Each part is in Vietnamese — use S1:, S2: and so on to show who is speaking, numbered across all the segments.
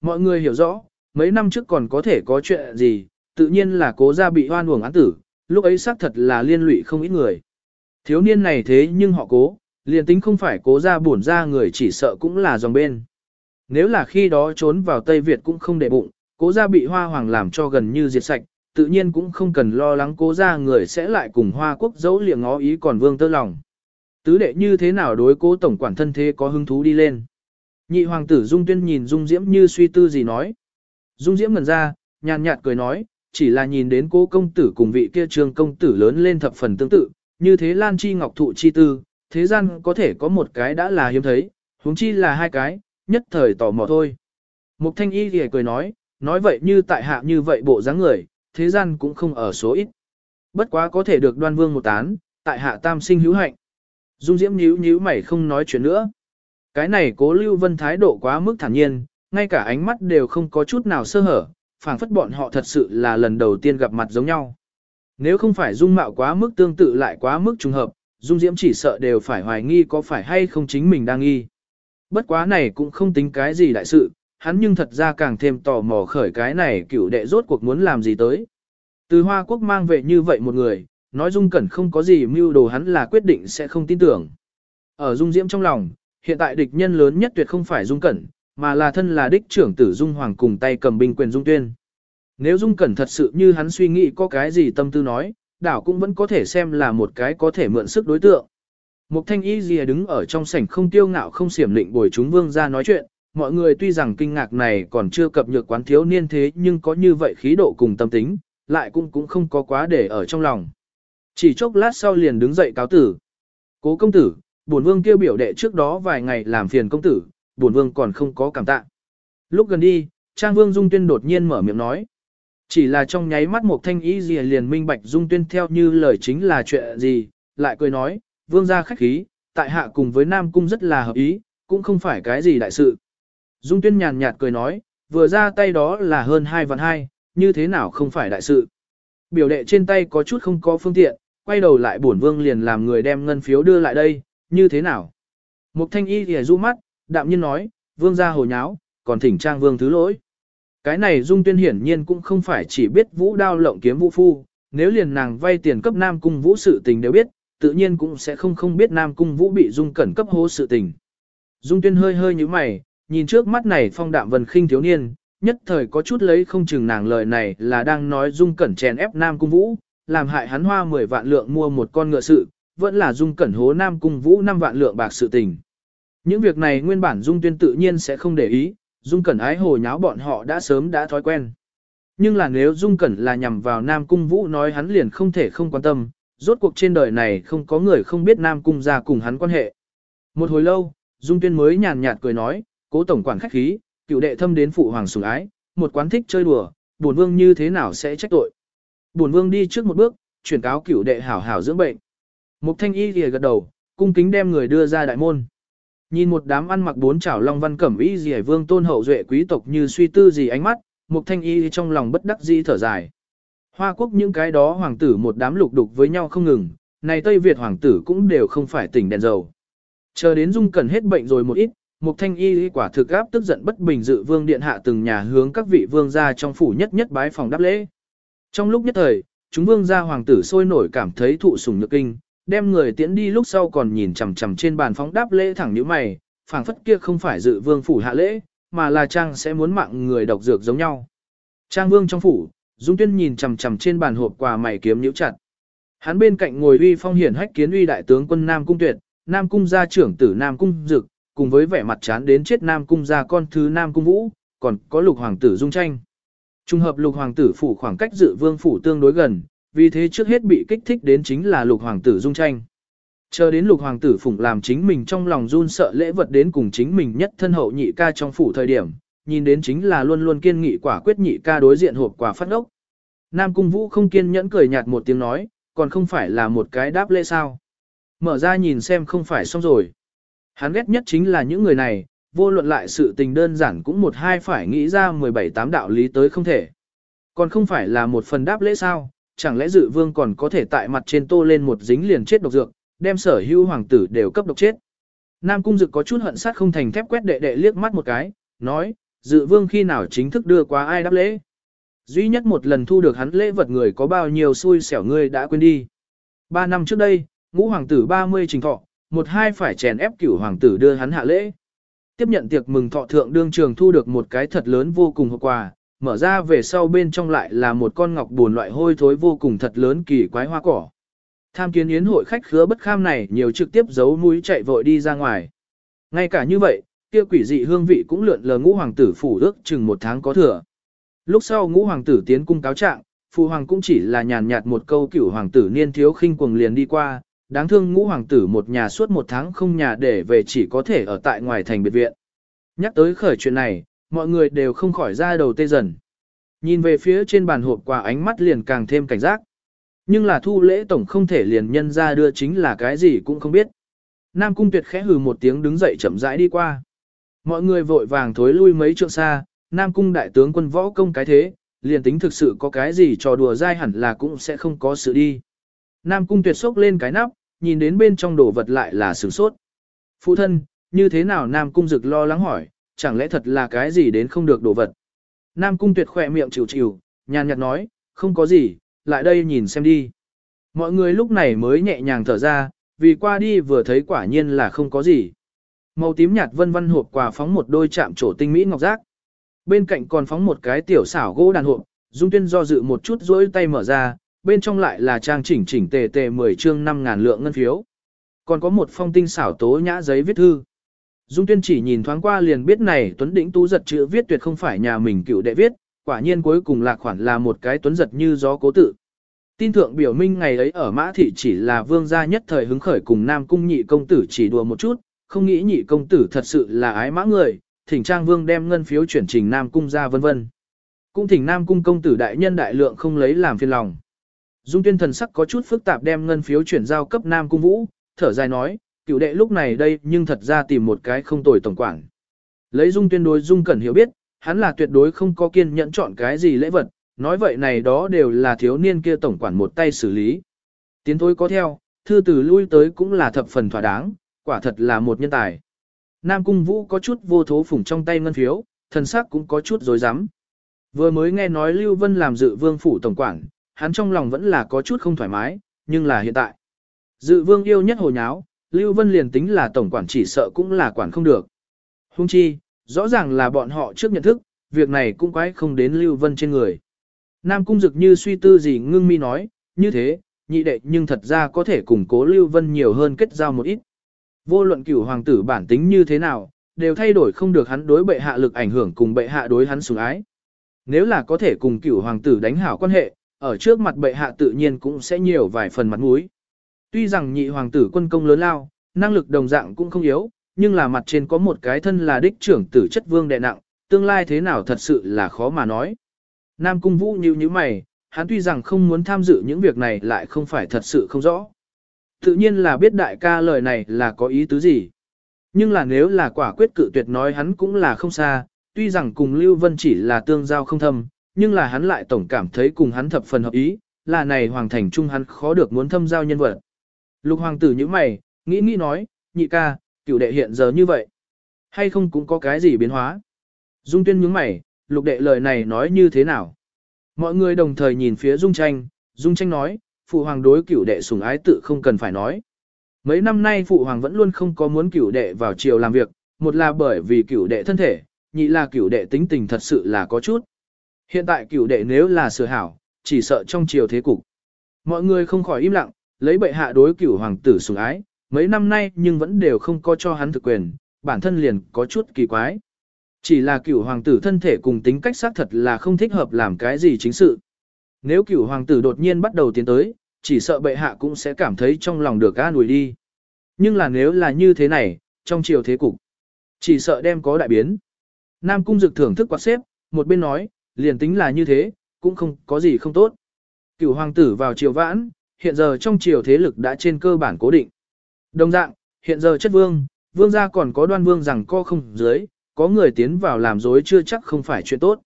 S1: Mọi người hiểu rõ, mấy năm trước còn có thể có chuyện gì, tự nhiên là cố gia bị hoan uổng án tử, lúc ấy xác thật là liên lụy không ít người. Thiếu niên này thế nhưng họ cố, liền tính không phải cố gia bổn ra người chỉ sợ cũng là dòng bên. Nếu là khi đó trốn vào Tây Việt cũng không để bụng, cố gia bị hoa hoàng làm cho gần như diệt sạch, tự nhiên cũng không cần lo lắng cố gia người sẽ lại cùng hoa quốc dấu liệng ngó ý còn vương tơ lòng. Tứ đệ như thế nào đối cố tổng quản thân thế có hứng thú đi lên. Nhị hoàng tử Dung Tuyên nhìn Dung Diễm như suy tư gì nói. Dung Diễm ngần ra, nhàn nhạt cười nói, chỉ là nhìn đến cố công tử cùng vị kia trường công tử lớn lên thập phần tương tự, như thế Lan Chi Ngọc Thụ Chi Tư, thế gian có thể có một cái đã là hiếm thấy, huống chi là hai cái, nhất thời tò mò thôi. Mục thanh y thì cười nói, nói vậy như tại hạ như vậy bộ dáng người, thế gian cũng không ở số ít. Bất quá có thể được đoan vương một tán, tại hạ tam sinh hữu hạnh. Dung Diễm nhíu nhíu mày không nói chuyện nữa. Cái này cố Lưu Vân thái độ quá mức thản nhiên, ngay cả ánh mắt đều không có chút nào sơ hở, phảng phất bọn họ thật sự là lần đầu tiên gặp mặt giống nhau. Nếu không phải dung mạo quá mức tương tự lại quá mức trùng hợp, Dung Diễm chỉ sợ đều phải hoài nghi có phải hay không chính mình đang nghi. Bất quá này cũng không tính cái gì đại sự, hắn nhưng thật ra càng thêm tò mò khởi cái này cựu đệ rốt cuộc muốn làm gì tới. Từ Hoa Quốc mang về như vậy một người, nói Dung Cẩn không có gì mưu đồ hắn là quyết định sẽ không tin tưởng. Ở Dung Diễm trong lòng, hiện tại địch nhân lớn nhất tuyệt không phải Dung Cẩn, mà là thân là đích trưởng tử Dung Hoàng cùng tay cầm binh quyền Dung Tuyên. Nếu Dung Cẩn thật sự như hắn suy nghĩ có cái gì tâm tư nói, đảo cũng vẫn có thể xem là một cái có thể mượn sức đối tượng. Mục thanh y gì đứng ở trong sảnh không tiêu ngạo không xiểm lịnh bồi chúng vương ra nói chuyện, mọi người tuy rằng kinh ngạc này còn chưa cập nhược quán thiếu niên thế nhưng có như vậy khí độ cùng tâm tính, lại cũng cũng không có quá để ở trong lòng. Chỉ chốc lát sau liền đứng dậy cáo tử. Cố công tử, bổn vương kêu biểu đệ trước đó vài ngày làm phiền công tử, bổn vương còn không có cảm tạ. Lúc gần đi, Trang Vương Dung Tuyên đột nhiên mở miệng nói. Chỉ là trong nháy mắt một thanh ý gì liền minh bạch Dung Tuyên theo như lời chính là chuyện gì, lại cười nói, vương gia khách khí, tại hạ cùng với Nam Cung rất là hợp ý, cũng không phải cái gì đại sự. Dung Tuyên nhàn nhạt cười nói, vừa ra tay đó là hơn hai vạn hai, như thế nào không phải đại sự. Biểu đệ trên tay có chút không có phương tiện, quay đầu lại bổn vương liền làm người đem ngân phiếu đưa lại đây, như thế nào? Mục thanh y thì du mắt, đạm nhiên nói, vương gia hồ nháo, còn thỉnh trang vương thứ lỗi. Cái này dung tuyên hiển nhiên cũng không phải chỉ biết vũ đao lộng kiếm vũ phu, nếu liền nàng vay tiền cấp nam cung vũ sự tình đều biết, tự nhiên cũng sẽ không không biết nam cung vũ bị dung cẩn cấp hố sự tình. Dung tuyên hơi hơi như mày, nhìn trước mắt này phong đạm vần khinh thiếu niên, nhất thời có chút lấy không chừng nàng lời này là đang nói dung cẩn chèn ép nam cung vũ, làm hại hắn hoa 10 vạn lượng mua một con ngựa sự, vẫn là dung cẩn hố nam cung vũ 5 vạn lượng bạc sự tình. Những việc này nguyên bản dung tuyên tự nhiên sẽ không để ý, dung cẩn ái hồ nháo bọn họ đã sớm đã thói quen. Nhưng là nếu dung cẩn là nhằm vào nam cung vũ nói hắn liền không thể không quan tâm, rốt cuộc trên đời này không có người không biết nam cung ra cùng hắn quan hệ. Một hồi lâu, dung tuyên mới nhàn nhạt cười nói, cố tổng quản khách khí, cựu đệ thâm đến phụ hoàng sủng ái, một quán thích chơi đùa, bổn vương như thế nào sẽ trách tội. Bổn vương đi trước một bước, chuyển cáo cựu đệ hảo hảo dưỡng bệnh. Mục thanh y rìa gật đầu, cung kính đem người đưa ra đại môn. Nhìn một đám ăn mặc bốn chảo long văn cẩm y rìa vương tôn hậu duệ quý tộc như suy tư gì ánh mắt, mục thanh y trong lòng bất đắc dĩ thở dài. Hoa quốc những cái đó hoàng tử một đám lục đục với nhau không ngừng, này Tây Việt hoàng tử cũng đều không phải tỉnh đèn dầu. Chờ đến dung cần hết bệnh rồi một ít, mục thanh y quả thực gáp tức giận bất bình dự vương điện hạ từng nhà hướng các vị vương gia trong phủ nhất nhất bái phòng đáp lễ. Trong lúc nhất thời, chúng vương gia hoàng tử sôi nổi cảm thấy thụ sủng nhược kinh, đem người tiễn đi lúc sau còn nhìn chằm chằm trên bàn phóng đáp lễ thẳng như mày, phảng phất kia không phải dự vương phủ hạ lễ, mà là trang sẽ muốn mạng người độc dược giống nhau. Trang vương trong phủ, Dung Tuyên nhìn chằm chằm trên bàn hộp quà mày kiếm nhíu chặt. Hắn bên cạnh ngồi uy phong hiển hách kiến uy đại tướng quân Nam Cung Tuyệt, Nam Cung gia trưởng tử Nam Cung Dực, cùng với vẻ mặt chán đến chết Nam Cung gia con thứ Nam Cung Vũ, còn có lục hoàng tử Dung Tranh. Trung hợp lục hoàng tử phủ khoảng cách dự vương phủ tương đối gần, vì thế trước hết bị kích thích đến chính là lục hoàng tử dung tranh. Chờ đến lục hoàng tử phụng làm chính mình trong lòng run sợ lễ vật đến cùng chính mình nhất thân hậu nhị ca trong phủ thời điểm, nhìn đến chính là luôn luôn kiên nghị quả quyết nhị ca đối diện hộp quả phát ốc. Nam cung vũ không kiên nhẫn cười nhạt một tiếng nói, còn không phải là một cái đáp lễ sao. Mở ra nhìn xem không phải xong rồi. Hắn ghét nhất chính là những người này, vô luận lại sự tình đơn giản cũng một hai phải nghĩ ra 17 tám đạo lý tới không thể. Còn không phải là một phần đáp lễ sao, chẳng lẽ dự vương còn có thể tại mặt trên tô lên một dính liền chết độc dược, đem sở hữu hoàng tử đều cấp độc chết. Nam cung dực có chút hận sát không thành thép quét đệ đệ liếc mắt một cái, nói, dự vương khi nào chính thức đưa qua ai đáp lễ. Duy nhất một lần thu được hắn lễ vật người có bao nhiêu xui xẻo người đã quên đi. Ba năm trước đây, ngũ hoàng tử 30 trình thọ, một hai phải chèn ép cửu hoàng tử đưa hắn hạ lễ. Tiếp nhận tiệc mừng thọ thượng đương trường thu được một cái thật lớn vô cùng hộp quà, mở ra về sau bên trong lại là một con ngọc buồn loại hôi thối vô cùng thật lớn kỳ quái hoa cỏ. Tham kiến yến hội khách khứa bất kham này nhiều trực tiếp giấu mũi chạy vội đi ra ngoài. Ngay cả như vậy, kia quỷ dị hương vị cũng lượn lờ ngũ hoàng tử phủ ước chừng một tháng có thừa. Lúc sau ngũ hoàng tử tiến cung cáo trạng, phụ hoàng cũng chỉ là nhàn nhạt một câu cửu hoàng tử niên thiếu khinh quần liền đi qua, đáng thương ngũ hoàng tử một nhà suốt một tháng không nhà để về chỉ có thể ở tại ngoài thành biệt viện. Nhắc tới khởi chuyện này, mọi người đều không khỏi ra đầu tê dần. Nhìn về phía trên bàn hộp quà ánh mắt liền càng thêm cảnh giác. Nhưng là thu lễ tổng không thể liền nhân ra đưa chính là cái gì cũng không biết. Nam cung tuyệt khẽ hừ một tiếng đứng dậy chậm rãi đi qua. Mọi người vội vàng thối lui mấy trượng xa, Nam cung đại tướng quân võ công cái thế, liền tính thực sự có cái gì trò đùa dai hẳn là cũng sẽ không có sự đi. Nam cung tuyệt sốc lên cái nắp, nhìn đến bên trong đồ vật lại là sửng sốt. Phụ thân, như thế nào Nam cung dực lo lắng hỏi, chẳng lẽ thật là cái gì đến không được đồ vật. Nam cung tuyệt khỏe miệng chịu chịu, nhàn nhạt nói, không có gì, lại đây nhìn xem đi. Mọi người lúc này mới nhẹ nhàng thở ra, vì qua đi vừa thấy quả nhiên là không có gì. Màu tím nhạt vân vân hộp quà phóng một đôi chạm trổ tinh mỹ ngọc giác. Bên cạnh còn phóng một cái tiểu xảo gỗ đàn hộp, Dung Tuyên do dự một chút rỗi tay mở ra, bên trong lại là trang chỉnh chỉnh tề tề 10 chương 5 ngàn lượng ngân phiếu. Còn có một phong tinh xảo tố nhã giấy viết thư. Dung Tuyên chỉ nhìn thoáng qua liền biết này Tuấn Đỉnh Tú giật chữ viết tuyệt không phải nhà mình cựu đệ viết, quả nhiên cuối cùng lạc khoản là một cái Tuấn giật như gió cố tự. Tin thượng biểu minh ngày ấy ở Mã Thị chỉ là vương gia nhất thời hứng khởi cùng Nam Cung nhị công tử chỉ đùa một chút, không nghĩ nhị công tử thật sự là ái mã người, thỉnh Trang Vương đem ngân phiếu chuyển trình Nam Cung ra vân vân. Cũng thỉnh Nam Cung công tử đại nhân đại lượng không lấy làm phiền lòng. Dung tuyên thần sắc có chút phức tạp đem ngân phiếu chuyển giao cấp Nam Cung Vũ, thở dài nói, cựu đệ lúc này đây nhưng thật ra tìm một cái không tồi tổng quản. Lấy Dung tuyên đối Dung Cẩn hiểu biết, hắn là tuyệt đối không có kiên nhẫn chọn cái gì lễ vật, nói vậy này đó đều là thiếu niên kia tổng quản một tay xử lý. Tiến thôi có theo, thư từ lui tới cũng là thập phần thỏa đáng, quả thật là một nhân tài. Nam Cung Vũ có chút vô thố phủng trong tay ngân phiếu, thần sắc cũng có chút dối rắm Vừa mới nghe nói Lưu Vân làm dự vương phủ tổng quản, hắn trong lòng vẫn là có chút không thoải mái, nhưng là hiện tại. Dự vương yêu nhất hồ nháo, Lưu Vân liền tính là tổng quản chỉ sợ cũng là quản không được. Hung chi, rõ ràng là bọn họ trước nhận thức, việc này cũng quái không đến Lưu Vân trên người. Nam Cung Dực như suy tư gì ngưng mi nói, như thế, nhị đệ nhưng thật ra có thể củng cố Lưu Vân nhiều hơn kết giao một ít. Vô luận cửu hoàng tử bản tính như thế nào, đều thay đổi không được hắn đối bệ hạ lực ảnh hưởng cùng bệ hạ đối hắn sủng ái. Nếu là có thể cùng cửu hoàng tử đánh hảo quan hệ, ở trước mặt bệ hạ tự nhiên cũng sẽ nhiều vài phần mặt mũi. Tuy rằng nhị hoàng tử quân công lớn lao, năng lực đồng dạng cũng không yếu, nhưng là mặt trên có một cái thân là đích trưởng tử chất vương đệ nặng, tương lai thế nào thật sự là khó mà nói. Nam cung vũ như như mày, hắn tuy rằng không muốn tham dự những việc này lại không phải thật sự không rõ. Tự nhiên là biết đại ca lời này là có ý tứ gì. Nhưng là nếu là quả quyết cự tuyệt nói hắn cũng là không xa, tuy rằng cùng Lưu Vân chỉ là tương giao không thâm, nhưng là hắn lại tổng cảm thấy cùng hắn thập phần hợp ý, là này hoàng thành trung hắn khó được muốn thâm giao nhân vật. Lục hoàng tử như mày, nghĩ nghĩ nói, nhị ca, cửu đệ hiện giờ như vậy. Hay không cũng có cái gì biến hóa. Dung tuyên nhướng mày, lục đệ lời này nói như thế nào. Mọi người đồng thời nhìn phía Dung tranh, Dung tranh nói, phụ hoàng đối cửu đệ sủng ái tự không cần phải nói. Mấy năm nay phụ hoàng vẫn luôn không có muốn cửu đệ vào triều làm việc, một là bởi vì cửu đệ thân thể, nhị là cửu đệ tính tình thật sự là có chút. Hiện tại cửu đệ nếu là sửa hảo, chỉ sợ trong triều thế cục. Mọi người không khỏi im lặng, lấy bệ hạ đối cửu hoàng tử sủng ái, mấy năm nay nhưng vẫn đều không có cho hắn thực quyền, bản thân liền có chút kỳ quái. Chỉ là cửu hoàng tử thân thể cùng tính cách xác thật là không thích hợp làm cái gì chính sự. Nếu cửu hoàng tử đột nhiên bắt đầu tiến tới, chỉ sợ bệ hạ cũng sẽ cảm thấy trong lòng được an ủi đi. Nhưng là nếu là như thế này, trong chiều thế cục, chỉ sợ đem có đại biến. Nam cung dực thưởng thức quạt xếp, một bên nói, liền tính là như thế, cũng không có gì không tốt. Cửu hoàng tử vào triều vãn, hiện giờ trong triều thế lực đã trên cơ bản cố định. Đồng dạng, hiện giờ chất vương, vương gia còn có đoan vương rằng co không dưới, có người tiến vào làm dối chưa chắc không phải chuyện tốt.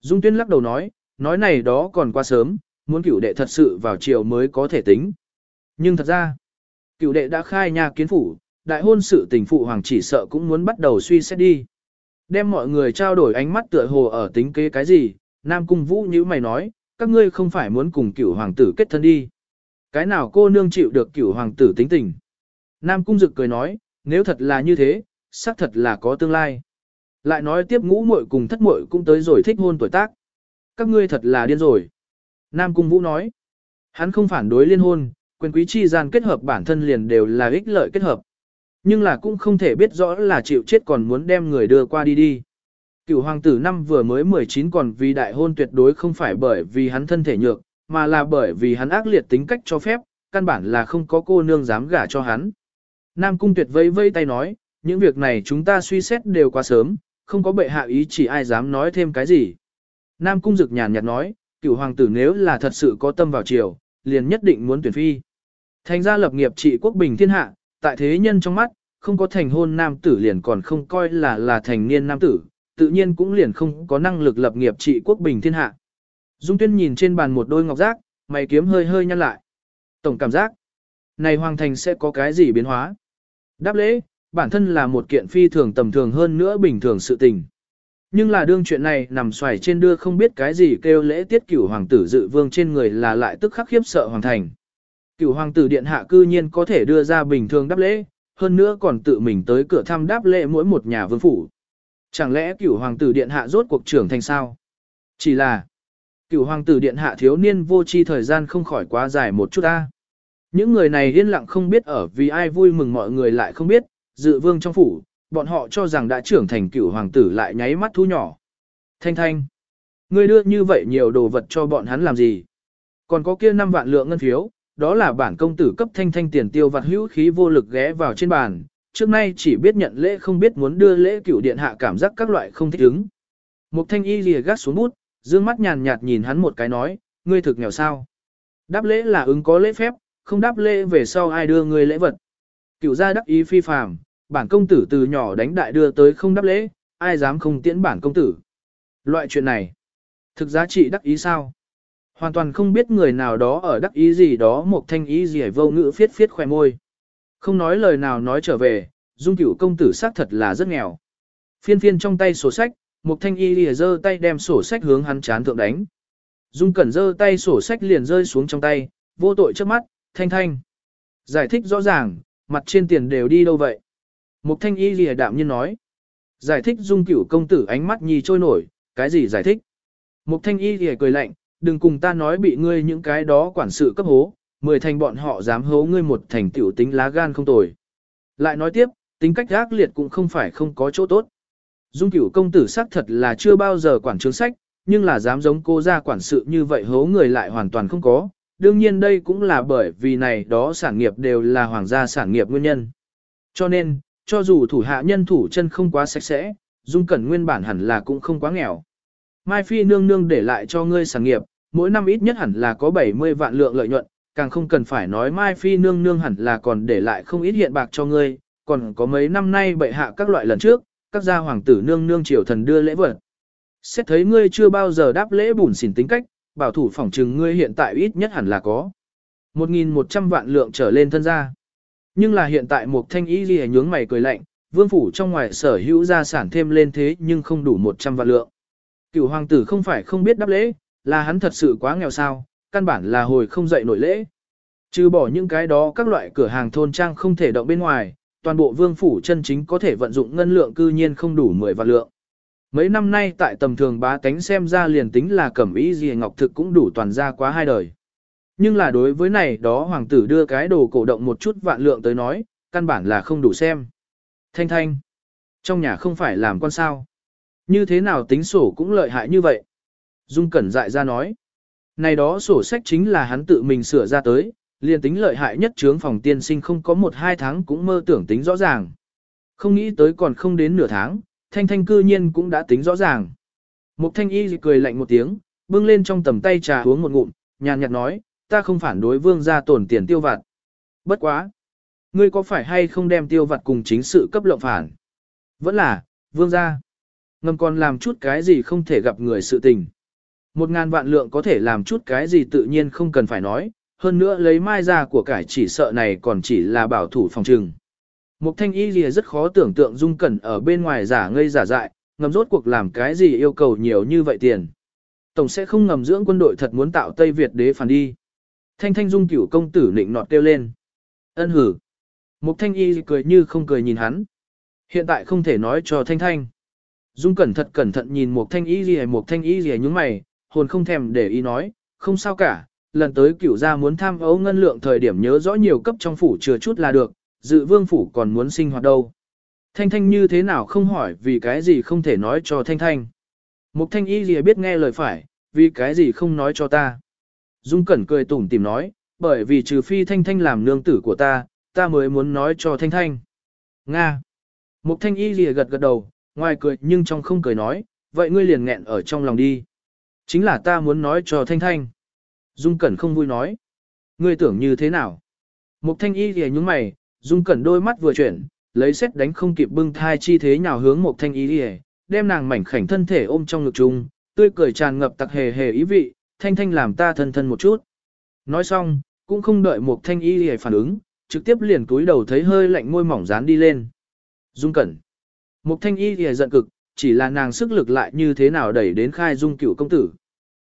S1: Dung tuyên lắc đầu nói, nói này đó còn quá sớm, muốn cửu đệ thật sự vào triều mới có thể tính. Nhưng thật ra, cửu đệ đã khai nhà kiến phủ, đại hôn sự tình phụ hoàng chỉ sợ cũng muốn bắt đầu suy xét đi. Đem mọi người trao đổi ánh mắt tựa hồ ở tính kế cái gì, Nam Cung Vũ như mày nói, các ngươi không phải muốn cùng cửu hoàng tử kết thân đi. Cái nào cô nương chịu được cửu hoàng tử tính tình. Nam Cung Dực cười nói, nếu thật là như thế, xác thật là có tương lai. Lại nói tiếp ngũ muội cùng thất muội cũng tới rồi thích hôn tuổi tác. Các ngươi thật là điên rồi. Nam Cung Vũ nói, hắn không phản đối liên hôn, quyền quý chi gian kết hợp bản thân liền đều là ích lợi kết hợp. Nhưng là cũng không thể biết rõ là chịu chết còn muốn đem người đưa qua đi đi. Cựu hoàng tử năm vừa mới 19 còn vì đại hôn tuyệt đối không phải bởi vì hắn thân thể nhược, mà là bởi vì hắn ác liệt tính cách cho phép, căn bản là không có cô nương dám gả cho hắn. Nam cung tuyệt vây vây tay nói, những việc này chúng ta suy xét đều quá sớm, không có bệ hạ ý chỉ ai dám nói thêm cái gì. Nam cung dực nhàn nhạt nói, cựu hoàng tử nếu là thật sự có tâm vào triều, liền nhất định muốn tuyển phi. Thành gia lập nghiệp trị quốc bình thiên hạ, tại thế nhân trong mắt, không có thành hôn nam tử liền còn không coi là là thành niên nam tử, tự nhiên cũng liền không có năng lực lập nghiệp trị quốc bình thiên hạ. Dung Tuyên nhìn trên bàn một đôi ngọc giác, mày kiếm hơi hơi nhăn lại. Tổng cảm giác, này hoàng thành sẽ có cái gì biến hóa? Đáp lễ, bản thân là một kiện phi thường tầm thường hơn nữa bình thường sự tình. Nhưng là đương chuyện này nằm xoài trên đưa không biết cái gì kêu lễ tiết cửu hoàng tử dự vương trên người là lại tức khắc khiếp sợ hoàng thành. Cửu hoàng tử điện hạ cư nhiên có thể đưa ra bình thường đáp lễ, hơn nữa còn tự mình tới cửa thăm đáp lễ mỗi một nhà vương phủ. Chẳng lẽ cửu hoàng tử điện hạ rốt cuộc trưởng thành sao? Chỉ là, cửu hoàng tử điện hạ thiếu niên vô chi thời gian không khỏi quá dài một chút ta. Những người này yên lặng không biết ở vì ai vui mừng mọi người lại không biết, dự vương trong phủ, bọn họ cho rằng đã trưởng thành cửu hoàng tử lại nháy mắt thu nhỏ. Thanh thanh, ngươi đưa như vậy nhiều đồ vật cho bọn hắn làm gì? Còn có kia 5 vạn lượng ngân phiếu, đó là bản công tử cấp thanh thanh tiền tiêu vặt hữu khí vô lực ghé vào trên bàn, trước nay chỉ biết nhận lễ không biết muốn đưa lễ cửu điện hạ cảm giác các loại không thích ứng. Mục thanh y lìa gắt xuống bút, dương mắt nhàn nhạt nhìn hắn một cái nói, ngươi thực nghèo sao. Đáp lễ là ứng có lễ phép, không đáp lễ về sau ai đưa ngươi lễ vật. Cựu gia đắc ý phi phàm, bản công tử từ nhỏ đánh đại đưa tới không đáp lễ, ai dám không tiễn bản công tử. Loại chuyện này, thực giá trị đắc ý sao? Hoàn toàn không biết người nào đó ở đắc ý gì đó một thanh ý gì vô ngữ phiết phiết khoe môi. Không nói lời nào nói trở về, dung cửu công tử xác thật là rất nghèo. Phiên phiên trong tay sổ sách, một thanh y lìa giơ tay đem sổ sách hướng hắn chán thượng đánh. Dung cẩn giơ tay sổ sách liền rơi xuống trong tay, vô tội trước mắt, thanh thanh. Giải thích rõ ràng, mặt trên tiền đều đi đâu vậy? Một thanh y lìa đạm nhiên nói. Giải thích dung cửu công tử ánh mắt nhì trôi nổi, cái gì giải thích? Một thanh y lìa cười lạnh, đừng cùng ta nói bị ngươi những cái đó quản sự cấp hố, mười thành bọn họ dám hố ngươi một thành tiểu tính lá gan không tồi. Lại nói tiếp, tính cách ác liệt cũng không phải không có chỗ tốt. Dung cửu công tử xác thật là chưa bao giờ quản trướng sách, nhưng là dám giống cô ra quản sự như vậy hố người lại hoàn toàn không có. Đương nhiên đây cũng là bởi vì này đó sản nghiệp đều là hoàng gia sản nghiệp nguyên nhân. Cho nên, cho dù thủ hạ nhân thủ chân không quá sạch sẽ, Dung Cẩn nguyên bản hẳn là cũng không quá nghèo. Mai Phi nương nương để lại cho ngươi sản nghiệp, mỗi năm ít nhất hẳn là có 70 vạn lượng lợi nhuận, càng không cần phải nói Mai Phi nương nương hẳn là còn để lại không ít hiện bạc cho ngươi, còn có mấy năm nay bệ hạ các loại lần trước, các gia hoàng tử nương nương triều thần đưa lễ vật. Xét thấy ngươi chưa bao giờ đáp lễ bùn xỉn tính cách, bảo thủ phỏng trừng ngươi hiện tại ít nhất hẳn là có. 1.100 vạn lượng trở lên thân gia. Nhưng là hiện tại một thanh ý gì nhướng mày cười lạnh, vương phủ trong ngoài sở hữu gia sản thêm lên thế nhưng không đủ 100 vạn lượng. Cựu hoàng tử không phải không biết đáp lễ, là hắn thật sự quá nghèo sao, căn bản là hồi không dậy nổi lễ. Trừ bỏ những cái đó các loại cửa hàng thôn trang không thể động bên ngoài, toàn bộ vương phủ chân chính có thể vận dụng ngân lượng cư nhiên không đủ 10 vạn lượng. Mấy năm nay tại tầm thường bá tánh xem ra liền tính là cẩm ý gì ngọc thực cũng đủ toàn ra quá hai đời. Nhưng là đối với này đó hoàng tử đưa cái đồ cổ động một chút vạn lượng tới nói, căn bản là không đủ xem. Thanh thanh, trong nhà không phải làm con sao. Như thế nào tính sổ cũng lợi hại như vậy. Dung Cẩn dại ra nói. Này đó sổ sách chính là hắn tự mình sửa ra tới, liền tính lợi hại nhất trướng phòng tiên sinh không có một hai tháng cũng mơ tưởng tính rõ ràng. Không nghĩ tới còn không đến nửa tháng, thanh thanh cư nhiên cũng đã tính rõ ràng. Mục thanh y cười lạnh một tiếng, bưng lên trong tầm tay trà uống một ngụm, nhàn nhạt nói, ta không phản đối vương gia tổn tiền tiêu vặt. Bất quá. Ngươi có phải hay không đem tiêu vặt cùng chính sự cấp lộng phản? Vẫn là, vương gia. Ngầm còn làm chút cái gì không thể gặp người sự tình. Một ngàn vạn lượng có thể làm chút cái gì tự nhiên không cần phải nói, hơn nữa lấy mai ra của cải chỉ sợ này còn chỉ là bảo thủ phòng trừng. Mục thanh y gì rất khó tưởng tượng dung cẩn ở bên ngoài giả ngây giả dại, ngầm rốt cuộc làm cái gì yêu cầu nhiều như vậy tiền. Tổng sẽ không ngầm dưỡng quân đội thật muốn tạo Tây Việt đế phản đi. Thanh thanh dung cửu công tử nịnh nọt kêu lên. Ân hử. Mục thanh y cười như không cười nhìn hắn. Hiện tại không thể nói cho thanh thanh. Dung cẩn thật cẩn thận nhìn một thanh y gì một thanh y gì nhúng mày, hồn không thèm để ý nói, không sao cả, lần tới cửu gia muốn tham ấu ngân lượng thời điểm nhớ rõ nhiều cấp trong phủ chừa chút là được, dự vương phủ còn muốn sinh hoạt đâu. Thanh thanh như thế nào không hỏi vì cái gì không thể nói cho thanh thanh. Mục thanh y gì biết nghe lời phải, vì cái gì không nói cho ta. Dung cẩn cười tủm tìm nói, bởi vì trừ phi thanh thanh làm nương tử của ta, ta mới muốn nói cho thanh thanh. Nga. Mục thanh y gì gật gật đầu, ngoài cười nhưng trong không cười nói, vậy ngươi liền nghẹn ở trong lòng đi. Chính là ta muốn nói cho thanh thanh. Dung Cẩn không vui nói. Ngươi tưởng như thế nào? Mục thanh y thì nhúng mày, Dung Cẩn đôi mắt vừa chuyển, lấy xét đánh không kịp bưng thai chi thế nhào hướng Mục thanh y thì đem nàng mảnh khảnh thân thể ôm trong ngực chung, tươi cười tràn ngập tặc hề hề ý vị, thanh thanh làm ta thân thân một chút. Nói xong, cũng không đợi Mục thanh y thì phản ứng, trực tiếp liền túi đầu thấy hơi lạnh môi mỏng dán đi lên. Dung Cẩn. Mục thanh y thì giận cực, chỉ là nàng sức lực lại như thế nào đẩy đến khai dung cửu công tử.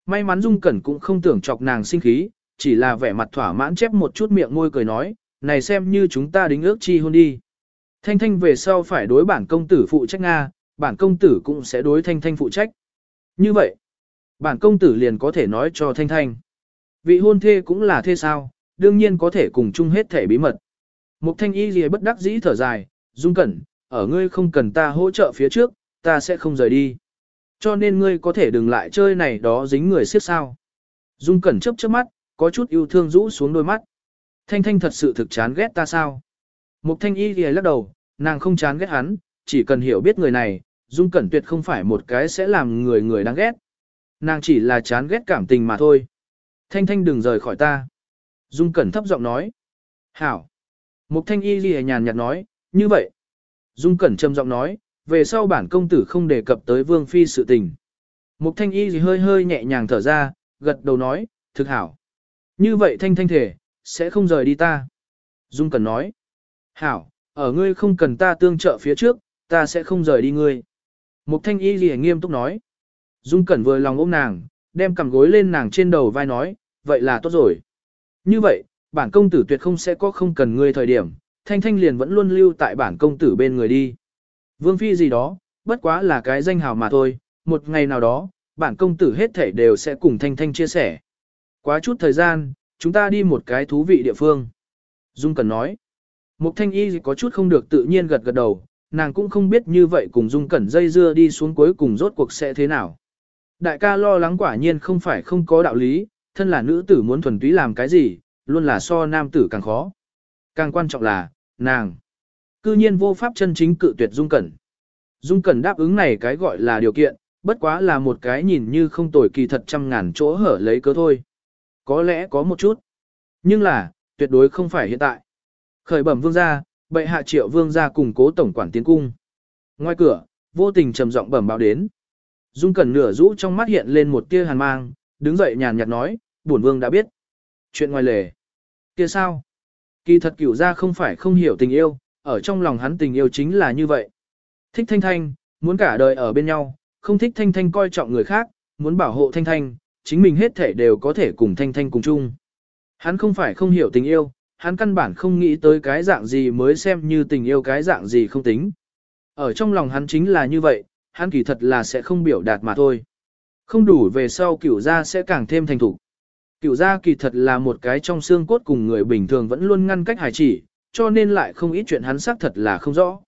S1: May mắn Dung Cẩn cũng không tưởng chọc nàng sinh khí, chỉ là vẻ mặt thỏa mãn chép một chút miệng môi cười nói, này xem như chúng ta đính ước chi hôn đi. Thanh Thanh về sau phải đối bản công tử phụ trách Nga, bản công tử cũng sẽ đối Thanh Thanh phụ trách. Như vậy, bản công tử liền có thể nói cho Thanh Thanh. Vị hôn thê cũng là thê sao, đương nhiên có thể cùng chung hết thể bí mật. Mục Thanh Y gì bất đắc dĩ thở dài, Dung Cẩn, ở ngươi không cần ta hỗ trợ phía trước, ta sẽ không rời đi cho nên ngươi có thể đừng lại chơi này đó dính người siết sao. Dung Cẩn chớp chớp mắt, có chút yêu thương rũ xuống đôi mắt. Thanh Thanh thật sự thực chán ghét ta sao? Mục Thanh Y thì lắc đầu, nàng không chán ghét hắn, chỉ cần hiểu biết người này, Dung Cẩn tuyệt không phải một cái sẽ làm người người đáng ghét. Nàng chỉ là chán ghét cảm tình mà thôi. Thanh Thanh đừng rời khỏi ta. Dung Cẩn thấp giọng nói. Hảo. Mục Thanh Y thì nhàn nhạt nói, như vậy. Dung Cẩn trầm giọng nói, về sau bản công tử không đề cập tới vương phi sự tình. Mục thanh y gì hơi hơi nhẹ nhàng thở ra, gật đầu nói, thực hảo. Như vậy thanh thanh thể, sẽ không rời đi ta. Dung Cần nói, hảo, ở ngươi không cần ta tương trợ phía trước, ta sẽ không rời đi ngươi. Mục thanh y gì nghiêm túc nói. Dung Cẩn vừa lòng ôm nàng, đem cằm gối lên nàng trên đầu vai nói, vậy là tốt rồi. Như vậy, bản công tử tuyệt không sẽ có không cần ngươi thời điểm, thanh thanh liền vẫn luôn lưu tại bản công tử bên người đi. Vương phi gì đó, bất quá là cái danh hào mà thôi, một ngày nào đó, bản công tử hết thể đều sẽ cùng Thanh Thanh chia sẻ. Quá chút thời gian, chúng ta đi một cái thú vị địa phương. Dung Cẩn nói. Mục Thanh Y có chút không được tự nhiên gật gật đầu, nàng cũng không biết như vậy cùng Dung Cẩn dây dưa đi xuống cuối cùng rốt cuộc sẽ thế nào. Đại ca lo lắng quả nhiên không phải không có đạo lý, thân là nữ tử muốn thuần túy làm cái gì, luôn là so nam tử càng khó. Càng quan trọng là, nàng. Cư nhiên vô pháp chân chính cự tuyệt Dung Cẩn. Dung Cẩn đáp ứng này cái gọi là điều kiện, bất quá là một cái nhìn như không tồi kỳ thật trăm ngàn chỗ hở lấy cớ thôi. Có lẽ có một chút. Nhưng là, tuyệt đối không phải hiện tại. Khởi bẩm vương gia, bệ hạ triệu vương gia cùng cố tổng quản tiến cung. Ngoài cửa, vô tình trầm giọng bẩm báo đến. Dung Cẩn nửa rũ trong mắt hiện lên một tia hàn mang, đứng dậy nhàn nhạt nói, bổn vương đã biết. Chuyện ngoài lề. Kia sao? Kỳ thật cửu gia không phải không hiểu tình yêu, ở trong lòng hắn tình yêu chính là như vậy. Thích Thanh Thanh, muốn cả đời ở bên nhau, không thích Thanh Thanh coi trọng người khác, muốn bảo hộ Thanh Thanh, chính mình hết thể đều có thể cùng Thanh Thanh cùng chung. Hắn không phải không hiểu tình yêu, hắn căn bản không nghĩ tới cái dạng gì mới xem như tình yêu cái dạng gì không tính. Ở trong lòng hắn chính là như vậy, hắn kỳ thật là sẽ không biểu đạt mà thôi. Không đủ về sau cửu gia sẽ càng thêm thành thủ. Cửu gia kỳ thật là một cái trong xương cốt cùng người bình thường vẫn luôn ngăn cách hài chỉ, cho nên lại không ít chuyện hắn xác thật là không rõ.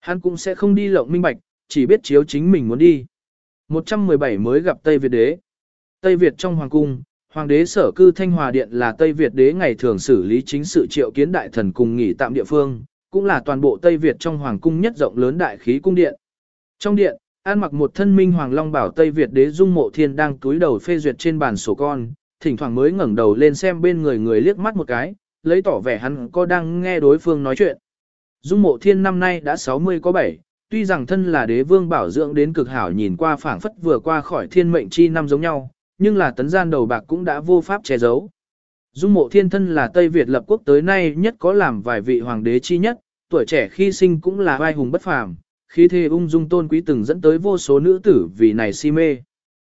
S1: Hắn cũng sẽ không đi lộng minh bạch, chỉ biết chiếu chính mình muốn đi. 117 mới gặp Tây Việt đế. Tây Việt trong hoàng cung, hoàng đế sở cư Thanh Hòa Điện là Tây Việt đế ngày thường xử lý chính sự triệu kiến đại thần cùng nghỉ tạm địa phương, cũng là toàn bộ Tây Việt trong hoàng cung nhất rộng lớn đại khí cung điện. Trong điện, An mặc một thân minh hoàng long bảo Tây Việt đế dung mộ thiên đang túi đầu phê duyệt trên bàn sổ con, thỉnh thoảng mới ngẩng đầu lên xem bên người người liếc mắt một cái, lấy tỏ vẻ hắn có đang nghe đối phương nói chuyện. Dung mộ thiên năm nay đã 60 có 7, tuy rằng thân là đế vương bảo dưỡng đến cực hảo nhìn qua phảng phất vừa qua khỏi thiên mệnh chi năm giống nhau, nhưng là tấn gian đầu bạc cũng đã vô pháp che giấu. Dung mộ thiên thân là Tây Việt lập quốc tới nay nhất có làm vài vị hoàng đế chi nhất, tuổi trẻ khi sinh cũng là vai hùng bất phàm, khi thê ung dung tôn quý từng dẫn tới vô số nữ tử vì này si mê.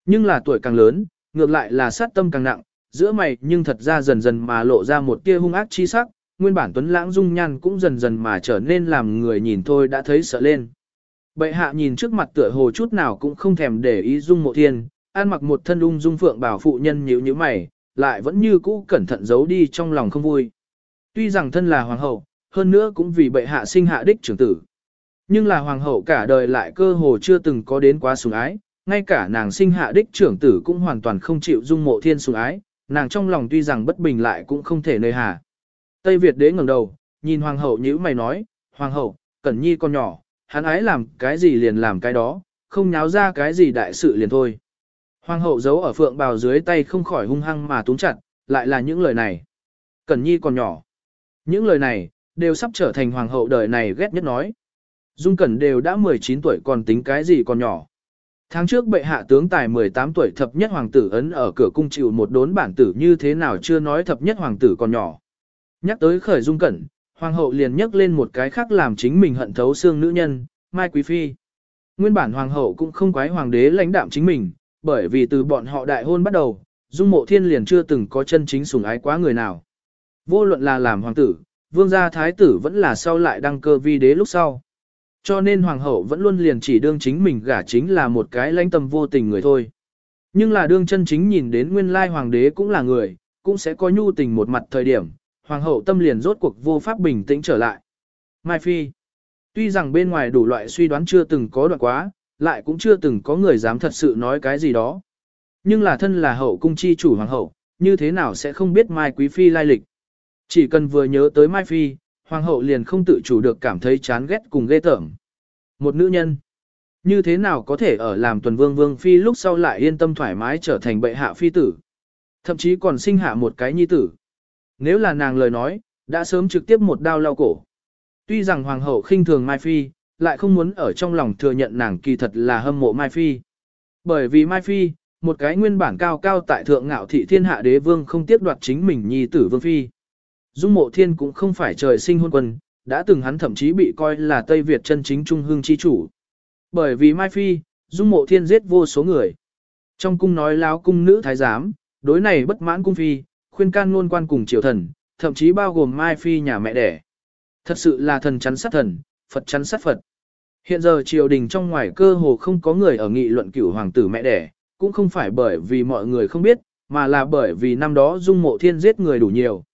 S1: Nhưng là tuổi càng lớn, ngược lại là sát tâm càng nặng, giữa mày nhưng thật ra dần dần mà lộ ra một tia hung ác chi sắc, nguyên bản tuấn lãng dung nhan cũng dần dần mà trở nên làm người nhìn thôi đã thấy sợ lên. Bệ hạ nhìn trước mặt tựa hồ chút nào cũng không thèm để ý dung mộ thiên, an mặc một thân ung dung phượng bảo phụ nhân nhíu nhíu mày, lại vẫn như cũ cẩn thận giấu đi trong lòng không vui. Tuy rằng thân là hoàng hậu, hơn nữa cũng vì bệ hạ sinh hạ đích trưởng tử. Nhưng là hoàng hậu cả đời lại cơ hồ chưa từng có đến quá sủng ái, ngay cả nàng sinh hạ đích trưởng tử cũng hoàn toàn không chịu dung mộ thiên sủng ái, nàng trong lòng tuy rằng bất bình lại cũng không thể nơi hà. Tây Việt đế ngẩng đầu, nhìn hoàng hậu nhíu mày nói, hoàng hậu, cẩn nhi con nhỏ, hắn ái làm cái gì liền làm cái đó, không nháo ra cái gì đại sự liền thôi. Hoàng hậu giấu ở phượng bào dưới tay không khỏi hung hăng mà túng chặt, lại là những lời này. Cẩn nhi còn nhỏ. Những lời này, đều sắp trở thành hoàng hậu đời này ghét nhất nói. Dung Cẩn đều đã 19 tuổi còn tính cái gì còn nhỏ. Tháng trước bệ hạ tướng tài 18 tuổi thập nhất hoàng tử ấn ở cửa cung chịu một đốn bản tử như thế nào chưa nói thập nhất hoàng tử còn nhỏ. Nhắc tới khởi Dung Cẩn, hoàng hậu liền nhắc lên một cái khác làm chính mình hận thấu xương nữ nhân, Mai Quý Phi. Nguyên bản hoàng hậu cũng không quái hoàng đế lãnh đạm chính mình, bởi vì từ bọn họ đại hôn bắt đầu, Dung Mộ Thiên liền chưa từng có chân chính sủng ái quá người nào. Vô luận là làm hoàng tử, vương gia thái tử vẫn là sau lại đăng cơ vi đế lúc sau. Cho nên hoàng hậu vẫn luôn liền chỉ đương chính mình gả chính là một cái lãnh tâm vô tình người thôi. Nhưng là đương chân chính nhìn đến nguyên lai hoàng đế cũng là người, cũng sẽ có nhu tình một mặt thời điểm, hoàng hậu tâm liền rốt cuộc vô pháp bình tĩnh trở lại. Mai Phi Tuy rằng bên ngoài đủ loại suy đoán chưa từng có đoạn quá, lại cũng chưa từng có người dám thật sự nói cái gì đó. Nhưng là thân là hậu cung chi chủ hoàng hậu, như thế nào sẽ không biết Mai Quý Phi lai lịch. Chỉ cần vừa nhớ tới Mai Phi, hoàng hậu liền không tự chủ được cảm thấy chán ghét cùng ghê tởm. Một nữ nhân, như thế nào có thể ở làm tuần vương vương phi lúc sau lại yên tâm thoải mái trở thành bệ hạ phi tử. Thậm chí còn sinh hạ một cái nhi tử. Nếu là nàng lời nói, đã sớm trực tiếp một đao lao cổ. Tuy rằng hoàng hậu khinh thường Mai Phi, lại không muốn ở trong lòng thừa nhận nàng kỳ thật là hâm mộ Mai Phi. Bởi vì Mai Phi, một cái nguyên bản cao cao tại thượng ngạo thị thiên hạ đế vương không tiếp đoạt chính mình nhi tử vương phi. Dung mộ thiên cũng không phải trời sinh hôn quân, đã từng hắn thậm chí bị coi là Tây Việt chân chính trung hương chi chủ. Bởi vì Mai Phi, Dung mộ thiên giết vô số người. Trong cung nói láo cung nữ thái giám, đối này bất mãn cung phi, khuyên can luôn quan cùng triều thần, thậm chí bao gồm Mai Phi nhà mẹ đẻ. Thật sự là thần chắn sát thần, Phật chắn sát Phật. Hiện giờ triều đình trong ngoài cơ hồ không có người ở nghị luận cửu hoàng tử mẹ đẻ, cũng không phải bởi vì mọi người không biết, mà là bởi vì năm đó dung mộ thiên giết người đủ nhiều.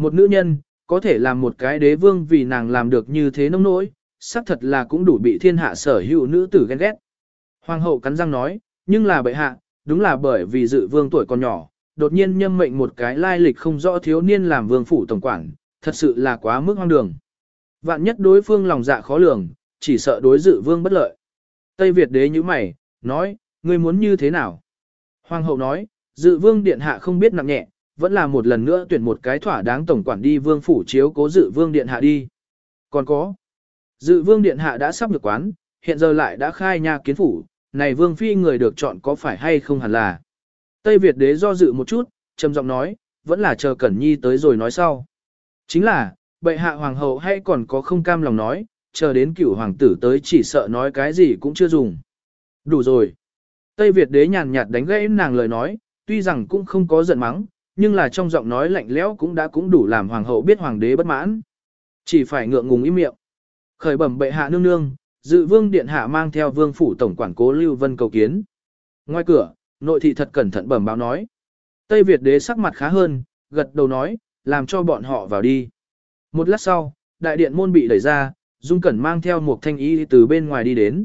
S1: Một nữ nhân, có thể làm một cái đế vương vì nàng làm được như thế nông nỗi, xác thật là cũng đủ bị thiên hạ sở hữu nữ tử ghen ghét. Hoàng hậu cắn răng nói, nhưng là bệ hạ, đúng là bởi vì dự vương tuổi còn nhỏ, đột nhiên nhâm mệnh một cái lai lịch không rõ thiếu niên làm vương phủ tổng quản, thật sự là quá mức hoang đường. Vạn nhất đối phương lòng dạ khó lường, chỉ sợ đối dự vương bất lợi. Tây Việt đế như mày, nói, ngươi muốn như thế nào? Hoàng hậu nói, dự vương điện hạ không biết nặng nhẹ, vẫn là một lần nữa tuyển một cái thỏa đáng tổng quản đi vương phủ chiếu cố dự vương điện hạ đi. Còn có, dự vương điện hạ đã sắp được quán, hiện giờ lại đã khai nhà kiến phủ, này vương phi người được chọn có phải hay không hẳn là. Tây Việt đế do dự một chút, trầm giọng nói, vẫn là chờ Cẩn Nhi tới rồi nói sau. Chính là, bệ hạ hoàng hậu hay còn có không cam lòng nói, chờ đến cửu hoàng tử tới chỉ sợ nói cái gì cũng chưa dùng. Đủ rồi. Tây Việt đế nhàn nhạt đánh gãy nàng lời nói, tuy rằng cũng không có giận mắng, nhưng là trong giọng nói lạnh lẽo cũng đã cũng đủ làm hoàng hậu biết hoàng đế bất mãn. Chỉ phải ngượng ngùng im miệng. Khởi bẩm bệ hạ nương nương, dự vương điện hạ mang theo vương phủ tổng quản cố Lưu Vân cầu kiến. Ngoài cửa, nội thị thật cẩn thận bẩm báo nói. Tây Việt đế sắc mặt khá hơn, gật đầu nói, làm cho bọn họ vào đi. Một lát sau, đại điện môn bị đẩy ra, Dung Cẩn mang theo một thanh y từ bên ngoài đi đến.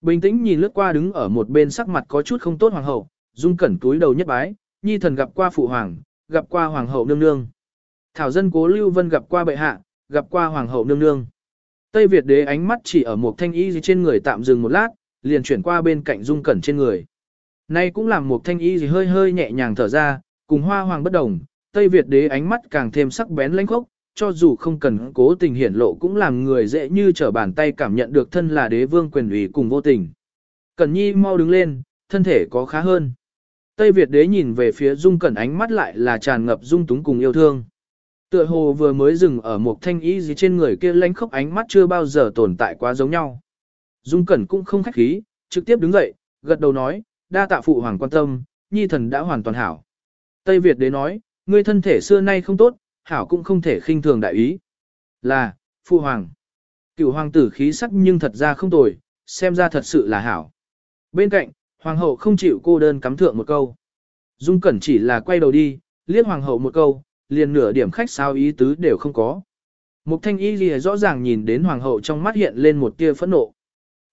S1: Bình tĩnh nhìn lướt qua đứng ở một bên sắc mặt có chút không tốt hoàng hậu, Dung Cẩn túi đầu nhất bái, nhi thần gặp qua phụ hoàng, gặp qua hoàng hậu nương nương. Thảo dân cố Lưu Vân gặp qua bệ hạ, gặp qua hoàng hậu nương nương. Tây Việt đế ánh mắt chỉ ở một thanh y trên người tạm dừng một lát, liền chuyển qua bên cạnh Dung Cẩn trên người. Nay cũng làm một thanh y gì hơi hơi nhẹ nhàng thở ra, cùng hoa hoàng bất đồng, Tây Việt đế ánh mắt càng thêm sắc bén lãnh khốc, cho dù không cần cố tình hiển lộ cũng làm người dễ như trở bàn tay cảm nhận được thân là đế vương quyền ủy cùng vô tình. Cẩn nhi mau đứng lên, thân thể có khá hơn. Tây Việt đế nhìn về phía dung cẩn ánh mắt lại là tràn ngập dung túng cùng yêu thương. Tựa hồ vừa mới dừng ở một thanh ý gì trên người kia lánh khóc ánh mắt chưa bao giờ tồn tại quá giống nhau. Dung Cẩn cũng không khách khí, trực tiếp đứng dậy, gật đầu nói, đa tạ phụ hoàng quan tâm, nhi thần đã hoàn toàn hảo. Tây Việt đế nói, ngươi thân thể xưa nay không tốt, hảo cũng không thể khinh thường đại ý. Là, phụ hoàng. Cựu hoàng tử khí sắc nhưng thật ra không tồi, xem ra thật sự là hảo. Bên cạnh, hoàng hậu không chịu cô đơn cắm thượng một câu. Dung Cẩn chỉ là quay đầu đi, liếc hoàng hậu một câu, liền nửa điểm khách sao ý tứ đều không có. Mục thanh y gì rõ ràng nhìn đến hoàng hậu trong mắt hiện lên một tia phẫn nộ.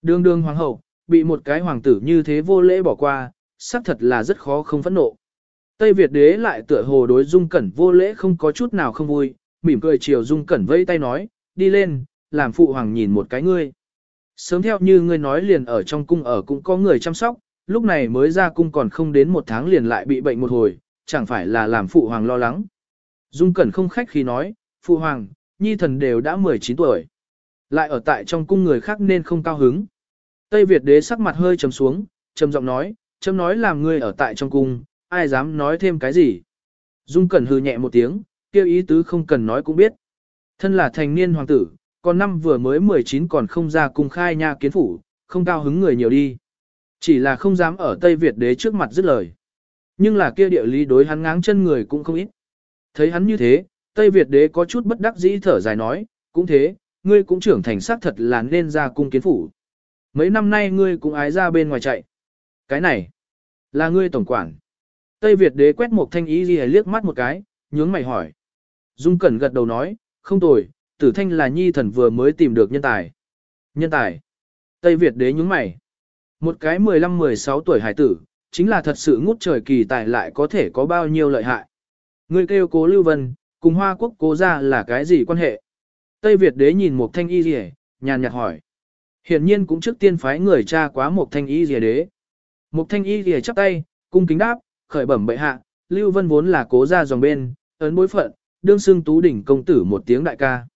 S1: Đường đường hoàng hậu, bị một cái hoàng tử như thế vô lễ bỏ qua, xác thật là rất khó không phẫn nộ. Tây Việt đế lại tựa hồ đối Dung Cẩn vô lễ không có chút nào không vui, mỉm cười chiều Dung Cẩn vẫy tay nói, đi lên, làm phụ hoàng nhìn một cái ngươi. Sớm theo như ngươi nói liền ở trong cung ở cũng có người chăm sóc, lúc này mới ra cung còn không đến một tháng liền lại bị bệnh một hồi, chẳng phải là làm phụ hoàng lo lắng. Dung Cẩn không khách khi nói, phụ hoàng, nhi thần đều đã 19 tuổi. Lại ở tại trong cung người khác nên không cao hứng. Tây Việt đế sắc mặt hơi trầm xuống, trầm giọng nói, trầm nói làm ngươi ở tại trong cung, ai dám nói thêm cái gì. Dung Cẩn hừ nhẹ một tiếng, kêu ý tứ không cần nói cũng biết. Thân là thành niên hoàng tử, còn năm vừa mới 19 còn không ra cung khai nha kiến phủ, không cao hứng người nhiều đi. Chỉ là không dám ở Tây Việt đế trước mặt dứt lời. Nhưng là kia địa lý đối hắn ngáng chân người cũng không ít. Thấy hắn như thế, Tây Việt đế có chút bất đắc dĩ thở dài nói, cũng thế, ngươi cũng trưởng thành xác thật là nên ra cung kiến phủ. Mấy năm nay ngươi cũng ái ra bên ngoài chạy. Cái này, là ngươi tổng quản. Tây Việt đế quét một thanh ý gì liếc mắt một cái, nhướng mày hỏi. Dung Cẩn gật đầu nói, không tồi, tử thanh là nhi thần vừa mới tìm được nhân tài. Nhân tài. Tây Việt đế nhướng mày. Một cái 15-16 tuổi hải tử, chính là thật sự ngút trời kỳ tài lại có thể có bao nhiêu lợi hại. người kêu cố Lưu Vân, cùng Hoa Quốc cố ra là cái gì quan hệ? Tây Việt đế nhìn một thanh y rìa, nhàn nhạt hỏi. Hiển nhiên cũng trước tiên phái người cha quá một thanh y rìa đế. Một thanh y rìa chắp tay, cung kính đáp, khởi bẩm bệ hạ, Lưu Vân vốn là cố ra dòng bên, ấn bối phận, đương xưng tú đỉnh công tử một tiếng đại ca.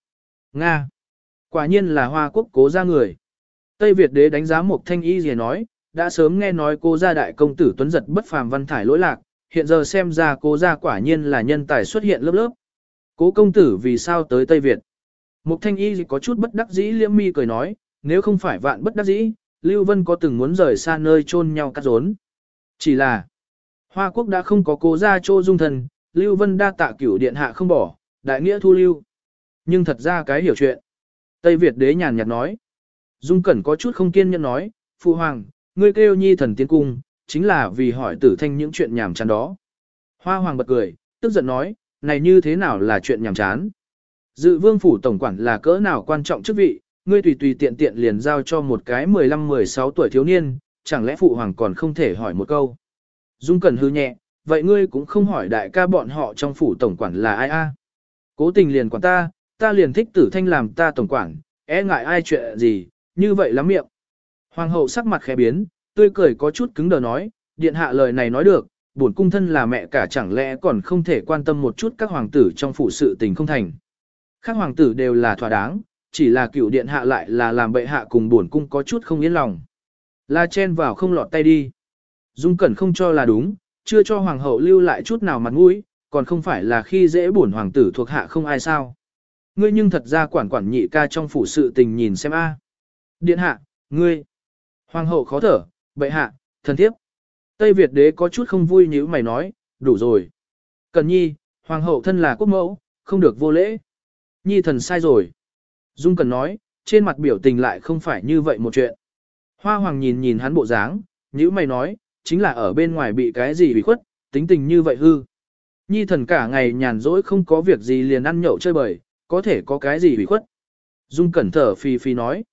S1: Nga. Quả nhiên là hoa quốc cố ra người. Tây Việt đế đánh giá một thanh y gì nói, đã sớm nghe nói cô gia đại công tử tuấn giật bất phàm văn thải lỗi lạc, hiện giờ xem ra cô gia quả nhiên là nhân tài xuất hiện lớp lớp. Cố công tử vì sao tới Tây Việt? Mục thanh y có chút bất đắc dĩ liễm mi cười nói, nếu không phải vạn bất đắc dĩ, Lưu Vân có từng muốn rời xa nơi chôn nhau cắt rốn. Chỉ là, Hoa Quốc đã không có cố gia chô dung thần, Lưu Vân đa tạ cửu điện hạ không bỏ, đại nghĩa thu lưu. Nhưng thật ra cái hiểu chuyện. Tây Việt đế nhàn nhạt nói. Dung Cẩn có chút không kiên nhẫn nói, Phụ Hoàng, ngươi kêu nhi thần tiến cung, chính là vì hỏi tử thanh những chuyện nhảm chán đó. Hoa Hoàng bật cười, tức giận nói, này như thế nào là chuyện nhảm chán. Dự vương phủ tổng quản là cỡ nào quan trọng chức vị, ngươi tùy tùy tiện tiện liền giao cho một cái 15-16 tuổi thiếu niên, chẳng lẽ Phụ Hoàng còn không thể hỏi một câu. Dung Cẩn hư nhẹ, vậy ngươi cũng không hỏi đại ca bọn họ trong phủ tổng quản là ai a? Cố tình liền quản ta, ta liền thích tử thanh làm ta tổng quản, e ngại ai chuyện gì, như vậy lắm miệng. Hoàng hậu sắc mặt khẽ biến, tươi cười có chút cứng đờ nói, điện hạ lời này nói được, bổn cung thân là mẹ cả chẳng lẽ còn không thể quan tâm một chút các hoàng tử trong phủ sự tình không thành. Các hoàng tử đều là thỏa đáng, chỉ là cựu điện hạ lại là làm bệ hạ cùng bổn cung có chút không yên lòng. La chen vào không lọt tay đi. Dung Cẩn không cho là đúng, chưa cho hoàng hậu lưu lại chút nào mặt mũi, còn không phải là khi dễ bổn hoàng tử thuộc hạ không ai sao. Ngươi nhưng thật ra quản quản nhị ca trong phủ sự tình nhìn xem a. Điện hạ, ngươi. Hoàng hậu khó thở, bệ hạ, thần thiếp. Tây Việt đế có chút không vui như mày nói, đủ rồi. Cần nhi, hoàng hậu thân là quốc mẫu, không được vô lễ. Nhi thần sai rồi. Dung cần nói, trên mặt biểu tình lại không phải như vậy một chuyện. Hoa hoàng nhìn nhìn hắn bộ dáng, như mày nói, chính là ở bên ngoài bị cái gì bị khuất, tính tình như vậy hư. Nhi thần cả ngày nhàn rỗi không có việc gì liền ăn nhậu chơi bời, có thể có cái gì bị khuất. Dung cẩn thở phi phi nói.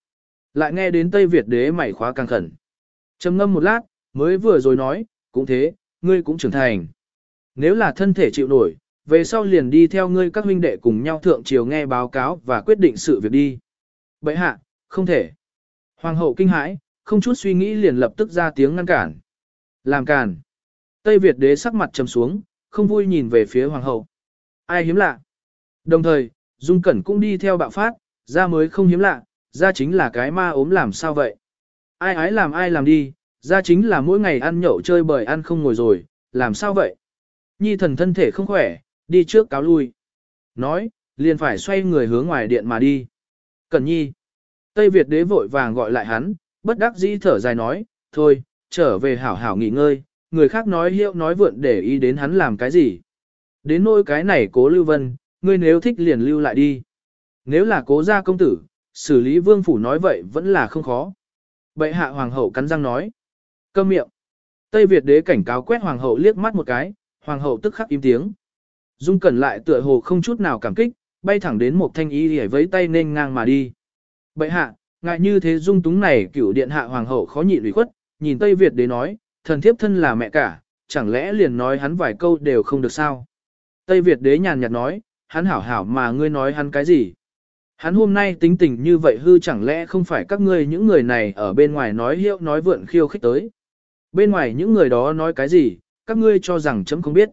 S1: Lại nghe đến Tây Việt đế mảy khóa càng khẩn. trầm ngâm một lát, mới vừa rồi nói, cũng thế, ngươi cũng trưởng thành. Nếu là thân thể chịu nổi, về sau liền đi theo ngươi các huynh đệ cùng nhau thượng triều nghe báo cáo và quyết định sự việc đi. Bậy hạ, không thể. Hoàng hậu kinh hãi, không chút suy nghĩ liền lập tức ra tiếng ngăn cản. Làm cản Tây Việt đế sắc mặt trầm xuống, không vui nhìn về phía hoàng hậu. Ai hiếm lạ. Đồng thời, Dung Cẩn cũng đi theo bạo phát, ra mới không hiếm lạ, ra chính là cái ma ốm làm sao vậy. Ai ái làm ai làm đi, ra chính là mỗi ngày ăn nhậu chơi bời ăn không ngồi rồi, làm sao vậy. Nhi thần thân thể không khỏe, đi trước cáo lui. Nói, liền phải xoay người hướng ngoài điện mà đi. Cẩn nhi. Tây Việt đế vội vàng gọi lại hắn, bất đắc dĩ thở dài nói, thôi, trở về hảo hảo nghỉ ngơi, người khác nói hiệu nói vượn để ý đến hắn làm cái gì. Đến nỗi cái này cố lưu vân, ngươi nếu thích liền lưu lại đi. Nếu là cố gia công tử, xử lý vương phủ nói vậy vẫn là không khó. Bệ hạ hoàng hậu cắn răng nói. Câm miệng. Tây Việt đế cảnh cáo quét hoàng hậu liếc mắt một cái, hoàng hậu tức khắc im tiếng. Dung cẩn lại tựa hồ không chút nào cảm kích, bay thẳng đến một thanh y để với tay nên ngang mà đi. Bệ hạ, ngại như thế dung túng này cửu điện hạ hoàng hậu khó nhịn ủy khuất, nhìn Tây Việt đế nói, thần thiếp thân là mẹ cả, chẳng lẽ liền nói hắn vài câu đều không được sao? Tây Việt đế nhàn nhạt nói, hắn hảo hảo mà ngươi nói hắn cái gì? Hắn hôm nay tính tình như vậy hư chẳng lẽ không phải các ngươi những người này ở bên ngoài nói hiệu nói vượn khiêu khích tới. Bên ngoài những người đó nói cái gì, các ngươi cho rằng chấm không biết.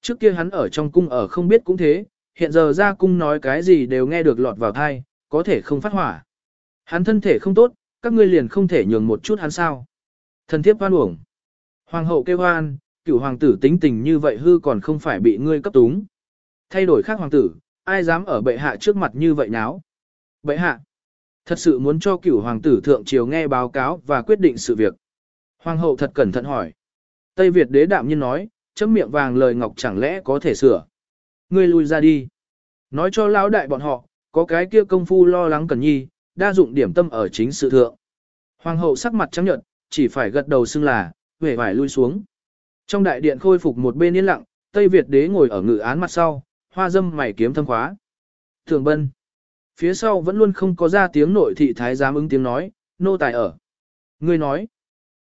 S1: Trước kia hắn ở trong cung ở không biết cũng thế, hiện giờ ra cung nói cái gì đều nghe được lọt vào thai, có thể không phát hỏa. Hắn thân thể không tốt, các ngươi liền không thể nhường một chút hắn sao. Thần thiếp hoan uổng. Hoàng hậu kêu hoan, cửu hoàng tử tính tình như vậy hư còn không phải bị ngươi cấp túng. Thay đổi khác hoàng tử, ai dám ở bệ hạ trước mặt như vậy náo. Bệ hạ, thật sự muốn cho cửu hoàng tử thượng triều nghe báo cáo và quyết định sự việc. Hoàng hậu thật cẩn thận hỏi. Tây Việt đế đạm nhiên nói, chấm miệng vàng lời ngọc chẳng lẽ có thể sửa. Ngươi lui ra đi. Nói cho lão đại bọn họ, có cái kia công phu lo lắng cần nhi, đa dụng điểm tâm ở chính sự thượng. Hoàng hậu sắc mặt trắng nhợt, chỉ phải gật đầu xưng là, về vải lui xuống. Trong đại điện khôi phục một bên yên lặng, Tây Việt đế ngồi ở ngự án mặt sau, hoa dâm mày kiếm thâm khóa. Thường bân. Phía sau vẫn luôn không có ra tiếng nội thị thái giám ứng tiếng nói, nô tài ở. Ngươi nói,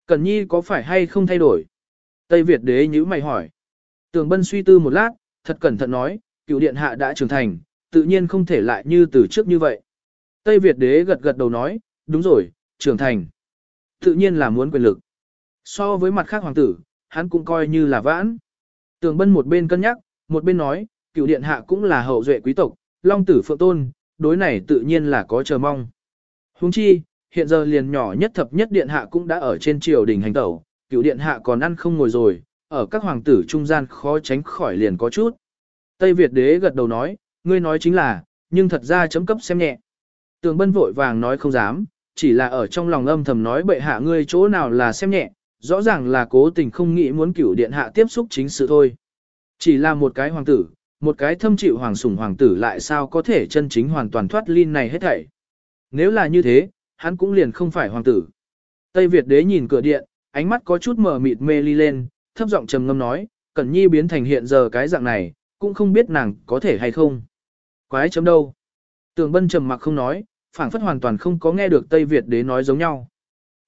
S1: Cẩn Nhi có phải hay không thay đổi? Tây Việt đế nhữ mày hỏi. Tường Bân suy tư một lát, thật cẩn thận nói, cựu điện hạ đã trưởng thành, tự nhiên không thể lại như từ trước như vậy. Tây Việt đế gật gật đầu nói, đúng rồi, trưởng thành. Tự nhiên là muốn quyền lực. So với mặt khác hoàng tử, hắn cũng coi như là vãn. Tường Bân một bên cân nhắc, một bên nói, cựu điện hạ cũng là hậu duệ quý tộc, long tử phượng tôn, đối này tự nhiên là có chờ mong. Huống chi, hiện giờ liền nhỏ nhất thập nhất điện hạ cũng đã ở trên triều đình hành tẩu, cựu điện hạ còn ăn không ngồi rồi, ở các hoàng tử trung gian khó tránh khỏi liền có chút. Tây Việt đế gật đầu nói, ngươi nói chính là, nhưng thật ra chấm cấp xem nhẹ. Tường bân vội vàng nói không dám, chỉ là ở trong lòng âm thầm nói bệ hạ ngươi chỗ nào là xem nhẹ, rõ ràng là cố tình không nghĩ muốn cửu điện hạ tiếp xúc chính sự thôi. Chỉ là một cái hoàng tử, một cái thâm chịu hoàng sủng hoàng tử lại sao có thể chân chính hoàn toàn thoát ly này hết thảy. Nếu là như thế, hắn cũng liền không phải hoàng tử. Tây Việt đế nhìn cửa điện, ánh mắt có chút mờ mịt mê ly lên, thấp giọng trầm ngâm nói, Cẩn Nhi biến thành hiện giờ cái dạng này, cũng không biết nàng có thể hay không. Quái chấm đâu? Tường Bân trầm mặc không nói, phảng phất hoàn toàn không có nghe được Tây Việt đế nói giống nhau.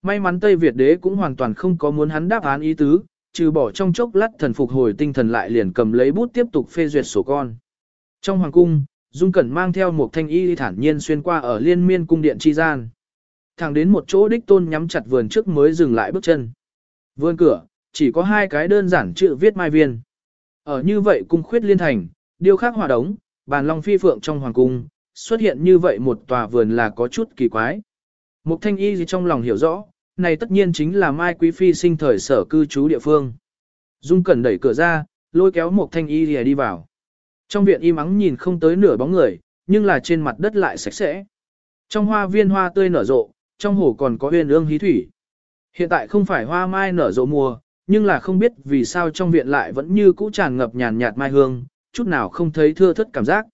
S1: May mắn Tây Việt đế cũng hoàn toàn không có muốn hắn đáp án ý tứ, trừ bỏ trong chốc lát thần phục hồi tinh thần lại liền cầm lấy bút tiếp tục phê duyệt sổ con. Trong hoàng cung, Dung Cẩn mang theo một thanh y thản nhiên xuyên qua ở liên miên cung điện chi gian. Thẳng đến một chỗ đích tôn nhắm chặt vườn trước mới dừng lại bước chân. Vườn cửa, chỉ có hai cái đơn giản chữ viết mai viên. Ở như vậy cung khuyết liên thành, điêu khắc hòa đống, bàn long phi phượng trong hoàng cung, xuất hiện như vậy một tòa vườn là có chút kỳ quái. Mục thanh y gì trong lòng hiểu rõ, này tất nhiên chính là Mai Quý Phi sinh thời sở cư trú địa phương. Dung Cẩn đẩy cửa ra, lôi kéo một thanh y lìa đi vào. Trong viện im ắng nhìn không tới nửa bóng người, nhưng là trên mặt đất lại sạch sẽ. Trong hoa viên hoa tươi nở rộ, trong hồ còn có huyền ương hí thủy. Hiện tại không phải hoa mai nở rộ mùa, nhưng là không biết vì sao trong viện lại vẫn như cũ tràn ngập nhàn nhạt mai hương, chút nào không thấy thưa thất cảm giác.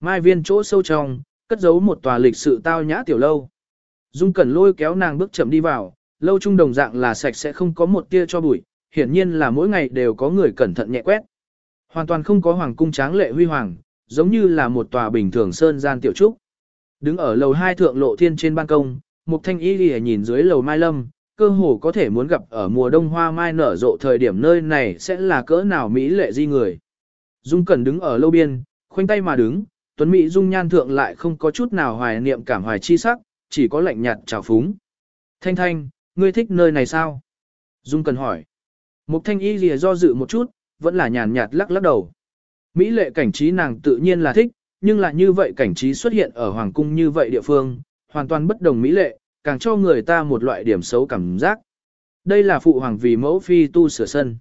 S1: Mai viên chỗ sâu trong, cất giấu một tòa lịch sự tao nhã tiểu lâu. Dung Cẩn lôi kéo nàng bước chậm đi vào, lâu trung đồng dạng là sạch sẽ không có một tia cho bụi, hiển nhiên là mỗi ngày đều có người cẩn thận nhẹ quét. Hoàn toàn không có hoàng cung tráng lệ huy hoàng, giống như là một tòa bình thường sơn gian tiểu trúc. Đứng ở lầu hai thượng lộ thiên trên ban công, Mục Thanh Y lìa nhìn dưới lầu mai lâm, cơ hồ có thể muốn gặp ở mùa đông hoa mai nở rộ thời điểm nơi này sẽ là cỡ nào mỹ lệ di người. Dung Cẩn đứng ở lâu biên, khoanh tay mà đứng, Tuấn Mỹ Dung nhan thượng lại không có chút nào hoài niệm cảm hoài chi sắc, chỉ có lạnh nhạt trào phúng. Thanh Thanh, ngươi thích nơi này sao? Dung cần hỏi. Mục Thanh Y lìa do dự một chút, vẫn là nhàn nhạt lắc lắc đầu. Mỹ lệ cảnh trí nàng tự nhiên là thích, nhưng là như vậy cảnh trí xuất hiện ở Hoàng Cung như vậy địa phương, hoàn toàn bất đồng mỹ lệ, càng cho người ta một loại điểm xấu cảm giác. Đây là phụ hoàng vì mẫu phi tu sửa sân.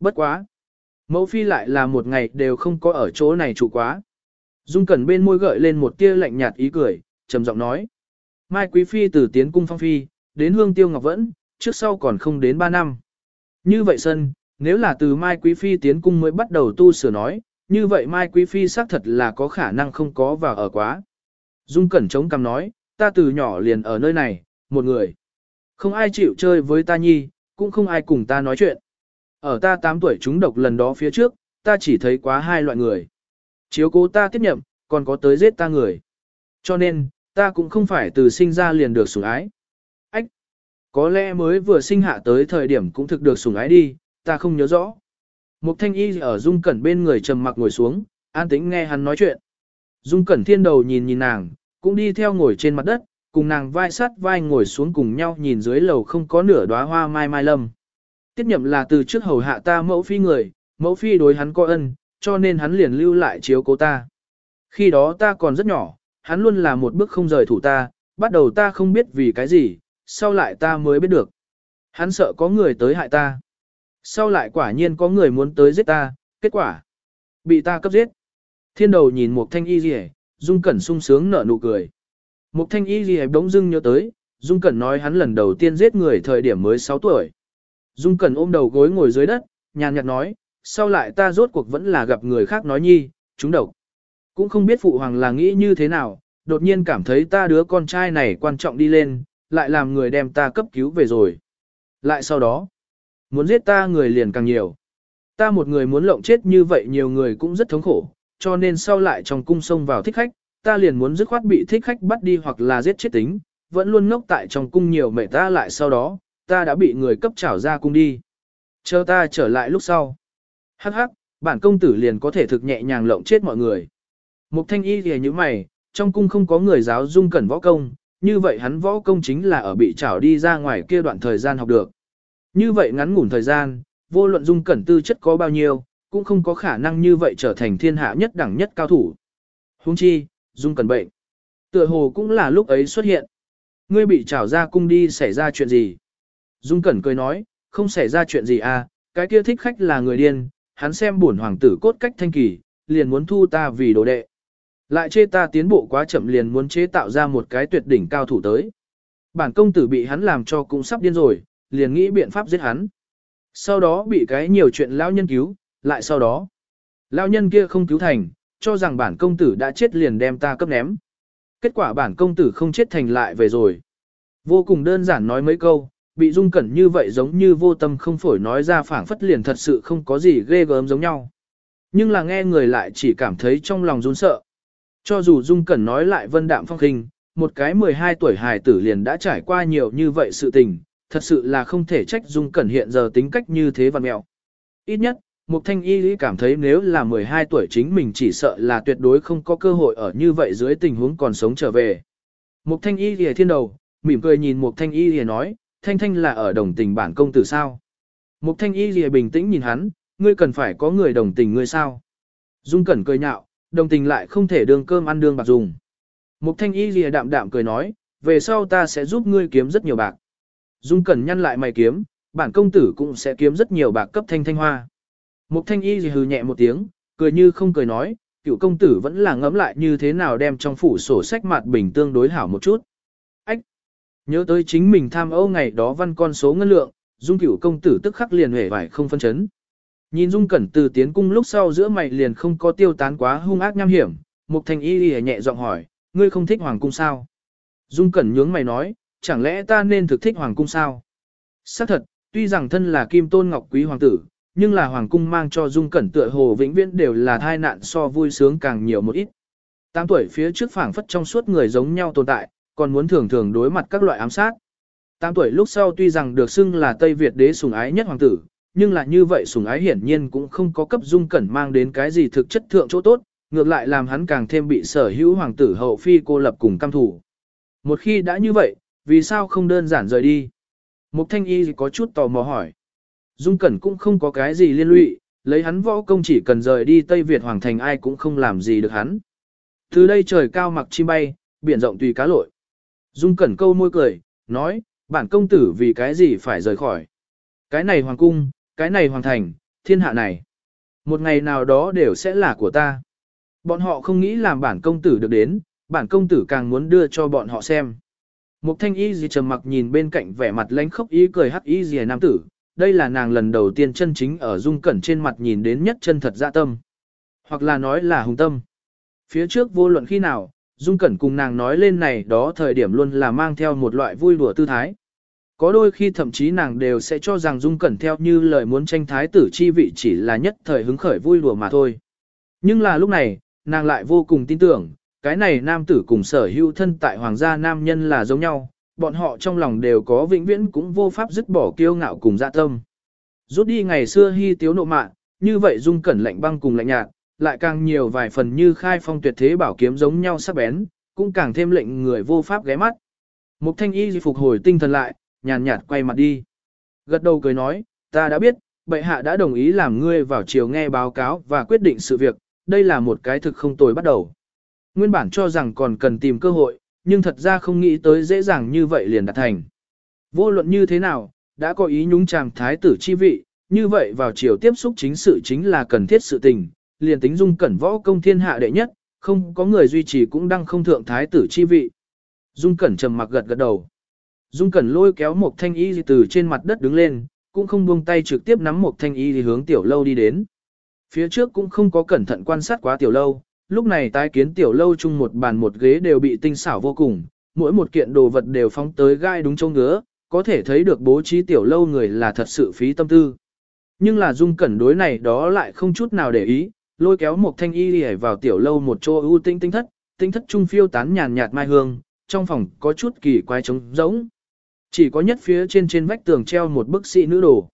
S1: Bất quá. Mẫu phi lại là một ngày đều không có ở chỗ này trụ quá. Dung Cẩn bên môi gợi lên một tia lạnh nhạt ý cười, trầm giọng nói. Mai Quý Phi từ tiến cung phong phi, đến hương tiêu ngọc vẫn, trước sau còn không đến 3 năm. Như vậy sân, nếu là từ Mai Quý Phi tiến cung mới bắt đầu tu sửa nói, như vậy Mai Quý Phi xác thật là có khả năng không có và ở quá. Dung Cẩn chống cằm nói, ta từ nhỏ liền ở nơi này, một người. Không ai chịu chơi với ta nhi, cũng không ai cùng ta nói chuyện. Ở ta 8 tuổi trúng độc lần đó phía trước, ta chỉ thấy quá hai loại người. Chiếu cố ta tiếp nhậm, còn có tới giết ta người. Cho nên, ta cũng không phải từ sinh ra liền được sủng ái. Ách! Có lẽ mới vừa sinh hạ tới thời điểm cũng thực được sủng ái đi, ta không nhớ rõ. Mục thanh y ở dung cẩn bên người trầm mặc ngồi xuống, an tĩnh nghe hắn nói chuyện. Dung cẩn thiên đầu nhìn nhìn nàng, cũng đi theo ngồi trên mặt đất, cùng nàng vai sát vai ngồi xuống cùng nhau nhìn dưới lầu không có nửa đóa hoa mai mai lâm. Tiết nhậm là từ trước hầu hạ ta mẫu phi người, mẫu phi đối hắn có ân, cho nên hắn liền lưu lại chiếu cố ta. Khi đó ta còn rất nhỏ, hắn luôn là một bước không rời thủ ta, bắt đầu ta không biết vì cái gì, sau lại ta mới biết được. Hắn sợ có người tới hại ta. Sau lại quả nhiên có người muốn tới giết ta, kết quả. Bị ta cấp giết. Thiên đầu nhìn một thanh y rìa, dung cẩn sung sướng nở nụ cười. Một thanh y rìa bỗng dưng nhớ tới, dung cẩn nói hắn lần đầu tiên giết người thời điểm mới 6 tuổi. Dung cẩn ôm đầu gối ngồi dưới đất, nhàn nhạt nói, sau lại ta rốt cuộc vẫn là gặp người khác nói nhi, chúng độc. Cũng không biết phụ hoàng là nghĩ như thế nào, đột nhiên cảm thấy ta đứa con trai này quan trọng đi lên, lại làm người đem ta cấp cứu về rồi. Lại sau đó, muốn giết ta người liền càng nhiều. Ta một người muốn lộng chết như vậy nhiều người cũng rất thống khổ, cho nên sau lại trong cung sông vào thích khách, ta liền muốn dứt khoát bị thích khách bắt đi hoặc là giết chết tính, vẫn luôn ngốc tại trong cung nhiều mẹ ta lại sau đó, ta đã bị người cấp trảo ra cung đi. Chờ ta trở lại lúc sau. Hắc hắc, bản công tử liền có thể thực nhẹ nhàng lộng chết mọi người. Mục thanh y thì như mày, trong cung không có người giáo dung cẩn võ công, như vậy hắn võ công chính là ở bị trảo đi ra ngoài kia đoạn thời gian học được. Như vậy ngắn ngủn thời gian, vô luận dung cẩn tư chất có bao nhiêu, cũng không có khả năng như vậy trở thành thiên hạ nhất đẳng nhất cao thủ. Hung chi, dung cẩn bệnh. Tựa hồ cũng là lúc ấy xuất hiện. Ngươi bị trảo ra cung đi xảy ra chuyện gì? Dung cẩn cười nói, không xảy ra chuyện gì à, cái kia thích khách là người điên, hắn xem buồn hoàng tử cốt cách thanh kỳ, liền muốn thu ta vì đồ đệ. Lại chê ta tiến bộ quá chậm liền muốn chế tạo ra một cái tuyệt đỉnh cao thủ tới. Bản công tử bị hắn làm cho cũng sắp điên rồi, liền nghĩ biện pháp giết hắn. Sau đó bị cái nhiều chuyện lão nhân cứu, lại sau đó. Lão nhân kia không cứu thành, cho rằng bản công tử đã chết liền đem ta cấp ném. Kết quả bản công tử không chết thành lại về rồi. Vô cùng đơn giản nói mấy câu, bị dung cẩn như vậy giống như vô tâm không phổi nói ra phảng phất liền thật sự không có gì ghê gớm giống nhau. Nhưng là nghe người lại chỉ cảm thấy trong lòng run sợ. Cho dù dung cẩn nói lại vân đạm phong khinh, một cái 12 tuổi hài tử liền đã trải qua nhiều như vậy sự tình, thật sự là không thể trách dung cẩn hiện giờ tính cách như thế văn mẹo. Ít nhất, Mục Thanh Y cảm thấy nếu là 12 tuổi chính mình chỉ sợ là tuyệt đối không có cơ hội ở như vậy dưới tình huống còn sống trở về. Mục Thanh Y lìa thiên đầu, mỉm cười nhìn Mục Thanh Y lìa nói, Thanh Thanh là ở đồng tình bản công tử sao. Mục Thanh Y lìa bình tĩnh nhìn hắn, ngươi cần phải có người đồng tình ngươi sao. Dung Cẩn cười nhạo, đồng tình lại không thể đương cơm ăn đương bạc dùng. Mục Thanh Y lìa đạm đạm cười nói, về sau ta sẽ giúp ngươi kiếm rất nhiều bạc. Dung Cẩn nhăn lại mày kiếm, bản công tử cũng sẽ kiếm rất nhiều bạc cấp Thanh Thanh Hoa. Mục Thanh Y hừ nhẹ một tiếng, cười như không cười nói, cựu công tử vẫn là ngẫm lại như thế nào đem trong phủ sổ sách mặt bình tương đối hảo một chút. Ách! Nhớ tới chính mình tham âu ngày đó văn con số ngân lượng, dung cửu công tử tức khắc liền hề vải không phân chấn. Nhìn dung cẩn từ tiến cung lúc sau giữa mày liền không có tiêu tán quá hung ác nham hiểm, mục thanh y lìa nhẹ giọng hỏi, ngươi không thích hoàng cung sao? Dung cẩn nhướng mày nói, chẳng lẽ ta nên thực thích hoàng cung sao? Xác thật, tuy rằng thân là kim tôn ngọc quý hoàng tử, nhưng là hoàng cung mang cho dung cẩn tựa hồ vĩnh viễn đều là thai nạn so vui sướng càng nhiều một ít. Tám tuổi phía trước phảng phất trong suốt người giống nhau tồn tại, còn muốn thường thường đối mặt các loại ám sát. Tám tuổi lúc sau tuy rằng được xưng là Tây Việt đế sủng ái nhất hoàng tử, nhưng là như vậy sủng ái hiển nhiên cũng không có cấp dung cẩn mang đến cái gì thực chất thượng chỗ tốt, ngược lại làm hắn càng thêm bị sở hữu hoàng tử hậu phi cô lập cùng cam thủ. Một khi đã như vậy, vì sao không đơn giản rời đi? Mục thanh y có chút tò mò hỏi. Dung cẩn cũng không có cái gì liên lụy, lấy hắn võ công chỉ cần rời đi Tây Việt hoàng thành ai cũng không làm gì được hắn. Từ đây trời cao mặc chim bay, biển rộng tùy cá lội. Dung cẩn câu môi cười, nói, bản công tử vì cái gì phải rời khỏi. Cái này hoàng cung, cái này hoàng thành, thiên hạ này. Một ngày nào đó đều sẽ là của ta. Bọn họ không nghĩ làm bản công tử được đến, bản công tử càng muốn đưa cho bọn họ xem. Mục thanh y gì trầm mặc nhìn bên cạnh vẻ mặt lánh khóc ý cười hắc y gì nam tử, đây là nàng lần đầu tiên chân chính ở dung cẩn trên mặt nhìn đến nhất chân thật dạ tâm. Hoặc là nói là hùng tâm. Phía trước vô luận khi nào, dung cẩn cùng nàng nói lên này đó thời điểm luôn là mang theo một loại vui đùa tư thái. Có đôi khi thậm chí nàng đều sẽ cho rằng dung cẩn theo như lời muốn tranh thái tử chi vị chỉ là nhất thời hứng khởi vui đùa mà thôi. Nhưng là lúc này, nàng lại vô cùng tin tưởng, cái này nam tử cùng sở hữu thân tại hoàng gia nam nhân là giống nhau, bọn họ trong lòng đều có vĩnh viễn cũng vô pháp dứt bỏ kiêu ngạo cùng dạ tâm. Rút đi ngày xưa hy tiếu nộ mạn, như vậy dung cẩn lạnh băng cùng lạnh nhạt, lại càng nhiều vài phần như khai phong tuyệt thế bảo kiếm giống nhau sắc bén, cũng càng thêm lệnh người vô pháp ghé mắt. Mục thanh y phục hồi tinh thần lại, nhàn nhạt quay mặt đi. Gật đầu cười nói, ta đã biết, bệ hạ đã đồng ý làm ngươi vào chiều nghe báo cáo và quyết định sự việc, đây là một cái thực không tồi bắt đầu. Nguyên bản cho rằng còn cần tìm cơ hội, nhưng thật ra không nghĩ tới dễ dàng như vậy liền đạt thành. Vô luận như thế nào, đã có ý nhúng chàng thái tử chi vị, như vậy vào chiều tiếp xúc chính sự chính là cần thiết sự tình, liền tính dung cẩn võ công thiên hạ đệ nhất, không có người duy trì cũng đang không thượng thái tử chi vị. Dung cẩn trầm mặc gật gật đầu. Dung cẩn lôi kéo một thanh y từ trên mặt đất đứng lên, cũng không buông tay trực tiếp nắm một thanh y hướng tiểu lâu đi đến. Phía trước cũng không có cẩn thận quan sát quá tiểu lâu, lúc này tái kiến tiểu lâu chung một bàn một ghế đều bị tinh xảo vô cùng, mỗi một kiện đồ vật đều phóng tới gai đúng châu ngứa, có thể thấy được bố trí tiểu lâu người là thật sự phí tâm tư. Nhưng là dung cẩn đối này đó lại không chút nào để ý, lôi kéo một thanh y đi vào tiểu lâu một chỗ ưu tinh tinh thất, tinh thất trung phiêu tán nhàn nhạt mai hương, trong phòng có chút kỳ quái trống rỗng. Chỉ có nhất phía trên trên vách tường treo một bức sĩ nữ đồ.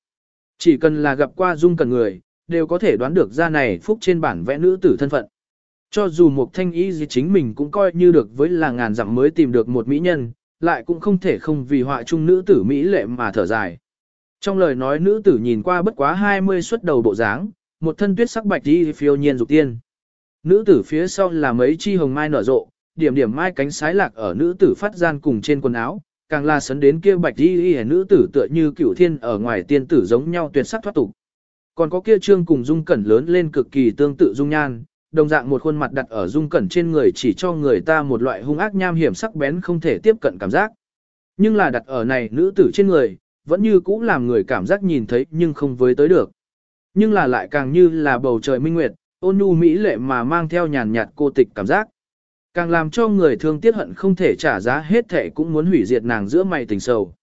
S1: Chỉ cần là gặp qua dung cần người, đều có thể đoán được ra này phúc trên bản vẽ nữ tử thân phận. Cho dù một thanh ý gì chính mình cũng coi như được với là ngàn dặm mới tìm được một mỹ nhân, lại cũng không thể không vì họa chung nữ tử mỹ lệ mà thở dài. Trong lời nói nữ tử nhìn qua bất quá 20 xuất đầu bộ dáng, một thân tuyết sắc bạch đi phiêu nhiên dục tiên. Nữ tử phía sau là mấy chi hồng mai nở rộ, điểm điểm mai cánh sái lạc ở nữ tử phát gian cùng trên quần áo, càng là sấn đến kia bạch y y nữ tử tựa như cửu thiên ở ngoài tiên tử giống nhau tuyệt sắc thoát tục. Còn có kia trương cùng dung cẩn lớn lên cực kỳ tương tự dung nhan, đồng dạng một khuôn mặt đặt ở dung cẩn trên người chỉ cho người ta một loại hung ác nham hiểm sắc bén không thể tiếp cận cảm giác. Nhưng là đặt ở này nữ tử trên người, vẫn như cũ làm người cảm giác nhìn thấy nhưng không với tới được. Nhưng là lại càng như là bầu trời minh nguyệt, ôn nhu mỹ lệ mà mang theo nhàn nhạt cô tịch cảm giác. Càng làm cho người thương tiếc hận không thể trả giá hết thể cũng muốn hủy diệt nàng giữa mày tình sầu.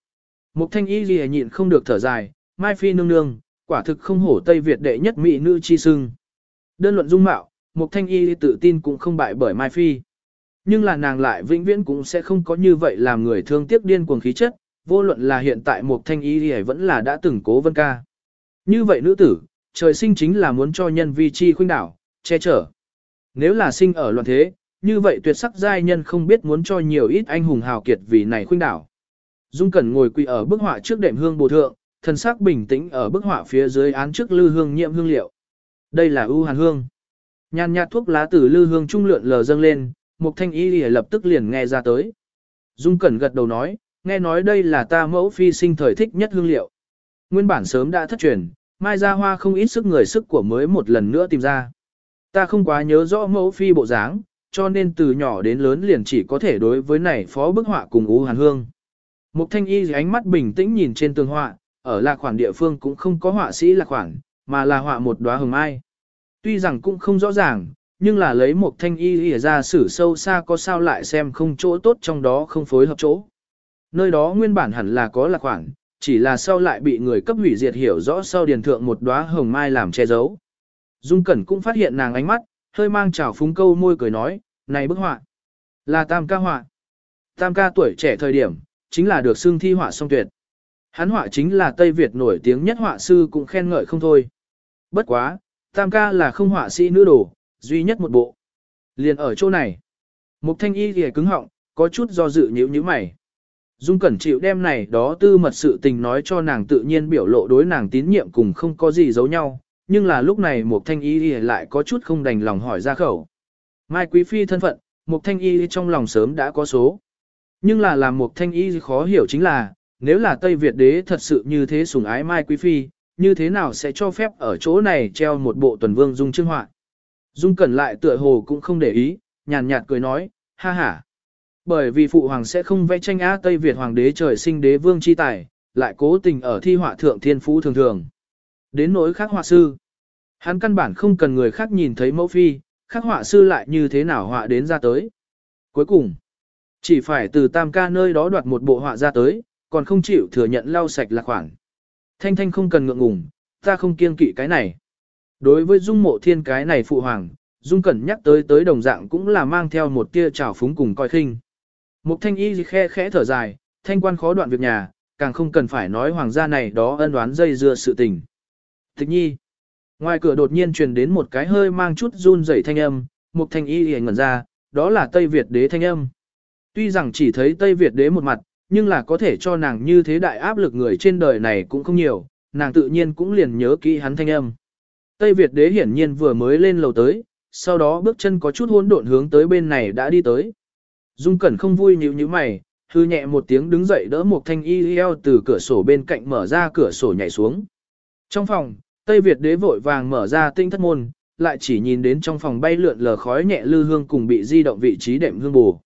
S1: Mục thanh y gì nhịn không được thở dài, Mai Phi nương nương, quả thực không hổ Tây Việt đệ nhất mỹ nữ chi sưng. Đơn luận dung mạo, Mục Thanh Y tự tin cũng không bại bởi Mai Phi. Nhưng là nàng lại vĩnh viễn cũng sẽ không có như vậy làm người thương tiếc điên cuồng khí chất, vô luận là hiện tại Mục Thanh Y thì vẫn là đã từng cố vân ca. Như vậy nữ tử, trời sinh chính là muốn cho nhân vi chi khuynh đảo, che chở. Nếu là sinh ở loạn thế, như vậy tuyệt sắc giai nhân không biết muốn cho nhiều ít anh hùng hào kiệt vì này khuynh đảo. Dung Cẩn ngồi quỳ ở bức họa trước đệm hương bồ thượng, thần sắc bình tĩnh ở bức họa phía dưới án trước lư hương nhiệm hương liệu. Đây là ưu hàn hương. Nhàn nhạt thuốc lá tử lư hương trung lượn lờ dâng lên, Mục Thanh Y lìa lập tức liền nghe ra tới. Dung Cẩn gật đầu nói, nghe nói đây là ta mẫu phi sinh thời thích nhất hương liệu. Nguyên bản sớm đã thất truyền, mai ra hoa không ít sức người sức của mới một lần nữa tìm ra. Ta không quá nhớ rõ mẫu phi bộ dáng, cho nên từ nhỏ đến lớn liền chỉ có thể đối với này phó bức họa cùng ú hàn hương. Mục thanh y ánh mắt bình tĩnh nhìn trên tường họa, ở lạc khoản địa phương cũng không có họa sĩ lạc khoản, mà là họa một đóa hồng mai. Tuy rằng cũng không rõ ràng, nhưng là lấy một thanh y ỉa ra sử sâu xa có sao lại xem không chỗ tốt trong đó không phối hợp chỗ. Nơi đó nguyên bản hẳn là có lạc khoản, chỉ là sau lại bị người cấp hủy diệt hiểu rõ sau điền thượng một đóa hồng mai làm che giấu. Dung Cẩn cũng phát hiện nàng ánh mắt, hơi mang trào phúng câu môi cười nói, này bức họa, là tam ca họa. Tam ca tuổi trẻ thời điểm, chính là được xưng thi họa song tuyệt. Hắn họa chính là Tây Việt nổi tiếng nhất họa sư cũng khen ngợi không thôi. Bất quá, tam ca là không họa sĩ nữ đồ, duy nhất một bộ. Liền ở chỗ này. Mục thanh y thì cứng họng, có chút do dự nhíu nhíu mày. Dung Cẩn chịu đem này đó tư mật sự tình nói cho nàng tự nhiên biểu lộ đối nàng tín nhiệm cùng không có gì giấu nhau, nhưng là lúc này Mục Thanh Y lại có chút không đành lòng hỏi ra khẩu. Mai Quý Phi thân phận, Mục Thanh Y trong lòng sớm đã có số. Nhưng là làm Mục Thanh Y khó hiểu chính là, nếu là Tây Việt đế thật sự như thế sủng ái Mai Quý Phi, như thế nào sẽ cho phép ở chỗ này treo một bộ tuần vương dung chương họa. Dung Cẩn lại tựa hồ cũng không để ý, nhàn nhạt cười nói, ha ha. Bởi vì phụ hoàng sẽ không vẽ tranh á Tây Việt hoàng đế trời sinh đế vương chi tài, lại cố tình ở thi họa thượng thiên phú thường thường. Đến nỗi khác họa sư. Hắn căn bản không cần người khác nhìn thấy mẫu phi, Khắc họa sư lại như thế nào họa đến ra tới. Cuối cùng, chỉ phải từ tam ca nơi đó đoạt một bộ họa ra tới, còn không chịu thừa nhận lau sạch là khoản. Thanh thanh không cần ngượng ngùng, ta không kiêng kỵ cái này. Đối với dung mộ thiên cái này phụ hoàng, dung cẩn nhắc tới tới đồng dạng cũng là mang theo một tia trào phúng cùng coi khinh. Mục thanh y khe khẽ thở dài, thanh quan khó đoạn việc nhà, càng không cần phải nói hoàng gia này đó ân đoán dây dưa sự tình. Thích nhi. Ngoài cửa đột nhiên truyền đến một cái hơi mang chút run rẩy thanh âm, một thanh y hề ngẩn ra, đó là Tây Việt đế thanh âm. Tuy rằng chỉ thấy Tây Việt đế một mặt, nhưng là có thể cho nàng như thế đại áp lực người trên đời này cũng không nhiều, nàng tự nhiên cũng liền nhớ kỹ hắn thanh âm. Tây Việt đế hiển nhiên vừa mới lên lầu tới, sau đó bước chân có chút hỗn độn hướng tới bên này đã đi tới. Dung Cẩn không vui nhíu nhíu mày, hư nhẹ một tiếng đứng dậy đỡ một thanh y eo từ cửa sổ bên cạnh mở ra cửa sổ nhảy xuống. Trong phòng, Tây Việt đế vội vàng mở ra tinh thất môn, lại chỉ nhìn đến trong phòng bay lượn lờ khói nhẹ lư hương cùng bị di động vị trí đệm hương bù.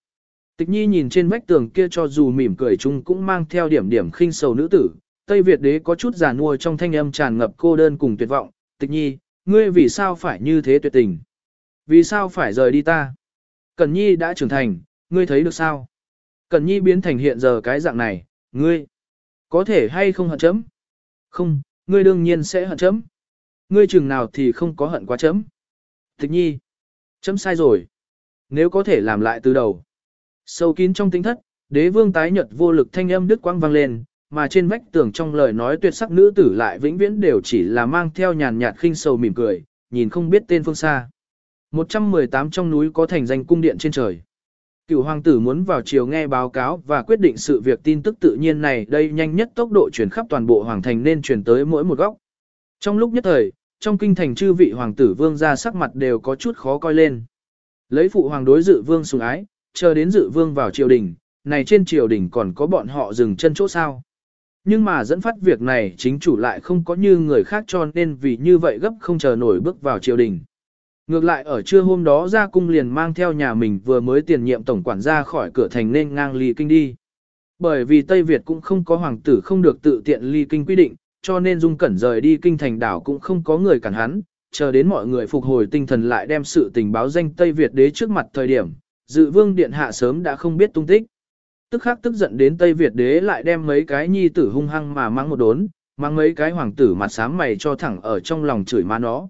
S1: Tịch nhi nhìn trên vách tường kia cho dù mỉm cười chung cũng mang theo điểm điểm khinh sầu nữ tử. Tây Việt đế có chút giàn nuôi trong thanh âm tràn ngập cô đơn cùng tuyệt vọng. Tịch nhi, ngươi vì sao phải như thế tuyệt tình? Vì sao phải rời đi ta? Cẩn nhi đã trưởng thành, ngươi thấy được sao? Cẩn nhi biến thành hiện giờ cái dạng này, ngươi, có thể hay không hận chấm? Không, ngươi đương nhiên sẽ hận chấm. Ngươi chừng nào thì không có hận quá chấm. Tịch nhi, chấm sai rồi. Nếu có thể làm lại từ đầu. Sâu kín trong tính thất, đế vương tái nhật vô lực thanh âm đức quang vang lên, mà trên vách tường trong lời nói tuyệt sắc nữ tử lại vĩnh viễn đều chỉ là mang theo nhàn nhạt khinh sầu mỉm cười, nhìn không biết tên phương xa. 118 trong núi có thành danh cung điện trên trời. Cựu hoàng tử muốn vào chiều nghe báo cáo và quyết định sự việc tin tức tự nhiên này đây nhanh nhất tốc độ truyền khắp toàn bộ hoàng thành nên truyền tới mỗi một góc. Trong lúc nhất thời, trong kinh thành chư vị hoàng tử vương ra sắc mặt đều có chút khó coi lên. Lấy phụ hoàng đối dự vương sùng ái, chờ đến dự vương vào triều đình, này trên triều đình còn có bọn họ dừng chân chỗ sao. Nhưng mà dẫn phát việc này chính chủ lại không có như người khác cho nên vì như vậy gấp không chờ nổi bước vào triều đình. Ngược lại ở trưa hôm đó ra cung liền mang theo nhà mình vừa mới tiền nhiệm tổng quản ra khỏi cửa thành nên ngang ly kinh đi. Bởi vì Tây Việt cũng không có hoàng tử không được tự tiện ly kinh quy định, cho nên Dung Cẩn rời đi kinh thành đảo cũng không có người cản hắn, chờ đến mọi người phục hồi tinh thần lại đem sự tình báo danh Tây Việt đế trước mặt thời điểm, dự vương điện hạ sớm đã không biết tung tích. Tức khắc tức giận đến Tây Việt đế lại đem mấy cái nhi tử hung hăng mà mang một đốn, mang mấy cái hoàng tử mặt sám mày cho thẳng ở trong lòng chửi má nó.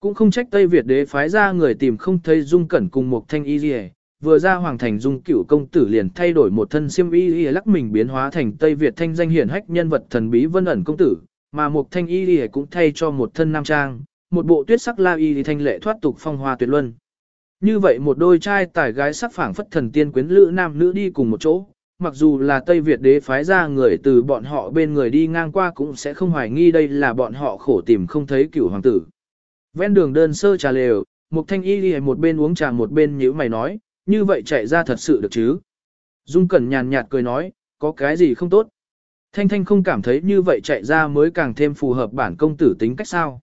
S1: Cũng không trách Tây Việt đế phái ra người tìm không thấy Dung Cẩn cùng một thanh y gì vừa ra hoàng thành Dung cửu công tử liền thay đổi một thân xiêm y y lắc mình biến hóa thành Tây Việt thanh danh hiển hách nhân vật thần bí vân ẩn công tử, mà một thanh y y cũng thay cho một thân nam trang, một bộ tuyết sắc la y thanh lệ thoát tục phong hoa tuyệt luân. Như vậy một đôi trai tài gái sắc phảng phất thần tiên quyến lữ nam nữ đi cùng một chỗ, mặc dù là Tây Việt đế phái ra người từ bọn họ bên người đi ngang qua cũng sẽ không hoài nghi đây là bọn họ khổ tìm không thấy cửu hoàng tử. Ven đường đơn sơ trà lều, Mục Thanh Y đi một bên uống trà một bên nhíu mày nói, như vậy chạy ra thật sự được chứ. Dung Cẩn nhàn nhạt cười nói, có cái gì không tốt. Thanh Thanh không cảm thấy như vậy chạy ra mới càng thêm phù hợp bản công tử tính cách sao.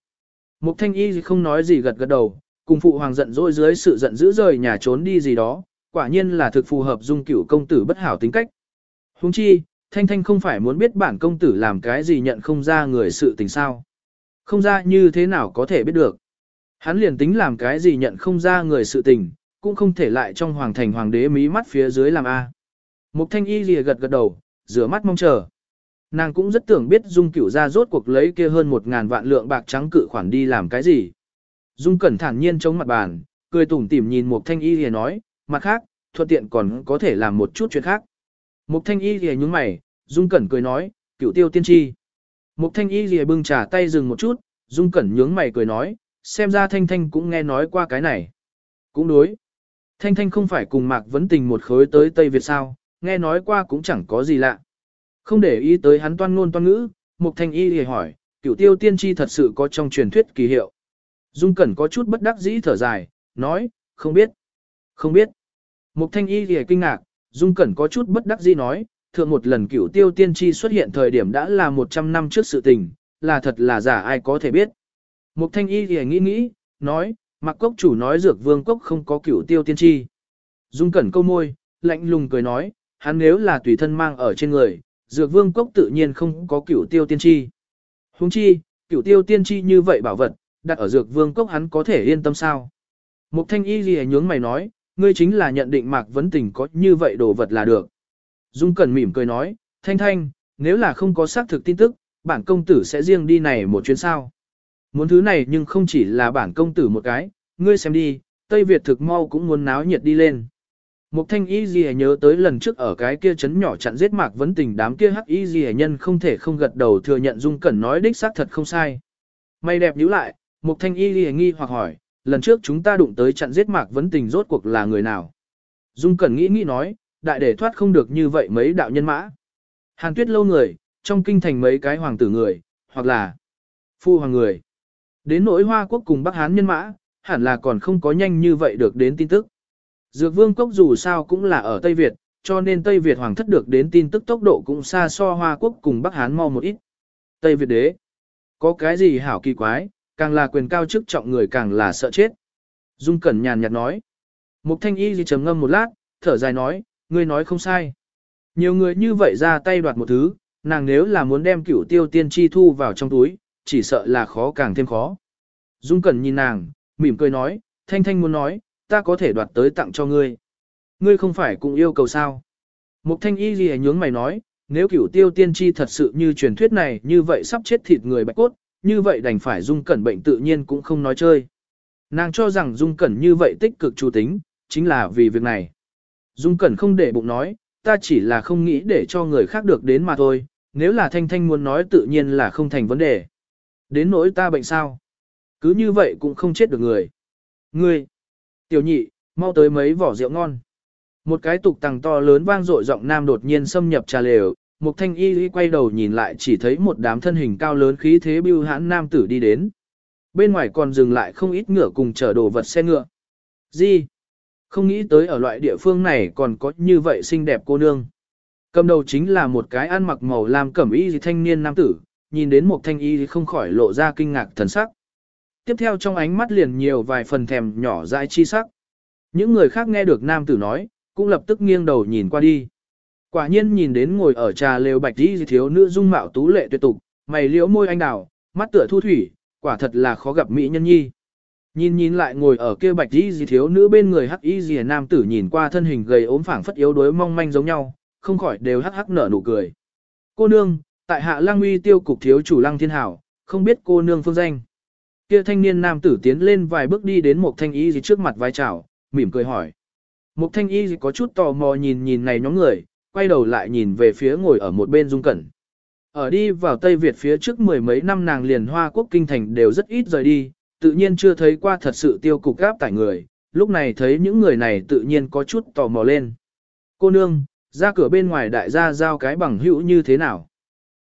S1: Mục Thanh Y không nói gì gật gật đầu, cùng phụ hoàng giận dỗi dưới sự giận dữ rời nhà trốn đi gì đó, quả nhiên là thực phù hợp dung cửu công tử bất hảo tính cách. Huống chi, Thanh Thanh không phải muốn biết bản công tử làm cái gì nhận không ra người sự tình sao. Không ra như thế nào có thể biết được. Hắn liền tính làm cái gì nhận không ra người sự tình, cũng không thể lại trong hoàng thành hoàng đế mí mắt phía dưới làm A. Mục thanh y lìa gật gật đầu, rửa mắt mong chờ. Nàng cũng rất tưởng biết Dung cửu ra rốt cuộc lấy kia hơn một ngàn vạn lượng bạc trắng cự khoản đi làm cái gì. Dung cẩn thản nhiên chống mặt bàn, cười tủm tỉm nhìn Mục thanh y lìa nói, mặt khác, thuận tiện còn có thể làm một chút chuyện khác. Mục thanh y lìa nhúng mày, Dung cẩn cười nói, cửu tiêu tiên tri. Mục thanh y lìa bưng trà tay dừng một chút, Dung cẩn nhướng mày cười nói, xem ra Thanh Thanh cũng nghe nói qua cái này. Cũng đối. Thanh Thanh không phải cùng Mạc Vấn Tình một khối tới Tây Việt sao, nghe nói qua cũng chẳng có gì lạ. Không để ý tới hắn toan ngôn toan ngữ, Mục Thanh Y lìa hỏi, cửu tiêu tiên tri thật sự có trong truyền thuyết kỳ hiệu. Dung Cẩn có chút bất đắc dĩ thở dài, nói, không biết. Không biết. Mục Thanh Y lìa kinh ngạc, Dung Cẩn có chút bất đắc dĩ nói, thượng một lần cửu tiêu tiên tri xuất hiện thời điểm đã là 100 năm trước sự tình, là thật là giả ai có thể biết. Mục thanh y thì nghĩ nghĩ, nói, mặc cốc chủ nói dược vương cốc không có cửu tiêu tiên tri. Dung cẩn câu môi, lạnh lùng cười nói, hắn nếu là tùy thân mang ở trên người, dược vương cốc tự nhiên không có cửu tiêu tiên tri. Huống chi, cửu tiêu tiên tri như vậy bảo vật, đặt ở dược vương cốc hắn có thể yên tâm sao. Mục thanh y gì nhướng mày nói, ngươi chính là nhận định mạc vấn tình có như vậy đồ vật là được. Dung Cẩn mỉm cười nói, thanh thanh, nếu là không có xác thực tin tức, bản công tử sẽ riêng đi này một chuyến sao. Muốn thứ này nhưng không chỉ là bản công tử một cái, ngươi xem đi, Tây Việt thực mau cũng muốn náo nhiệt đi lên. Mục thanh y gì nhớ tới lần trước ở cái kia chấn nhỏ chặn giết mạc vấn tình đám kia hắc y gì nhân không thể không gật đầu thừa nhận Dung Cẩn nói đích xác thật không sai. Mày đẹp nhíu lại, mục thanh y gì nghi hoặc hỏi, lần trước chúng ta đụng tới chặn giết mạc vấn tình rốt cuộc là người nào. Dung Cẩn nghĩ nghĩ nói, đại để thoát không được như vậy mấy đạo nhân mã. Hàn tuyết lâu người, trong kinh thành mấy cái hoàng tử người, hoặc là phu hoàng người. Đến nỗi Hoa Quốc cùng Bắc Hán nhân mã, hẳn là còn không có nhanh như vậy được đến tin tức. Dược Vương Cốc dù sao cũng là ở Tây Việt, cho nên Tây Việt hoàng thất được đến tin tức tốc độ cũng xa so Hoa Quốc cùng Bắc Hán mau một ít. Tây Việt đế, có cái gì hảo kỳ quái, càng là quyền cao chức trọng người càng là sợ chết. Dung Cẩn nhàn nhạt nói. Mục Thanh Y gì trầm ngâm một lát, thở dài nói, ngươi nói không sai. Nhiều người như vậy ra tay đoạt một thứ, nàng nếu là muốn đem cửu tiêu tiên chi thu vào trong túi, chỉ sợ là khó càng thêm khó. Dung Cẩn nhìn nàng, mỉm cười nói, Thanh Thanh muốn nói, ta có thể đoạt tới tặng cho ngươi. Ngươi không phải cũng yêu cầu sao. Mục Thanh Y gì nhướng mày nói, nếu cửu tiêu tiên chi thật sự như truyền thuyết này như vậy sắp chết thịt người bạch cốt, như vậy đành phải Dung Cẩn bệnh tự nhiên cũng không nói chơi. Nàng cho rằng Dung Cẩn như vậy tích cực chủ tính, chính là vì việc này. Dung Cẩn không để bụng nói, ta chỉ là không nghĩ để cho người khác được đến mà thôi, nếu là Thanh Thanh muốn nói tự nhiên là không thành vấn đề. Đến nỗi ta bệnh sao? Cứ như vậy cũng không chết được người. Ngươi! Tiểu nhị, mau tới mấy vỏ rượu ngon. Một cái tục tằng to lớn vang dội giọng nam đột nhiên xâm nhập trà lều, Mục thanh y quay đầu nhìn lại chỉ thấy một đám thân hình cao lớn khí thế bưu hãn nam tử đi đến. Bên ngoài còn dừng lại không ít ngựa cùng chở đồ vật xe ngựa. Gì? Không nghĩ tới ở loại địa phương này còn có như vậy xinh đẹp cô nương. Cầm đầu chính là một cái ăn mặc màu lam cẩm y thanh niên nam tử, nhìn đến một thanh y không khỏi lộ ra kinh ngạc thần sắc. Tiếp theo trong ánh mắt liền nhiều vài phần thèm nhỏ dãi chi sắc. Những người khác nghe được nam tử nói, cũng lập tức nghiêng đầu nhìn qua đi. Quả nhiên nhìn đến ngồi ở trà lều bạch y thiếu nữ dung mạo tú lệ tuyệt tục, mày liễu môi anh đào, mắt tựa thu thủy, quả thật là khó gặp mỹ nhân nhi. Nhìn nhìn lại ngồi ở kia bạch y gì thiếu nữ bên người hắc y gì nam tử nhìn qua thân hình gầy ốm phảng phất yếu đuối mong manh giống nhau, không khỏi đều hắc hắc nở nụ cười. Cô nương, tại hạ lang uy tiêu cục thiếu chủ lăng thiên hảo, không biết cô nương phương danh. Kia thanh niên nam tử tiến lên vài bước đi đến một thanh y gì trước mặt vai chào, mỉm cười hỏi. Một thanh y gì có chút tò mò nhìn nhìn này nhóm người, quay đầu lại nhìn về phía ngồi ở một bên Dung Cẩn. Ở đi vào Tây Việt phía trước mười mấy năm nàng liền hoa quốc kinh thành đều rất ít rời đi, tự nhiên chưa thấy qua thật sự tiêu cục gáp tải người, lúc này thấy những người này tự nhiên có chút tò mò lên. Cô nương, ra cửa bên ngoài đại gia giao cái bằng hữu như thế nào?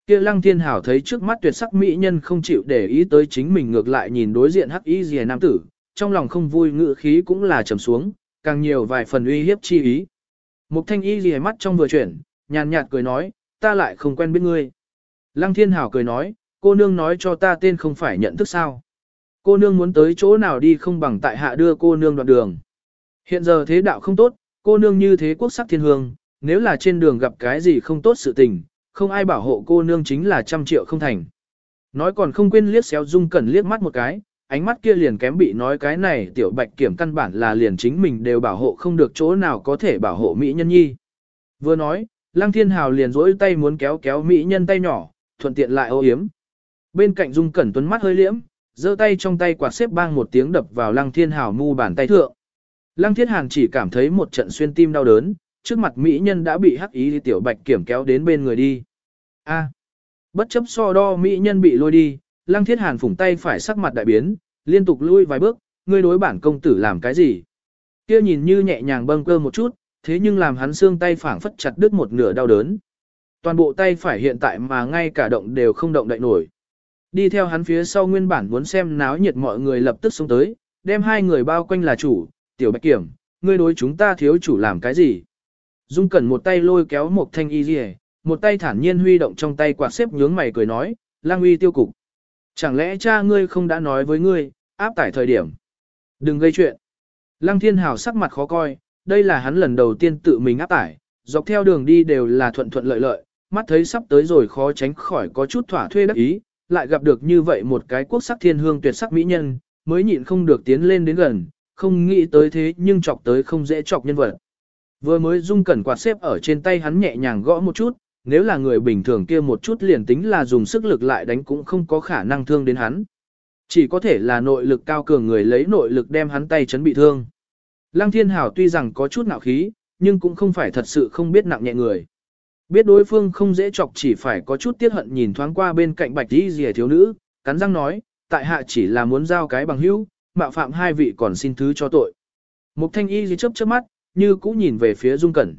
S1: Kia lăng thiên hảo thấy trước mắt tuyệt sắc mỹ nhân không chịu để ý tới chính mình ngược lại nhìn đối diện hắc y rìa nam tử, trong lòng không vui ngự khí cũng là trầm xuống, càng nhiều vài phần uy hiếp chi ý. Mục thanh y rìa mắt trong vừa chuyển, nhàn nhạt cười nói, ta lại không quen biết ngươi. Lăng thiên hảo cười nói, cô nương nói cho ta tên không phải nhận thức sao. Cô nương muốn tới chỗ nào đi không bằng tại hạ đưa cô nương đoạn đường. Hiện giờ thế đạo không tốt, cô nương như thế quốc sắc thiên hương, nếu là trên đường gặp cái gì không tốt sự tình, không ai bảo hộ cô nương chính là trăm triệu không thành. Nói còn không quên liếc xéo dung cẩn liếc mắt một cái, ánh mắt kia liền kém bị nói cái này tiểu bạch kiểm căn bản là liền chính mình đều bảo hộ không được chỗ nào có thể bảo hộ Mỹ nhân nhi. Vừa nói, Lăng Thiên Hào liền rỗi tay muốn kéo kéo Mỹ nhân tay nhỏ, thuận tiện lại ô hiếm. Bên cạnh Dung Cẩn Tuấn mắt hơi liễm, giơ tay trong tay quạt xếp bang một tiếng đập vào Lăng Thiên Hào mu bàn tay thượng. Lăng Thiên Hàn chỉ cảm thấy một trận xuyên tim đau đớn, trước mặt Mỹ nhân đã bị hắc ý tiểu bạch kiểm kéo đến bên người đi. A. bất chấp so đo Mỹ nhân bị lôi đi, Lăng Thiết Hàn phủng tay phải sắc mặt đại biến, liên tục lui vài bước, ngươi đối bản công tử làm cái gì? Kia nhìn như nhẹ nhàng bâng cơ một chút, thế nhưng làm hắn xương tay phảng phất chặt đứt một nửa đau đớn. Toàn bộ tay phải hiện tại mà ngay cả động đều không động đậy nổi. Đi theo hắn phía sau nguyên bản muốn xem náo nhiệt mọi người lập tức xuống tới, đem hai người bao quanh là chủ, tiểu bạch kiểm, ngươi đối chúng ta thiếu chủ làm cái gì? Dung cẩn một tay lôi kéo một thanh y rìa, một tay thản nhiên huy động trong tay quạt xếp nhướng mày cười nói, lang uy tiêu cục. Chẳng lẽ cha ngươi không đã nói với ngươi, áp tải thời điểm. Đừng gây chuyện. Lăng thiên hào sắc mặt khó coi, đây là hắn lần đầu tiên tự mình áp tải, dọc theo đường đi đều là thuận thuận lợi lợi, mắt thấy sắp tới rồi khó tránh khỏi có chút thỏa thuê đắc ý, lại gặp được như vậy một cái quốc sắc thiên hương tuyệt sắc mỹ nhân, mới nhịn không được tiến lên đến gần, không nghĩ tới thế nhưng chọc tới không dễ chọc nhân vật. Vừa mới dung cẩn quạt xếp ở trên tay hắn nhẹ nhàng gõ một chút, nếu là người bình thường kia một chút liền tính là dùng sức lực lại đánh cũng không có khả năng thương đến hắn. Chỉ có thể là nội lực cao cường người lấy nội lực đem hắn tay chấn bị thương. Lăng thiên hảo tuy rằng có chút nạo khí, nhưng cũng không phải thật sự không biết nặng nhẹ người. Biết đối phương không dễ chọc chỉ phải có chút tiếc hận nhìn thoáng qua bên cạnh bạch đi rìa thiếu nữ, cắn răng nói, tại hạ chỉ là muốn giao cái bằng hữu, mạo phạm hai vị còn xin thứ cho tội. Mục thanh y gì chớp chớp mắt, như cũ nhìn về phía dung cẩn.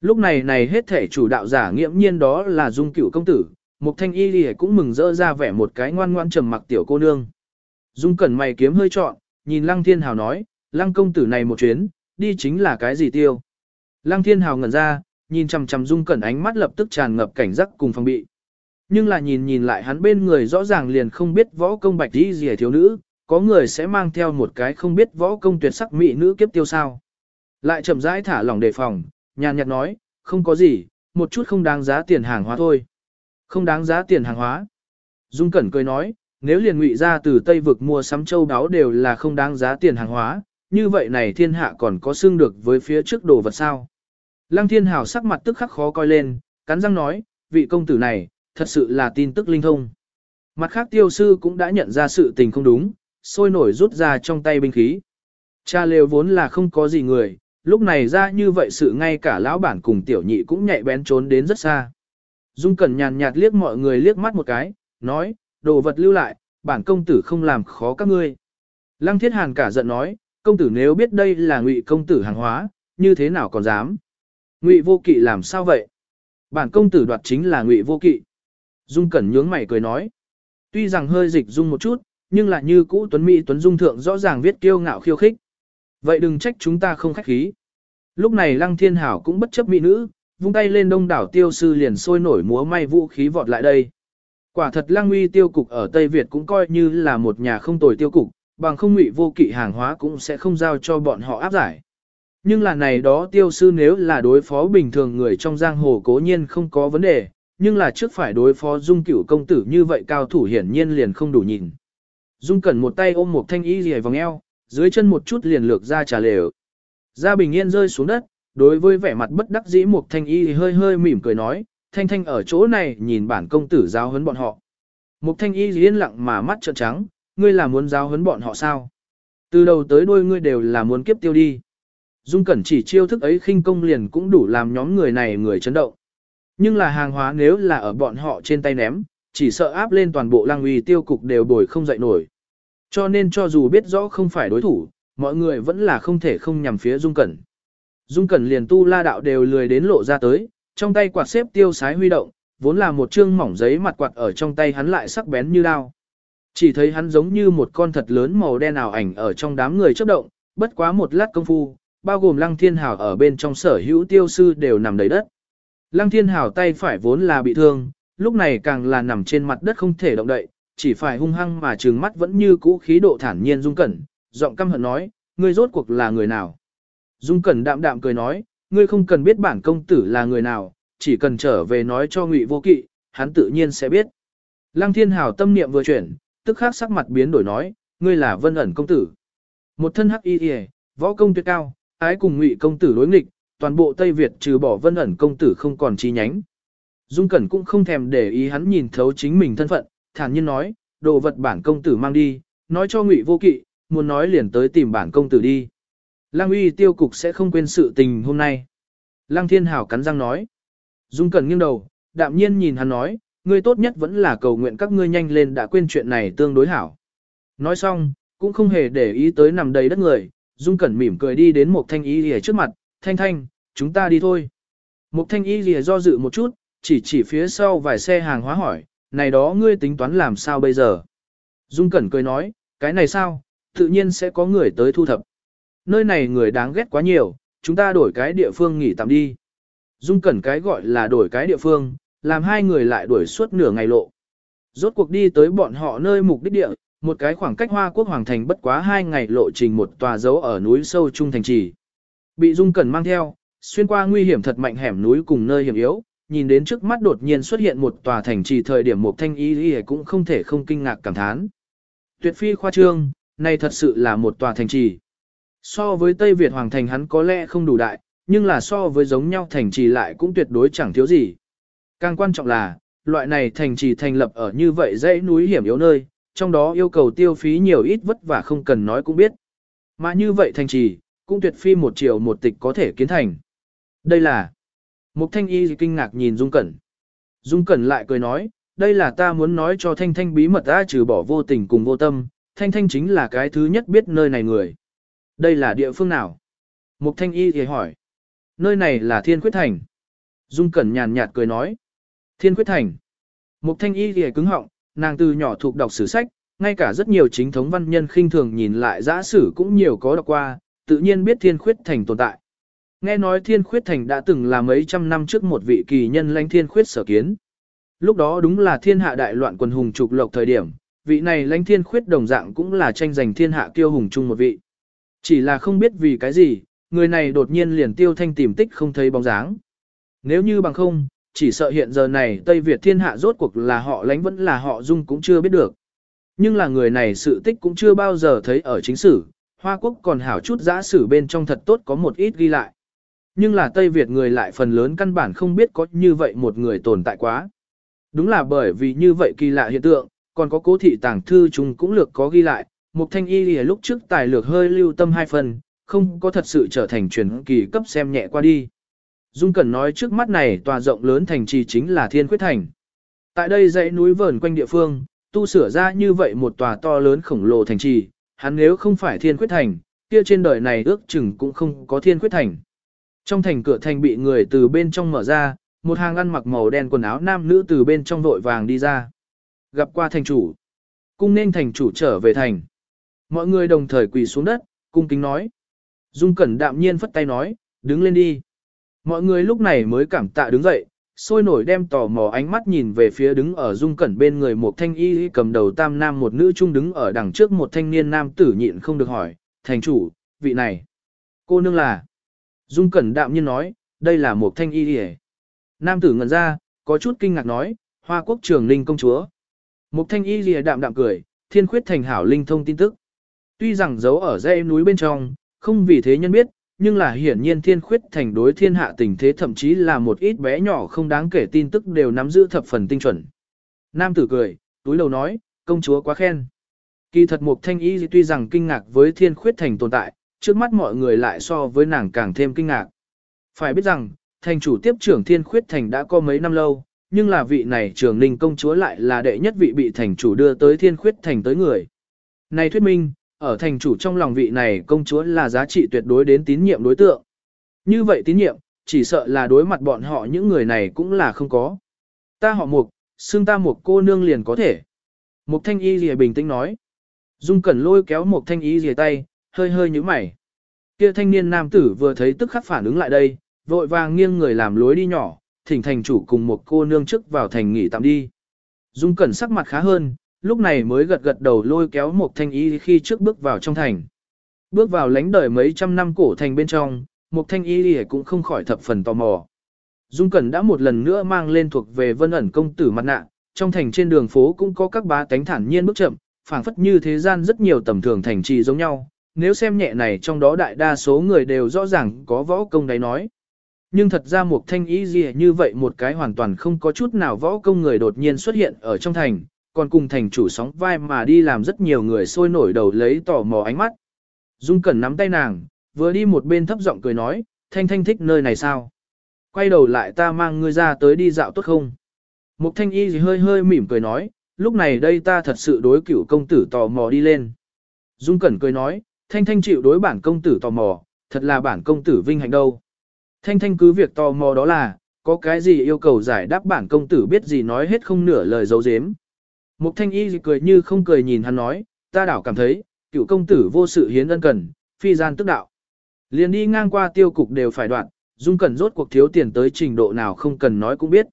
S1: Lúc này này hết thể chủ đạo giả nghiễm nhiên đó là dung cửu công tử, mục thanh y gì cũng mừng rỡ ra vẻ một cái ngoan ngoan trầm mặc tiểu cô nương. Dung cẩn mày kiếm hơi trọn, nhìn lăng thiên hào nói, lăng công tử này một chuyến, đi chính là cái gì tiêu. Lăng thiên hào ngẩn ra, nhìn chằm chằm dung cẩn ánh mắt lập tức tràn ngập cảnh giác cùng phòng bị. Nhưng là nhìn nhìn lại hắn bên người rõ ràng liền không biết võ công bạch đi gì thiếu nữ, có người sẽ mang theo một cái không biết võ công tuyệt sắc mỹ nữ kiếp tiêu sao. Lại chậm rãi thả lỏng đề phòng, nhàn nhạt nói, không có gì, một chút không đáng giá tiền hàng hóa thôi. Không đáng giá tiền hàng hóa. Dung Cẩn cười nói, nếu liền ngụy ra từ Tây vực mua sắm châu đáo đều là không đáng giá tiền hàng hóa, như vậy này thiên hạ còn có xương được với phía trước đồ vật sao. Lăng thiên hào sắc mặt tức khắc khó coi lên, cắn răng nói, vị công tử này, thật sự là tin tức linh thông. Mặt khác tiêu sư cũng đã nhận ra sự tình không đúng, sôi nổi rút ra trong tay binh khí. Cha lều vốn là không có gì người, lúc này ra như vậy sự ngay cả lão bản cùng tiểu nhị cũng nhạy bén trốn đến rất xa. Dung Cẩn nhàn nhạt liếc mọi người liếc mắt một cái, nói, đồ vật lưu lại, bản công tử không làm khó các ngươi. Lăng Thiết Hàn cả giận nói, công tử nếu biết đây là ngụy công tử hàng hóa, như thế nào còn dám. Ngụy vô kỵ làm sao vậy? Bản công tử đoạt chính là ngụy vô kỵ. Dung Cẩn nhướng mày cười nói. Tuy rằng hơi dịch dung một chút, nhưng lại như cũ Tuấn Mỹ Tuấn Dung Thượng rõ ràng viết kiêu ngạo khiêu khích. Vậy đừng trách chúng ta không khách khí. Lúc này Lăng Thiên Hảo cũng bất chấp mỹ nữ, vung tay lên đông đảo tiêu sư liền sôi nổi múa may vũ khí vọt lại đây. Quả thật Lăng Uy tiêu cục ở Tây Việt cũng coi như là một nhà không tồi tiêu cục, bằng không ngụy vô kỵ hàng hóa cũng sẽ không giao cho bọn họ áp giải. Nhưng là này đó tiêu sư nếu là đối phó bình thường người trong giang hồ cố nhiên không có vấn đề, nhưng là trước phải đối phó dung cửu công tử như vậy cao thủ hiển nhiên liền không đủ nhìn. Dung cẩn một tay ôm một thanh y rìa vòng eo, dưới chân một chút liền lược ra trà lều. Ra bình yên rơi xuống đất, đối với vẻ mặt bất đắc dĩ một thanh y hơi hơi mỉm cười nói, thanh thanh ở chỗ này nhìn bản công tử giáo huấn bọn họ. Một thanh y yên lặng mà mắt trợn trắng, ngươi là muốn giáo huấn bọn họ sao? Từ đầu tới đuôi ngươi đều là muốn kiếp tiêu đi. Dung Cẩn chỉ chiêu thức ấy khinh công liền cũng đủ làm nhóm người này người chấn động. Nhưng là hàng hóa nếu là ở bọn họ trên tay ném, chỉ sợ áp lên toàn bộ lang uy tiêu cục đều bồi không dậy nổi. Cho nên cho dù biết rõ không phải đối thủ, mọi người vẫn là không thể không nhằm phía Dung Cẩn. Dung Cẩn liền tu la đạo đều lười đến lộ ra tới, trong tay quạt xếp tiêu sái huy động, vốn là một chương mỏng giấy mặt quạt ở trong tay hắn lại sắc bén như đao. Chỉ thấy hắn giống như một con thật lớn màu đen ảo ảnh ở trong đám người chớp động, bất quá một lát công phu, bao gồm Lăng Thiên Hảo ở bên trong sở hữu tiêu sư đều nằm đầy đất. Lăng Thiên Hảo tay phải vốn là bị thương, lúc này càng là nằm trên mặt đất không thể động đậy, chỉ phải hung hăng mà trừng mắt vẫn như cũ khí độ thản nhiên Dung Cẩn, giọng căm hận nói, ngươi rốt cuộc là người nào. Dung Cẩn đạm đạm cười nói, ngươi không cần biết bản công tử là người nào, chỉ cần trở về nói cho Ngụy Vô Kỵ, hắn tự nhiên sẽ biết. Lăng Thiên Hảo tâm niệm vừa chuyển, tức khắc sắc mặt biến đổi nói, ngươi là Vân ẩn công tử. Một thân hắc y, võ công tuyệt cao, ái cùng Ngụy công tử đối nghịch, toàn bộ Tây Việt trừ bỏ Vân ẩn công tử không còn chi nhánh. Dung Cẩn cũng không thèm để ý hắn nhìn thấu chính mình thân phận, thản nhiên nói, đồ vật bản công tử mang đi, nói cho Ngụy Vô Kỵ, muốn nói liền tới tìm bản công tử đi. Lăng uy tiêu cục sẽ không quên sự tình hôm nay. Lăng Thiên Hảo cắn răng nói. Dung Cẩn nghiêng đầu, đạm nhiên nhìn hắn nói, ngươi tốt nhất vẫn là cầu nguyện các ngươi nhanh lên đã quên chuyện này tương đối hảo. Nói xong, cũng không hề để ý tới nằm đầy đất người, Dung Cẩn mỉm cười đi đến một thanh y lìa trước mặt, thanh thanh, chúng ta đi thôi. Một thanh y lìa do dự một chút, chỉ chỉ phía sau vài xe hàng hóa hỏi, này đó ngươi tính toán làm sao bây giờ? Dung Cẩn cười nói, cái này sao, tự nhiên sẽ có người tới thu thập. Nơi này người đáng ghét quá nhiều, chúng ta đổi cái địa phương nghỉ tạm đi. Dung Cẩn cái gọi là đổi cái địa phương, làm hai người lại đuổi suốt nửa ngày lộ. Rốt cuộc đi tới bọn họ nơi mục đích địa, một cái khoảng cách Hoa Quốc Hoàng Thành bất quá hai ngày lộ trình một tòa dấu ở núi sâu trung thành trì. Bị Dung Cẩn mang theo, xuyên qua nguy hiểm thật mạnh hẻm núi cùng nơi hiểm yếu, nhìn đến trước mắt đột nhiên xuất hiện một tòa thành trì thời điểm một thanh y y cũng không thể không kinh ngạc cảm thán. Tuyệt phi khoa trương, này thật sự là một tòa thành trì. So với Tây Việt Hoàng thành hắn có lẽ không đủ đại, nhưng là so với giống nhau thành trì lại cũng tuyệt đối chẳng thiếu gì. Càng quan trọng là, loại này thành trì thành lập ở như vậy dãy núi hiểm yếu nơi, trong đó yêu cầu tiêu phí nhiều ít vất vả không cần nói cũng biết. Mà như vậy thành trì, cũng tuyệt phi một triệu một tịch có thể kiến thành. Đây là... Mục Thanh Y kinh ngạc nhìn Dung Cẩn. Dung Cẩn lại cười nói, đây là ta muốn nói cho Thanh Thanh bí mật ta trừ bỏ vô tình cùng vô tâm, Thanh Thanh chính là cái thứ nhất biết nơi này người. Đây là địa phương nào? Mục Thanh Y thì hỏi. Nơi này là Thiên Khuyết Thành. Dung Cẩn nhàn nhạt cười nói. Thiên Khuyết Thành. Mục Thanh Y thì cứng họng, nàng từ nhỏ thuộc đọc sử sách, ngay cả rất nhiều chính thống văn nhân khinh thường nhìn lại giã sử cũng nhiều có đọc qua, tự nhiên biết Thiên Khuyết Thành tồn tại. Nghe nói Thiên Khuyết Thành đã từng là mấy trăm năm trước một vị kỳ nhân lãnh Thiên Khuyết sở kiến. Lúc đó đúng là thiên hạ đại loạn quần hùng trục lộc thời điểm, vị này lãnh Thiên Khuyết đồng dạng cũng là tranh giành thiên hạ kiêu hùng chung một vị. Chỉ là không biết vì cái gì, người này đột nhiên liền tiêu thanh tìm tích không thấy bóng dáng. Nếu như bằng không, chỉ sợ hiện giờ này Tây Việt thiên hạ rốt cuộc là họ lãnh vẫn là họ dung cũng chưa biết được. Nhưng là người này sự tích cũng chưa bao giờ thấy ở chính sử, Hoa Quốc còn hảo chút giã sử bên trong thật tốt có một ít ghi lại. Nhưng là Tây Việt người lại phần lớn căn bản không biết có như vậy một người tồn tại quá. Đúng là bởi vì như vậy kỳ lạ hiện tượng, còn có cố thị tàng thư chúng cũng lược có ghi lại, Mục Thanh Y lìa lúc trước tài lược hơi lưu tâm hai phần, không có thật sự trở thành truyền kỳ cấp xem nhẹ qua đi. Dung Cẩn nói trước mắt này tòa rộng lớn thành trì chính là Thiên Quyết Thành. Tại đây dãy núi vờn quanh địa phương, tu sửa ra như vậy một tòa to lớn khổng lồ thành trì, hắn nếu không phải Thiên Quyết Thành, kia trên đời này ước chừng cũng không có Thiên Quyết Thành. Trong thành cửa thành bị người từ bên trong mở ra, một hàng ăn mặc màu đen quần áo nam nữ từ bên trong vội vàng đi ra. Gặp qua thành chủ. Cung nên thành chủ trở về thành. Mọi người đồng thời quỳ xuống đất, cung kính nói. Dung Cẩn đạm nhiên phất tay nói, đứng lên đi. Mọi người lúc này mới cảm tạ đứng dậy, sôi nổi đem tò mò ánh mắt nhìn về phía đứng ở Dung Cẩn bên người một thanh y cầm đầu tam nam một nữ trung đứng ở đằng trước một thanh niên nam tử nhịn không được hỏi, thành chủ, vị này. Cô nương là. Dung Cẩn đạm nhiên nói, đây là một thanh y đi Nam tử ngẩn ra, có chút kinh ngạc nói, hoa quốc trường linh công chúa. Một thanh y lìa đạm đạm cười, thiên khuyết thành hảo linh thông tin tức. Tuy rằng giấu ở dãy núi bên trong, không vì thế nhân biết, nhưng là hiển nhiên thiên khuyết thành đối thiên hạ tình thế thậm chí là một ít bé nhỏ không đáng kể tin tức đều nắm giữ thập phần tinh chuẩn. Nam tử cười, túi lầu nói, công chúa quá khen. Kỳ thật một thanh y tuy rằng kinh ngạc với thiên khuyết thành tồn tại, trước mắt mọi người lại so với nàng càng thêm kinh ngạc. Phải biết rằng, thành chủ tiếp trưởng thiên khuyết thành đã có mấy năm lâu, nhưng là vị này trường ninh công chúa lại là đệ nhất vị bị thành chủ đưa tới thiên khuyết thành tới người. Này thuyết minh, ở thành chủ trong lòng vị này công chúa là giá trị tuyệt đối đến tín nhiệm đối tượng. Như vậy tín nhiệm, chỉ sợ là đối mặt bọn họ những người này cũng là không có. Ta họ mục, xương ta một cô nương liền có thể. Mục thanh y rìa bình tĩnh nói. Dung cẩn lôi kéo một thanh y rìa tay, hơi hơi như mày. Kia thanh niên nam tử vừa thấy tức khắc phản ứng lại đây, vội vàng nghiêng người làm lối đi nhỏ, thỉnh thành chủ cùng một cô nương trước vào thành nghỉ tạm đi. Dung cẩn sắc mặt khá hơn, lúc này mới gật gật đầu lôi kéo một thanh y khi trước bước vào trong thành. Bước vào lánh đời mấy trăm năm cổ thành bên trong, một thanh y cũng không khỏi thập phần tò mò. Dung Cẩn đã một lần nữa mang lên thuộc về vân ẩn công tử mặt nạ, trong thành trên đường phố cũng có các bá tánh thản nhiên bước chậm, phảng phất như thế gian rất nhiều tầm thường thành trì giống nhau, nếu xem nhẹ này trong đó đại đa số người đều rõ ràng có võ công đấy nói. Nhưng thật ra một thanh ý gì như vậy một cái hoàn toàn không có chút nào võ công người đột nhiên xuất hiện ở trong thành, còn cùng thành chủ sóng vai mà đi làm rất nhiều người sôi nổi đầu lấy tò mò ánh mắt. Dung Cẩn nắm tay nàng, vừa đi một bên thấp giọng cười nói, Thanh Thanh thích nơi này sao? Quay đầu lại ta mang ngươi ra tới đi dạo tốt không? Mục Thanh Y hơi hơi mỉm cười nói, lúc này đây ta thật sự đối cửu công tử tò mò đi lên. Dung Cẩn cười nói, Thanh Thanh chịu đối bản công tử tò mò, thật là bản công tử vinh hạnh đâu. Thanh Thanh cứ việc tò mò đó là, có cái gì yêu cầu giải đáp bản công tử biết gì nói hết không nửa lời dấu dếm. Mục thanh y cười như không cười nhìn hắn nói, ta đảo cảm thấy, cựu công tử vô sự hiến ân cần, phi gian tức đạo. Liền đi ngang qua tiêu cục đều phải đoạn, dung cần rốt cuộc thiếu tiền tới trình độ nào không cần nói cũng biết.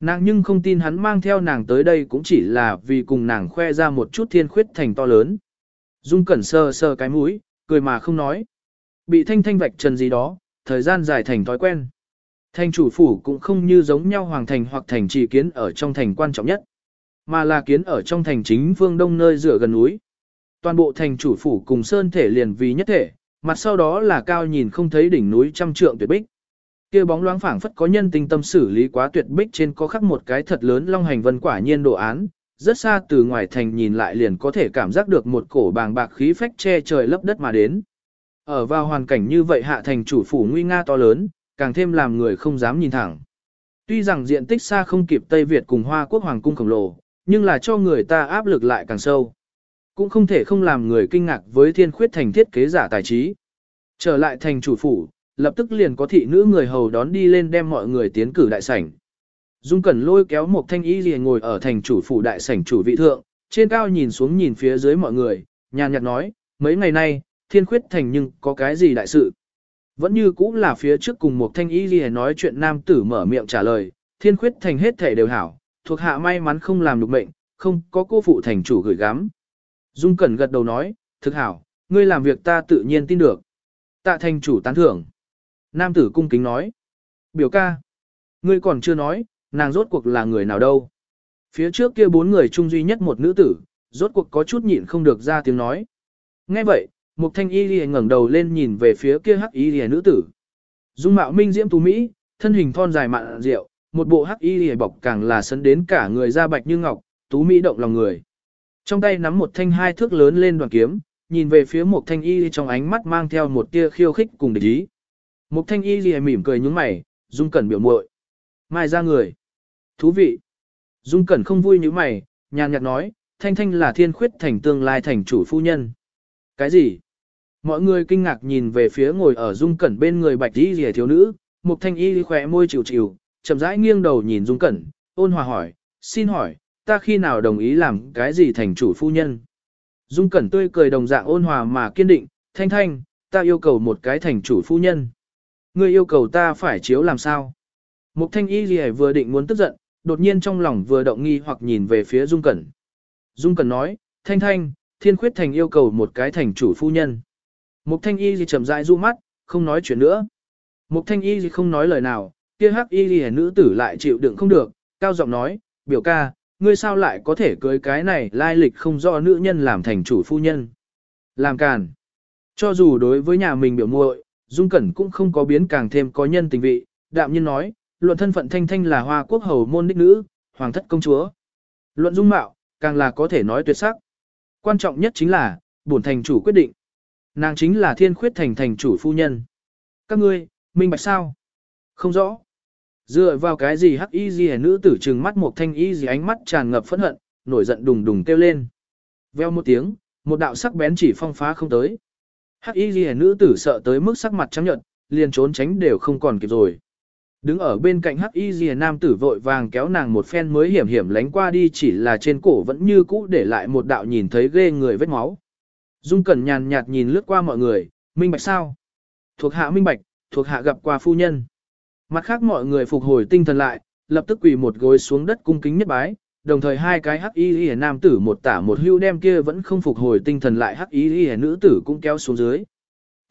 S1: Nàng nhưng không tin hắn mang theo nàng tới đây cũng chỉ là vì cùng nàng khoe ra một chút thiên khuyết thành to lớn. Dung cẩn sơ sơ cái mũi, cười mà không nói. Bị thanh thanh vạch trần gì đó, thời gian dài thành thói quen. thanh chủ phủ cũng không như giống nhau hoàng thành hoặc thành trì kiến ở trong thành quan trọng nhất, mà là kiến ở trong thành chính phương đông nơi dựa gần núi. Toàn bộ thành chủ phủ cùng sơn thể liền vì nhất thể, mặt sau đó là cao nhìn không thấy đỉnh núi trăm trượng tuyệt bích. Kia bóng loáng phảng phất có nhân tinh tâm xử lý quá tuyệt bích trên có khắc một cái thật lớn long hành vân quả nhiên đồ án, rất xa từ ngoài thành nhìn lại liền có thể cảm giác được một cổ bàng bạc khí phách che trời lấp đất mà đến. Ở vào hoàn cảnh như vậy hạ thành chủ phủ nguy nga to lớn, càng thêm làm người không dám nhìn thẳng. Tuy rằng diện tích xa không kịp Tây Việt cùng Hoa Quốc Hoàng cung khổng lồ, nhưng là cho người ta áp lực lại càng sâu. Cũng không thể không làm người kinh ngạc với thiên khuyết thành thiết kế giả tài trí. Trở lại thành chủ phủ, lập tức liền có thị nữ người hầu đón đi lên đem mọi người tiến cử đại sảnh. Dung Cẩn lôi kéo một thanh y liền ngồi ở thành chủ phủ đại sảnh chủ vị thượng, trên cao nhìn xuống nhìn phía dưới mọi người, nhàn nhạt nói, mấy ngày nay, thiên khuyết thành nhưng có cái gì đại sự. Vẫn như cũ là phía trước cùng một thanh y liền nói chuyện nam tử mở miệng trả lời, thiên khuyết thành hết thể đều hảo, thuộc hạ may mắn không làm được mệnh, không có cô phụ thành chủ gửi gắm. Dung Cẩn gật đầu nói, thực hảo, ngươi làm việc ta tự nhiên tin được. Tạ thành chủ tán thưởng. Nam tử cung kính nói, biểu ca, ngươi còn chưa nói, nàng rốt cuộc là người nào đâu. Phía trước kia bốn người chung duy nhất một nữ tử, rốt cuộc có chút nhịn không được ra tiếng nói. Nghe vậy, Mục thanh y lìa ngẩng đầu lên nhìn về phía kia hắc y lìa nữ tử. Dung mạo minh diễm tú mỹ, thân hình thon dài mạn rượu, một bộ hắc y lìa bọc càng là sấn đến cả người da bạch như ngọc, tú mỹ động lòng người. Trong tay nắm một thanh hai thước lớn lên đoàn kiếm, nhìn về phía một thanh y trong ánh mắt mang theo một tia khiêu khích cùng địch ý. một thanh y lìa mỉm cười nhúng mày, dung cẩn biểu muội. Mai ra người. Thú vị. Dung cẩn không vui như mày, nhàn nhạt nói, thanh thanh là thiên khuyết thành tương lai thành chủ phu nhân. Cái gì? Mọi người kinh ngạc nhìn về phía ngồi ở dung cẩn bên người bạch y rìa thiếu nữ, một thanh y khỏe môi chịu chịu, chậm rãi nghiêng đầu nhìn dung cẩn, ôn hòa hỏi, xin hỏi, ta khi nào đồng ý làm cái gì thành chủ phu nhân? Dung cẩn tươi cười đồng dạng ôn hòa mà kiên định, thanh thanh, ta yêu cầu một cái thành chủ phu nhân. Ngươi yêu cầu ta phải chiếu làm sao? Mục thanh y gì vừa định muốn tức giận, đột nhiên trong lòng vừa động nghi hoặc nhìn về phía Dung Cẩn. Dung Cẩn nói, thanh thanh, thiên khuyết thành yêu cầu một cái thành chủ phu nhân. Mục thanh y gì chậm rãi du mắt, không nói chuyện nữa. Mục thanh y gì không nói lời nào, kia hắc y gì nữ tử lại chịu đựng không được, cao giọng nói, biểu ca, ngươi sao lại có thể cưới cái này lai lịch không do nữ nhân làm thành chủ phu nhân. Làm càn. Cho dù đối với nhà mình biểu muội, Dung Cẩn cũng không có biến càng thêm có nhân tình vị, đạm nhiên nói, luận thân phận thanh thanh là hoa quốc hầu môn đích nữ, hoàng thất công chúa. Luận dung mạo, càng là có thể nói tuyệt sắc. Quan trọng nhất chính là, bổn thành chủ quyết định. Nàng chính là thiên khuyết thành thành chủ phu nhân. Các ngươi, minh bạch sao? Không rõ. Dựa vào cái gì hắc y gì nữ tử trừng mắt một thanh y gì ánh mắt tràn ngập phẫn hận, nổi giận đùng đùng kêu lên. Veo một tiếng, một đạo sắc bén chỉ phong phá không tới. Hắc y gì nữ tử sợ tới mức sắc mặt trắng nhợt, liền trốn tránh đều không còn kịp rồi. Đứng ở bên cạnh hắc y gì nam tử vội vàng kéo nàng một phen mới hiểm hiểm lánh qua đi chỉ là trên cổ vẫn như cũ để lại một đạo nhìn thấy ghê người vết máu. Dung Cẩn nhàn nhạt nhìn lướt qua mọi người, minh bạch sao? Thuộc hạ minh bạch, thuộc hạ gặp qua phu nhân. Mặt khác mọi người phục hồi tinh thần lại, lập tức quỳ một gối xuống đất cung kính nhất bái, đồng thời hai cái hắc y y nam tử một tả một hưu đem kia vẫn không phục hồi tinh thần lại hắc y y nữ tử cũng kéo xuống dưới.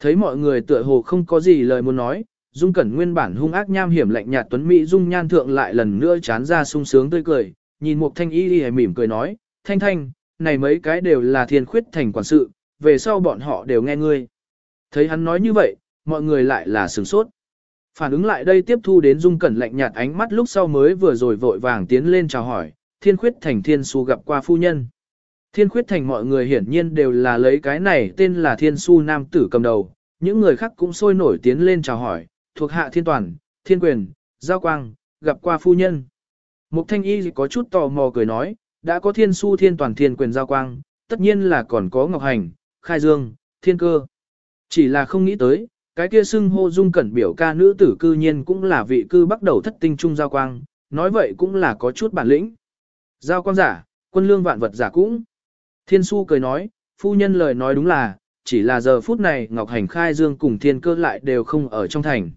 S1: Thấy mọi người tựa hồ không có gì lời muốn nói, Dung Cẩn nguyên bản hung ác nham hiểm lạnh nhạt tuấn mỹ dung nhan thượng lại lần nữa chán ra sung sướng tươi cười, nhìn một thanh y y mỉm cười nói, "Thanh Thanh, này mấy cái đều là thiên khuyết thành quản sự, về sau bọn họ đều nghe ngươi. Thấy hắn nói như vậy, mọi người lại là sửng sốt. Phản ứng lại đây tiếp thu đến dung cẩn lạnh nhạt ánh mắt lúc sau mới vừa rồi vội vàng tiến lên chào hỏi, thiên khuyết thành thiên su gặp qua phu nhân. Thiên khuyết thành mọi người hiển nhiên đều là lấy cái này tên là thiên su nam tử cầm đầu, những người khác cũng sôi nổi tiến lên chào hỏi, thuộc hạ thiên toàn, thiên quyền, giao quang, gặp qua phu nhân. Mục thanh y có chút tò mò cười nói, đã có thiên su thiên toàn thiên quyền giao quang, tất nhiên là còn có ngọc hành, khai dương, thiên cơ. Chỉ là không nghĩ tới, cái kia xưng hô dung cẩn biểu ca nữ tử cư nhiên cũng là vị cư bắt đầu thất tinh trung giao quang, nói vậy cũng là có chút bản lĩnh. Giao quang giả, quân lương vạn vật giả cũng. Thiên su cười nói, phu nhân lời nói đúng là, chỉ là giờ phút này Ngọc Hành khai dương cùng thiên cơ lại đều không ở trong thành.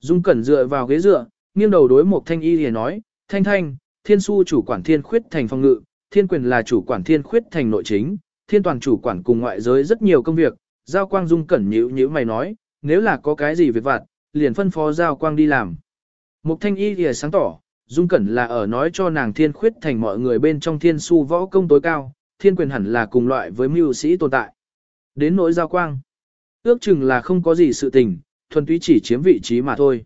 S1: Dung cẩn dựa vào ghế dựa, nghiêng đầu đối một thanh y liền nói, thanh thanh, thiên su chủ quản thiên khuyết thành phòng ngự, thiên quyền là chủ quản thiên khuyết thành nội chính, thiên toàn chủ quản cùng ngoại giới rất nhiều công việc, giao quang dung cẩn nhữ nhữ mày nói, nếu là có cái gì việc vặt, liền phân phó giao quang đi làm. Mục thanh y thì sáng tỏ, Dung Cẩn là ở nói cho nàng thiên khuyết thành mọi người bên trong thiên su võ công tối cao, thiên quyền hẳn là cùng loại với mưu sĩ tồn tại. Đến nỗi giao quang, ước chừng là không có gì sự tình, thuần túy chỉ chiếm vị trí mà thôi.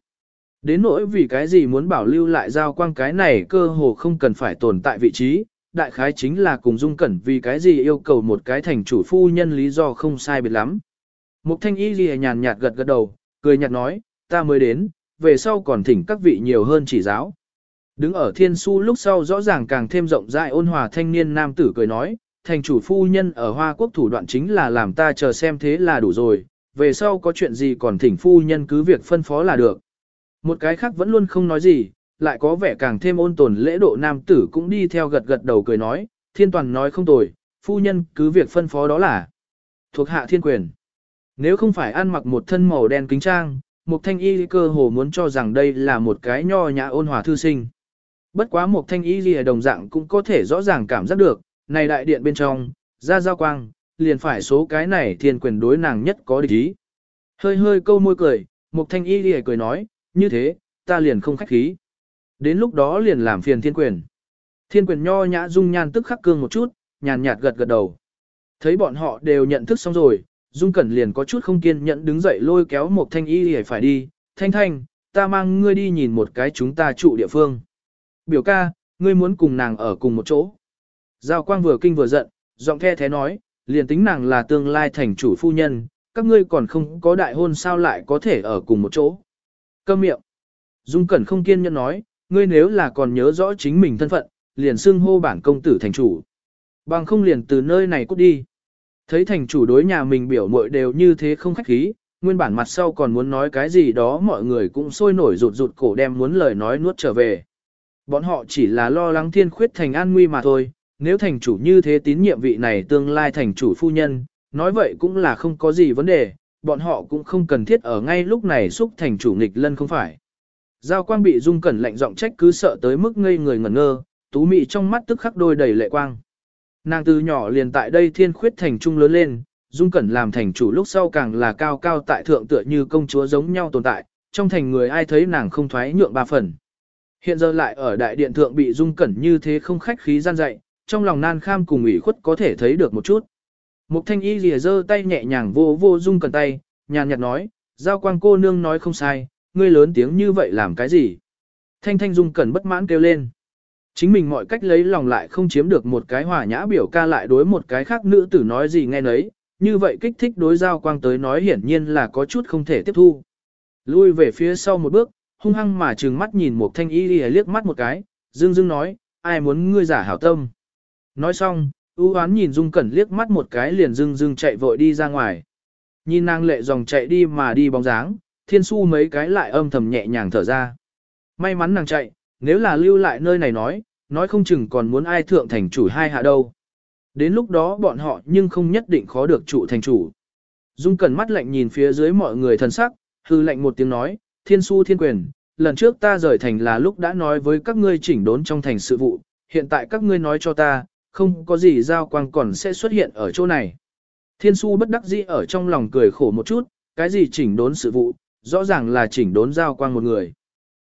S1: Đến nỗi vì cái gì muốn bảo lưu lại giao quang cái này cơ hồ không cần phải tồn tại vị trí, đại khái chính là cùng dung cẩn vì cái gì yêu cầu một cái thành chủ phu nhân lý do không sai biệt lắm. Mục thanh y ghi nhàn nhạt gật gật đầu, cười nhạt nói, ta mới đến, về sau còn thỉnh các vị nhiều hơn chỉ giáo. Đứng ở thiên su lúc sau rõ ràng càng thêm rộng rãi ôn hòa thanh niên nam tử cười nói, thành chủ phu nhân ở Hoa Quốc thủ đoạn chính là làm ta chờ xem thế là đủ rồi, về sau có chuyện gì còn thỉnh phu nhân cứ việc phân phó là được. Một cái khác vẫn luôn không nói gì, lại có vẻ càng thêm ôn tồn lễ độ nam tử cũng đi theo gật gật đầu cười nói, thiên toàn nói không tồi, phu nhân cứ việc phân phó đó là thuộc hạ thiên quyền. Nếu không phải ăn mặc một thân màu đen kính trang, một thanh y cơ hồ muốn cho rằng đây là một cái nho nhã ôn hòa thư sinh. Bất quá một thanh y lìa đồng dạng cũng có thể rõ ràng cảm giác được, này đại điện bên trong, ra giao quang, liền phải số cái này thiên quyền đối nàng nhất có địch ý. Hơi hơi câu môi cười, một thanh y lìa cười nói, như thế, ta liền không khách khí. Đến lúc đó liền làm phiền thiên quyền. Thiên quyền nho nhã dung nhan tức khắc cương một chút, nhàn nhạt gật gật đầu. Thấy bọn họ đều nhận thức xong rồi, Dung Cẩn liền có chút không kiên nhẫn đứng dậy lôi kéo một thanh y để phải đi. Thanh thanh, ta mang ngươi đi nhìn một cái chúng ta trụ địa phương. Biểu ca, ngươi muốn cùng nàng ở cùng một chỗ. Giao quang vừa kinh vừa giận, giọng the thế nói, liền tính nàng là tương lai thành chủ phu nhân, các ngươi còn không có đại hôn sao lại có thể ở cùng một chỗ. Câm miệng. Dung Cẩn không kiên nhẫn nói, ngươi nếu là còn nhớ rõ chính mình thân phận, liền xưng hô bản công tử thành chủ. Bằng không liền từ nơi này cút đi. Thấy thành chủ đối nhà mình biểu muội đều như thế không khách khí, nguyên bản mặt sau còn muốn nói cái gì đó mọi người cũng sôi nổi rụt rụt cổ đem muốn lời nói nuốt trở về. Bọn họ chỉ là lo lắng thiên khuyết thành an nguy mà thôi, nếu thành chủ như thế tín nhiệm vị này tương lai thành chủ phu nhân, nói vậy cũng là không có gì vấn đề, bọn họ cũng không cần thiết ở ngay lúc này xúc thành chủ nghịch lân không phải. Giao quang bị dung cẩn lạnh giọng trách cứ sợ tới mức ngây người ngẩn ngơ, tú mị trong mắt tức khắc đôi đầy lệ quang. Nàng từ nhỏ liền tại đây thiên khuyết thành trung lớn lên, dung cẩn làm thành chủ lúc sau càng là cao cao tại thượng tựa như công chúa giống nhau tồn tại, trong thành người ai thấy nàng không thoái nhượng ba phần. Hiện giờ lại ở đại điện thượng bị dung cẩn như thế không khách khí gian dạy, trong lòng nan kham cùng ủy khuất có thể thấy được một chút. Mục thanh y lìa giơ tay nhẹ nhàng vô vô dung cẩn tay, nhàn nhạt nói, giao quang cô nương nói không sai, ngươi lớn tiếng như vậy làm cái gì? Thanh thanh dung cẩn bất mãn kêu lên. Chính mình mọi cách lấy lòng lại không chiếm được một cái hòa nhã biểu ca lại đối một cái khác nữ tử nói gì nghe nấy, như vậy kích thích đối giao quang tới nói hiển nhiên là có chút không thể tiếp thu. Lui về phía sau một bước, hung hăng mà trừng mắt nhìn một thanh y đi liếc mắt một cái, dương dương nói, ai muốn ngươi giả hảo tâm. Nói xong, ưu oán nhìn dung cẩn liếc mắt một cái liền dương dương chạy vội đi ra ngoài. Nhìn nàng lệ dòng chạy đi mà đi bóng dáng, thiên su mấy cái lại âm thầm nhẹ nhàng thở ra. May mắn nàng chạy, nếu là lưu lại nơi này nói, nói không chừng còn muốn ai thượng thành chủ hai hạ đâu. Đến lúc đó bọn họ nhưng không nhất định khó được trụ thành chủ. Dung cẩn mắt lạnh nhìn phía dưới mọi người thần sắc, hư lạnh một tiếng nói, thiên su thiên quyền, lần trước ta rời thành là lúc đã nói với các ngươi chỉnh đốn trong thành sự vụ, hiện tại các ngươi nói cho ta, không có gì giao quang còn sẽ xuất hiện ở chỗ này. Thiên su bất đắc dĩ ở trong lòng cười khổ một chút, cái gì chỉnh đốn sự vụ, rõ ràng là chỉnh đốn giao quang một người.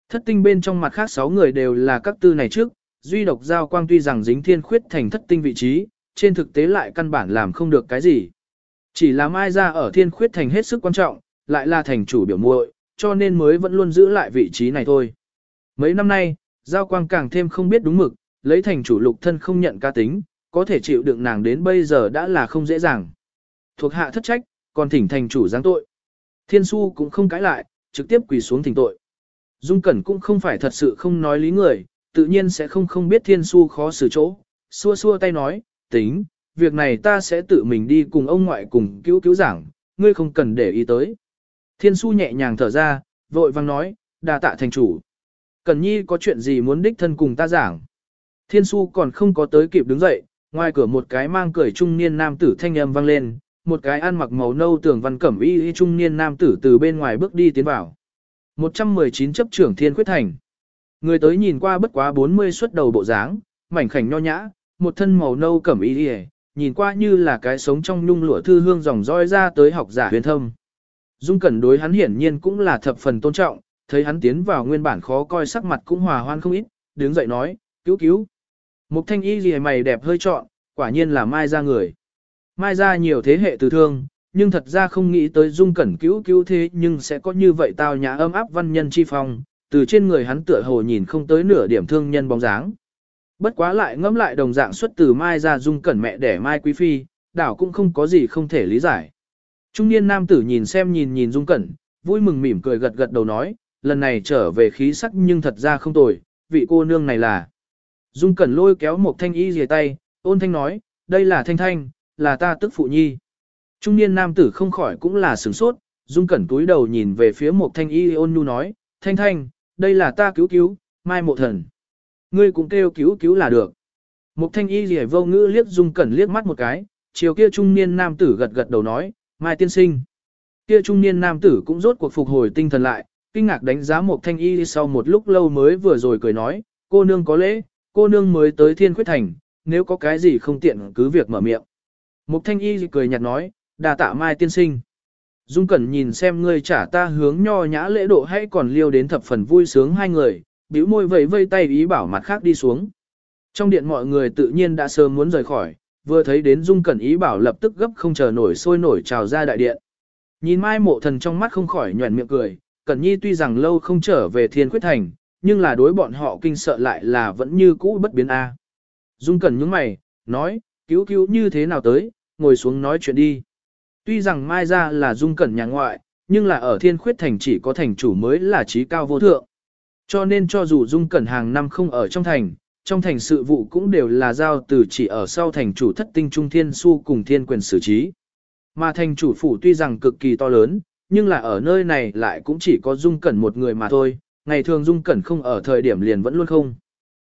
S1: Thất tinh bên trong mặt khác sáu người đều là các tư này trước, duy độc giao quang tuy rằng dính thiên khuyết thành thất tinh vị trí, trên thực tế lại căn bản làm không được cái gì. Chỉ là mai ra ở thiên khuyết thành hết sức quan trọng, lại là thành chủ biểu muội, cho nên mới vẫn luôn giữ lại vị trí này thôi. Mấy năm nay, giao quang càng thêm không biết đúng mực, lấy thành chủ lục thân không nhận ca tính, có thể chịu đựng nàng đến bây giờ đã là không dễ dàng. Thuộc hạ thất trách, còn thỉnh thành chủ giáng tội. Thiên su cũng không cãi lại, trực tiếp quỳ xuống thỉnh tội. Dung Cẩn cũng không phải thật sự không nói lý người, tự nhiên sẽ không không biết thiên su khó xử chỗ. Xua xua tay nói, tính, việc này ta sẽ tự mình đi cùng ông ngoại cùng cứu cứu giảng, ngươi không cần để ý tới. Thiên su nhẹ nhàng thở ra, vội vang nói, đà tạ thành chủ. Cẩn nhi có chuyện gì muốn đích thân cùng ta giảng. Thiên su còn không có tới kịp đứng dậy, ngoài cửa một cái mang cười trung niên nam tử thanh âm vang lên, một cái ăn mặc màu nâu tường văn cẩm y y trung niên nam tử từ bên ngoài bước đi tiến vào. 119 chấp trưởng thiên khuyết thành. Người tới nhìn qua bất quá 40 xuất đầu bộ dáng, mảnh khảnh nho nhã, một thân màu nâu cẩm y đi nhìn qua như là cái sống trong nhung lụa thư hương dòng roi ra tới học giả huyền thâm. Dung Cẩn đối hắn hiển nhiên cũng là thập phần tôn trọng, thấy hắn tiến vào nguyên bản khó coi sắc mặt cũng hòa hoan không ít, đứng dậy nói, cứu cứu. Mục thanh y gì mày đẹp hơi trọn, quả nhiên là mai ra người. Mai ra nhiều thế hệ từ thương, nhưng thật ra không nghĩ tới dung cẩn cứu cứu thế nhưng sẽ có như vậy tao nhã ấm áp văn nhân chi phong, từ trên người hắn tựa hồ nhìn không tới nửa điểm thương nhân bóng dáng. Bất quá lại ngẫm lại đồng dạng xuất từ mai ra dung cẩn mẹ đẻ mai quý phi, đảo cũng không có gì không thể lý giải. Trung niên nam tử nhìn xem nhìn nhìn dung cẩn, vui mừng mỉm cười gật gật đầu nói, lần này trở về khí sắc nhưng thật ra không tồi, vị cô nương này là. Dung cẩn lôi kéo một thanh y dìa tay, ôn thanh nói, đây là thanh thanh, là ta tức phụ nhi. Trung niên nam tử không khỏi cũng là sửng sốt, dung cẩn túi đầu nhìn về phía một thanh y ôn nhu nói, thanh thanh, đây là ta cứu cứu, mai mộ thần. Ngươi cũng kêu cứu cứu là được. Một thanh y rỉa vô ngữ liếc dung cẩn liếc mắt một cái, chiều kia trung niên nam tử gật gật đầu nói, mai tiên sinh. Kia trung niên nam tử cũng rốt cuộc phục hồi tinh thần lại, kinh ngạc đánh giá một thanh y sau một lúc lâu mới vừa rồi cười nói, cô nương có lễ, cô nương mới tới thiên khuyết thành, nếu có cái gì không tiện cứ việc mở miệng. Mục thanh y cười nhạt nói, đà tạ mai tiên sinh. Dung Cẩn nhìn xem ngươi trả ta hướng nho nhã lễ độ hay còn liêu đến thập phần vui sướng hai người, bĩu môi vẫy vây tay ý bảo mặt khác đi xuống. Trong điện mọi người tự nhiên đã sớm muốn rời khỏi, vừa thấy đến Dung Cẩn ý bảo lập tức gấp không chờ nổi sôi nổi trào ra đại điện. Nhìn mai mộ thần trong mắt không khỏi nhuẩn miệng cười, Cẩn Nhi tuy rằng lâu không trở về thiên quyết thành, nhưng là đối bọn họ kinh sợ lại là vẫn như cũ bất biến a. Dung Cẩn nhướng mày, nói, cứu cứu như thế nào tới, ngồi xuống nói chuyện đi. Tuy rằng Mai ra là Dung Cẩn nhà ngoại, nhưng là ở thiên khuyết thành chỉ có thành chủ mới là trí cao vô thượng. Cho nên cho dù Dung Cẩn hàng năm không ở trong thành, trong thành sự vụ cũng đều là giao từ chỉ ở sau thành chủ thất tinh trung thiên su cùng thiên quyền xử trí. Mà thành chủ phủ tuy rằng cực kỳ to lớn, nhưng là ở nơi này lại cũng chỉ có Dung Cẩn một người mà thôi, ngày thường Dung Cẩn không ở thời điểm liền vẫn luôn không.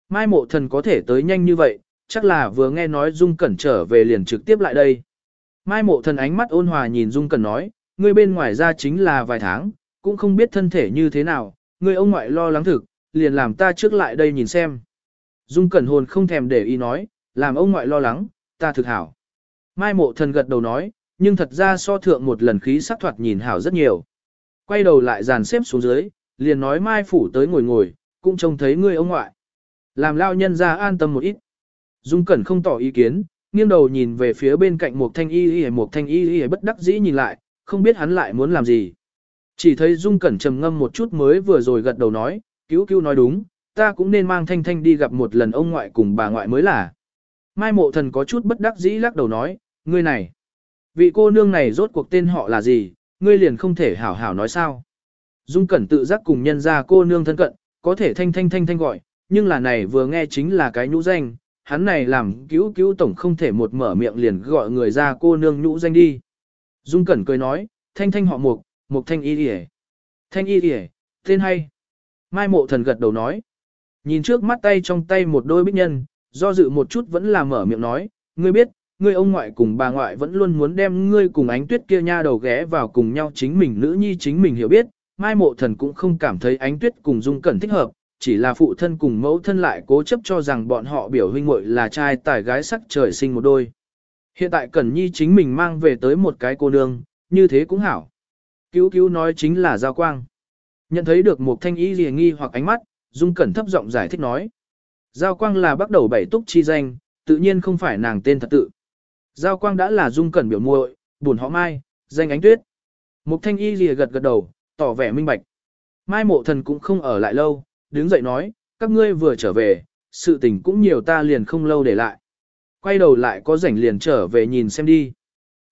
S1: Mai mộ thần có thể tới nhanh như vậy, chắc là vừa nghe nói Dung Cẩn trở về liền trực tiếp lại đây. Mai mộ thần ánh mắt ôn hòa nhìn Dung Cẩn nói, ngươi bên ngoài ra chính là vài tháng, cũng không biết thân thể như thế nào, ngươi ông ngoại lo lắng thực, liền làm ta trước lại đây nhìn xem. Dung Cẩn hồn không thèm để ý nói, làm ông ngoại lo lắng, ta thực hảo. Mai mộ thần gật đầu nói, nhưng thật ra so thượng một lần khí sắc thoạt nhìn hảo rất nhiều. Quay đầu lại dàn xếp xuống dưới, liền nói Mai phủ tới ngồi ngồi, cũng trông thấy ngươi ông ngoại. Làm lao nhân ra an tâm một ít. Dung Cẩn không tỏ ý kiến, nghiêng đầu nhìn về phía bên cạnh một thanh y y một thanh y y bất đắc dĩ nhìn lại, không biết hắn lại muốn làm gì. Chỉ thấy Dung Cẩn trầm ngâm một chút mới vừa rồi gật đầu nói, cứu cứu nói đúng, ta cũng nên mang thanh thanh đi gặp một lần ông ngoại cùng bà ngoại mới là. Mai mộ thần có chút bất đắc dĩ lắc đầu nói, ngươi này, vị cô nương này rốt cuộc tên họ là gì, ngươi liền không thể hảo hảo nói sao. Dung Cẩn tự giác cùng nhân ra cô nương thân cận, có thể thanh thanh thanh thanh gọi, nhưng là này vừa nghe chính là cái nhũ danh, hắn này làm cứu cứu tổng không thể một mở miệng liền gọi người ra cô nương nhũ danh đi. Dung Cẩn cười nói, thanh thanh họ mục, mục thanh y đi Thanh y đi tên hay. Mai mộ thần gật đầu nói. Nhìn trước mắt tay trong tay một đôi bích nhân, do dự một chút vẫn là mở miệng nói, ngươi biết, ngươi ông ngoại cùng bà ngoại vẫn luôn muốn đem ngươi cùng ánh tuyết kia nha đầu ghé vào cùng nhau chính mình nữ nhi chính mình hiểu biết, mai mộ thần cũng không cảm thấy ánh tuyết cùng dung cẩn thích hợp, chỉ là phụ thân cùng mẫu thân lại cố chấp cho rằng bọn họ biểu huynh muội là trai tài gái sắc trời sinh một đôi. Hiện tại Cẩn Nhi chính mình mang về tới một cái cô nương, như thế cũng hảo. Cứu cứu nói chính là Giao Quang. Nhận thấy được một thanh ý gì nghi hoặc ánh mắt, Dung Cẩn thấp giọng giải thích nói. Giao Quang là bắt đầu bảy túc chi danh, tự nhiên không phải nàng tên thật tự. Giao Quang đã là Dung Cẩn biểu muội, buồn họ Mai, danh ánh tuyết. Mục thanh y lìa gật gật đầu, tỏ vẻ minh bạch. Mai mộ thần cũng không ở lại lâu, đứng dậy nói, các ngươi vừa trở về, sự tình cũng nhiều ta liền không lâu để lại. Quay đầu lại có rảnh liền trở về nhìn xem đi.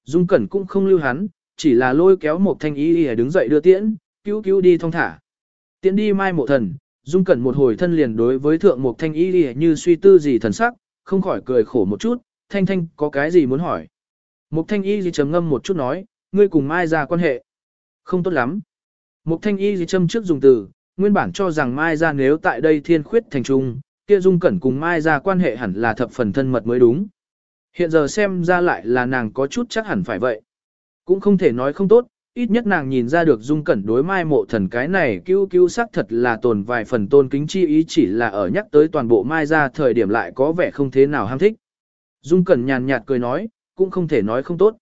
S1: Dung Cẩn cũng không lưu hắn, chỉ là lôi kéo một thanh y y đứng dậy đưa tiễn, cứu cứu đi thong thả. Tiễn đi mai mộ thần, Dung Cẩn một hồi thân liền đối với thượng một thanh y y như suy tư gì thần sắc, không khỏi cười khổ một chút, thanh thanh có cái gì muốn hỏi. Một thanh y gì trầm ngâm một chút nói, ngươi cùng mai ra quan hệ. Không tốt lắm. Một thanh y gì châm trước dùng từ, nguyên bản cho rằng Mai ra nếu tại đây thiên khuyết thành trung, kia dung cẩn cùng Mai ra quan hệ hẳn là thập phần thân mật mới đúng. Hiện giờ xem ra lại là nàng có chút chắc hẳn phải vậy. Cũng không thể nói không tốt, ít nhất nàng nhìn ra được dung cẩn đối mai mộ thần cái này cứu cứu sắc thật là tồn vài phần tôn kính chi ý chỉ là ở nhắc tới toàn bộ mai ra thời điểm lại có vẻ không thế nào ham thích. Dung cẩn nhàn nhạt cười nói, cũng không thể nói không tốt.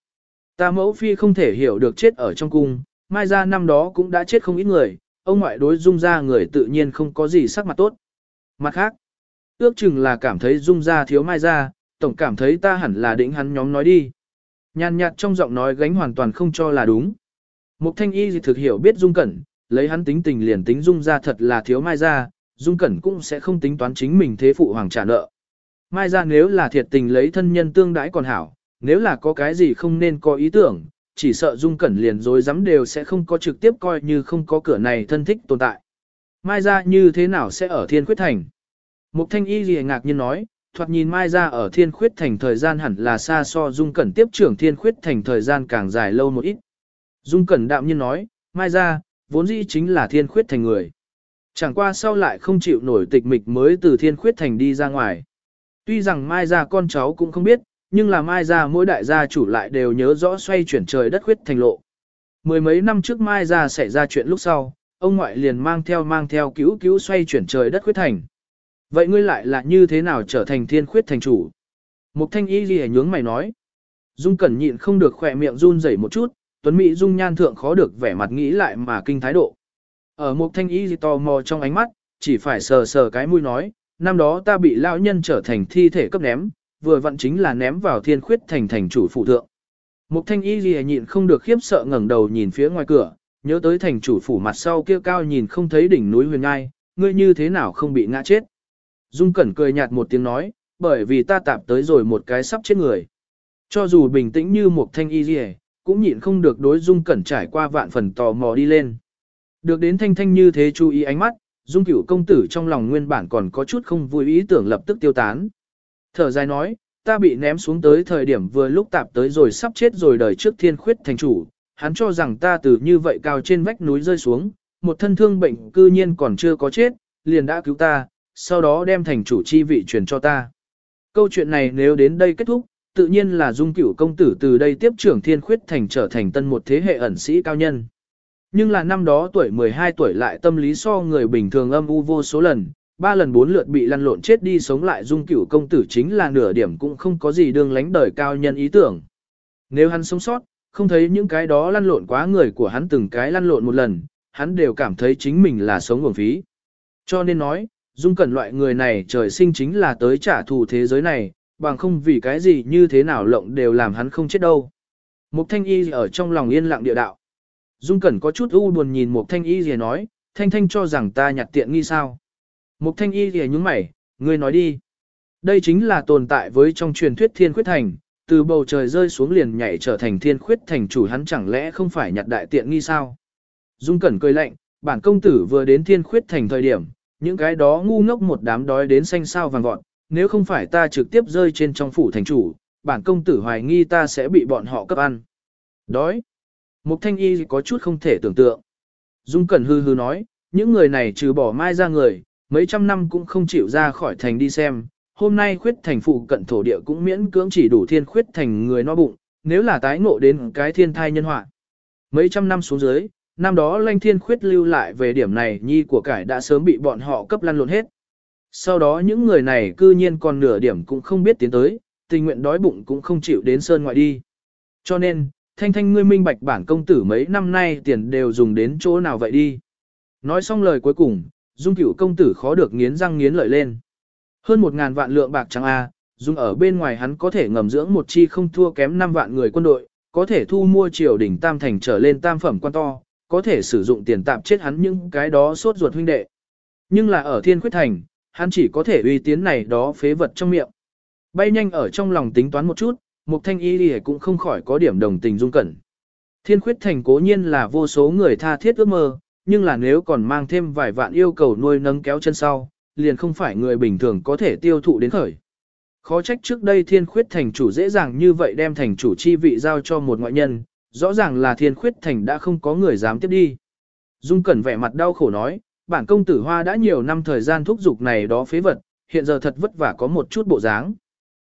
S1: Ta mẫu phi không thể hiểu được chết ở trong cung, Mai ra năm đó cũng đã chết không ít người, ông ngoại đối dung ra người tự nhiên không có gì sắc mặt tốt. Mặt khác, ước chừng là cảm thấy dung ra thiếu mai ra, tổng cảm thấy ta hẳn là định hắn nhóm nói đi. Nhàn nhạt trong giọng nói gánh hoàn toàn không cho là đúng. Mục thanh y thì thực hiểu biết dung cẩn, lấy hắn tính tình liền tính dung ra thật là thiếu mai ra, dung cẩn cũng sẽ không tính toán chính mình thế phụ hoàng trả nợ. Mai ra nếu là thiệt tình lấy thân nhân tương đãi còn hảo, nếu là có cái gì không nên có ý tưởng, chỉ sợ dung cẩn liền dối dám đều sẽ không có trực tiếp coi như không có cửa này thân thích tồn tại. Mai ra như thế nào sẽ ở thiên khuyết thành? Mục thanh y gì ngạc nhiên nói, thoạt nhìn Mai ra ở thiên khuyết thành thời gian hẳn là xa so dung cẩn tiếp trưởng thiên khuyết thành thời gian càng dài lâu một ít. Dung cẩn đạm nhiên nói, Mai ra, vốn dĩ chính là thiên khuyết thành người. Chẳng qua sau lại không chịu nổi tịch mịch mới từ thiên khuyết thành đi ra ngoài. Tuy rằng Mai ra con cháu cũng không biết, nhưng là Mai ra mỗi đại gia chủ lại đều nhớ rõ xoay chuyển trời đất khuyết thành lộ. Mười mấy năm trước Mai ra xảy ra chuyện lúc sau, ông ngoại liền mang theo mang theo cứu cứu xoay chuyển trời đất khuyết thành. Vậy ngươi lại là như thế nào trở thành thiên khuyết thành chủ? Mục thanh y gì nhướng mày nói. Dung cẩn nhịn không được khỏe miệng run rẩy một chút, tuấn mỹ dung nhan thượng khó được vẻ mặt nghĩ lại mà kinh thái độ. Ở mục thanh y gì tò mò trong ánh mắt, chỉ phải sờ sờ cái mũi nói, năm đó ta bị lão nhân trở thành thi thể cấp ném, vừa vặn chính là ném vào thiên khuyết thành thành chủ phụ thượng. Mục thanh y gì nhịn không được khiếp sợ ngẩng đầu nhìn phía ngoài cửa, nhớ tới thành chủ phủ mặt sau kia cao nhìn không thấy đỉnh núi huyền ngai, ngươi như thế nào không bị ngã chết. Dung Cẩn cười nhạt một tiếng nói, bởi vì ta tạp tới rồi một cái sắp chết người. Cho dù bình tĩnh như một thanh y gì cũng nhịn không được đối Dung Cẩn trải qua vạn phần tò mò đi lên. Được đến thanh thanh như thế chú ý ánh mắt, Dung cửu công tử trong lòng nguyên bản còn có chút không vui ý tưởng lập tức tiêu tán. Thở dài nói, ta bị ném xuống tới thời điểm vừa lúc tạp tới rồi sắp chết rồi đời trước thiên khuyết thành chủ, hắn cho rằng ta từ như vậy cao trên vách núi rơi xuống, một thân thương bệnh cư nhiên còn chưa có chết, liền đã cứu ta, sau đó đem thành chủ chi vị truyền cho ta. Câu chuyện này nếu đến đây kết thúc, tự nhiên là dung cửu công tử từ đây tiếp trưởng thiên khuyết thành trở thành tân một thế hệ ẩn sĩ cao nhân. Nhưng là năm đó tuổi 12 tuổi lại tâm lý so người bình thường âm u vô số lần, ba lần bốn lượt bị lăn lộn chết đi sống lại dung cửu công tử chính là nửa điểm cũng không có gì đương lánh đời cao nhân ý tưởng. Nếu hắn sống sót, không thấy những cái đó lăn lộn quá người của hắn từng cái lăn lộn một lần, hắn đều cảm thấy chính mình là sống nguồn phí. Cho nên nói, dung cẩn loại người này trời sinh chính là tới trả thù thế giới này, bằng không vì cái gì như thế nào lộng đều làm hắn không chết đâu. Mục thanh y ở trong lòng yên lặng địa đạo. Dung cẩn có chút u buồn nhìn mục thanh y gì nói, thanh thanh cho rằng ta nhặt tiện nghi sao. Mục thanh y thì nhúng mày, ngươi nói đi. Đây chính là tồn tại với trong truyền thuyết thiên khuyết thành, từ bầu trời rơi xuống liền nhảy trở thành thiên khuyết thành chủ hắn chẳng lẽ không phải nhặt đại tiện nghi sao? Dung Cẩn cười lạnh, bản công tử vừa đến thiên khuyết thành thời điểm, những cái đó ngu ngốc một đám đói đến xanh sao vàng vọt, nếu không phải ta trực tiếp rơi trên trong phủ thành chủ, bản công tử hoài nghi ta sẽ bị bọn họ cấp ăn. Đói. Mục thanh y có chút không thể tưởng tượng. Dung Cẩn hư hư nói, những người này trừ bỏ mai ra người, mấy trăm năm cũng không chịu ra khỏi thành đi xem, hôm nay khuyết thành phụ cận thổ địa cũng miễn cưỡng chỉ đủ thiên khuyết thành người no bụng, nếu là tái ngộ đến cái thiên thai nhân họa. Mấy trăm năm xuống dưới, năm đó lanh thiên khuyết lưu lại về điểm này nhi của cải đã sớm bị bọn họ cấp lăn lộn hết. Sau đó những người này cư nhiên còn nửa điểm cũng không biết tiến tới, tình nguyện đói bụng cũng không chịu đến sơn ngoại đi. Cho nên, thanh thanh ngươi minh bạch bản công tử mấy năm nay tiền đều dùng đến chỗ nào vậy đi. Nói xong lời cuối cùng, dung cửu công tử khó được nghiến răng nghiến lợi lên. Hơn một ngàn vạn lượng bạc trắng A, dung ở bên ngoài hắn có thể ngầm dưỡng một chi không thua kém 5 vạn người quân đội, có thể thu mua triều đỉnh tam thành trở lên tam phẩm quan to, có thể sử dụng tiền tạm chết hắn những cái đó sốt ruột huynh đệ. Nhưng là ở thiên khuyết thành, hắn chỉ có thể uy tiến này đó phế vật trong miệng. Bay nhanh ở trong lòng tính toán một chút, mục thanh y lìa cũng không khỏi có điểm đồng tình dung cẩn. Thiên khuyết thành cố nhiên là vô số người tha thiết ước mơ, nhưng là nếu còn mang thêm vài vạn yêu cầu nuôi nâng kéo chân sau, liền không phải người bình thường có thể tiêu thụ đến khởi. Khó trách trước đây thiên khuyết thành chủ dễ dàng như vậy đem thành chủ chi vị giao cho một ngoại nhân, rõ ràng là thiên khuyết thành đã không có người dám tiếp đi. Dung Cẩn vẻ mặt đau khổ nói, bản công tử hoa đã nhiều năm thời gian thúc giục này đó phế vật, hiện giờ thật vất vả có một chút bộ dáng.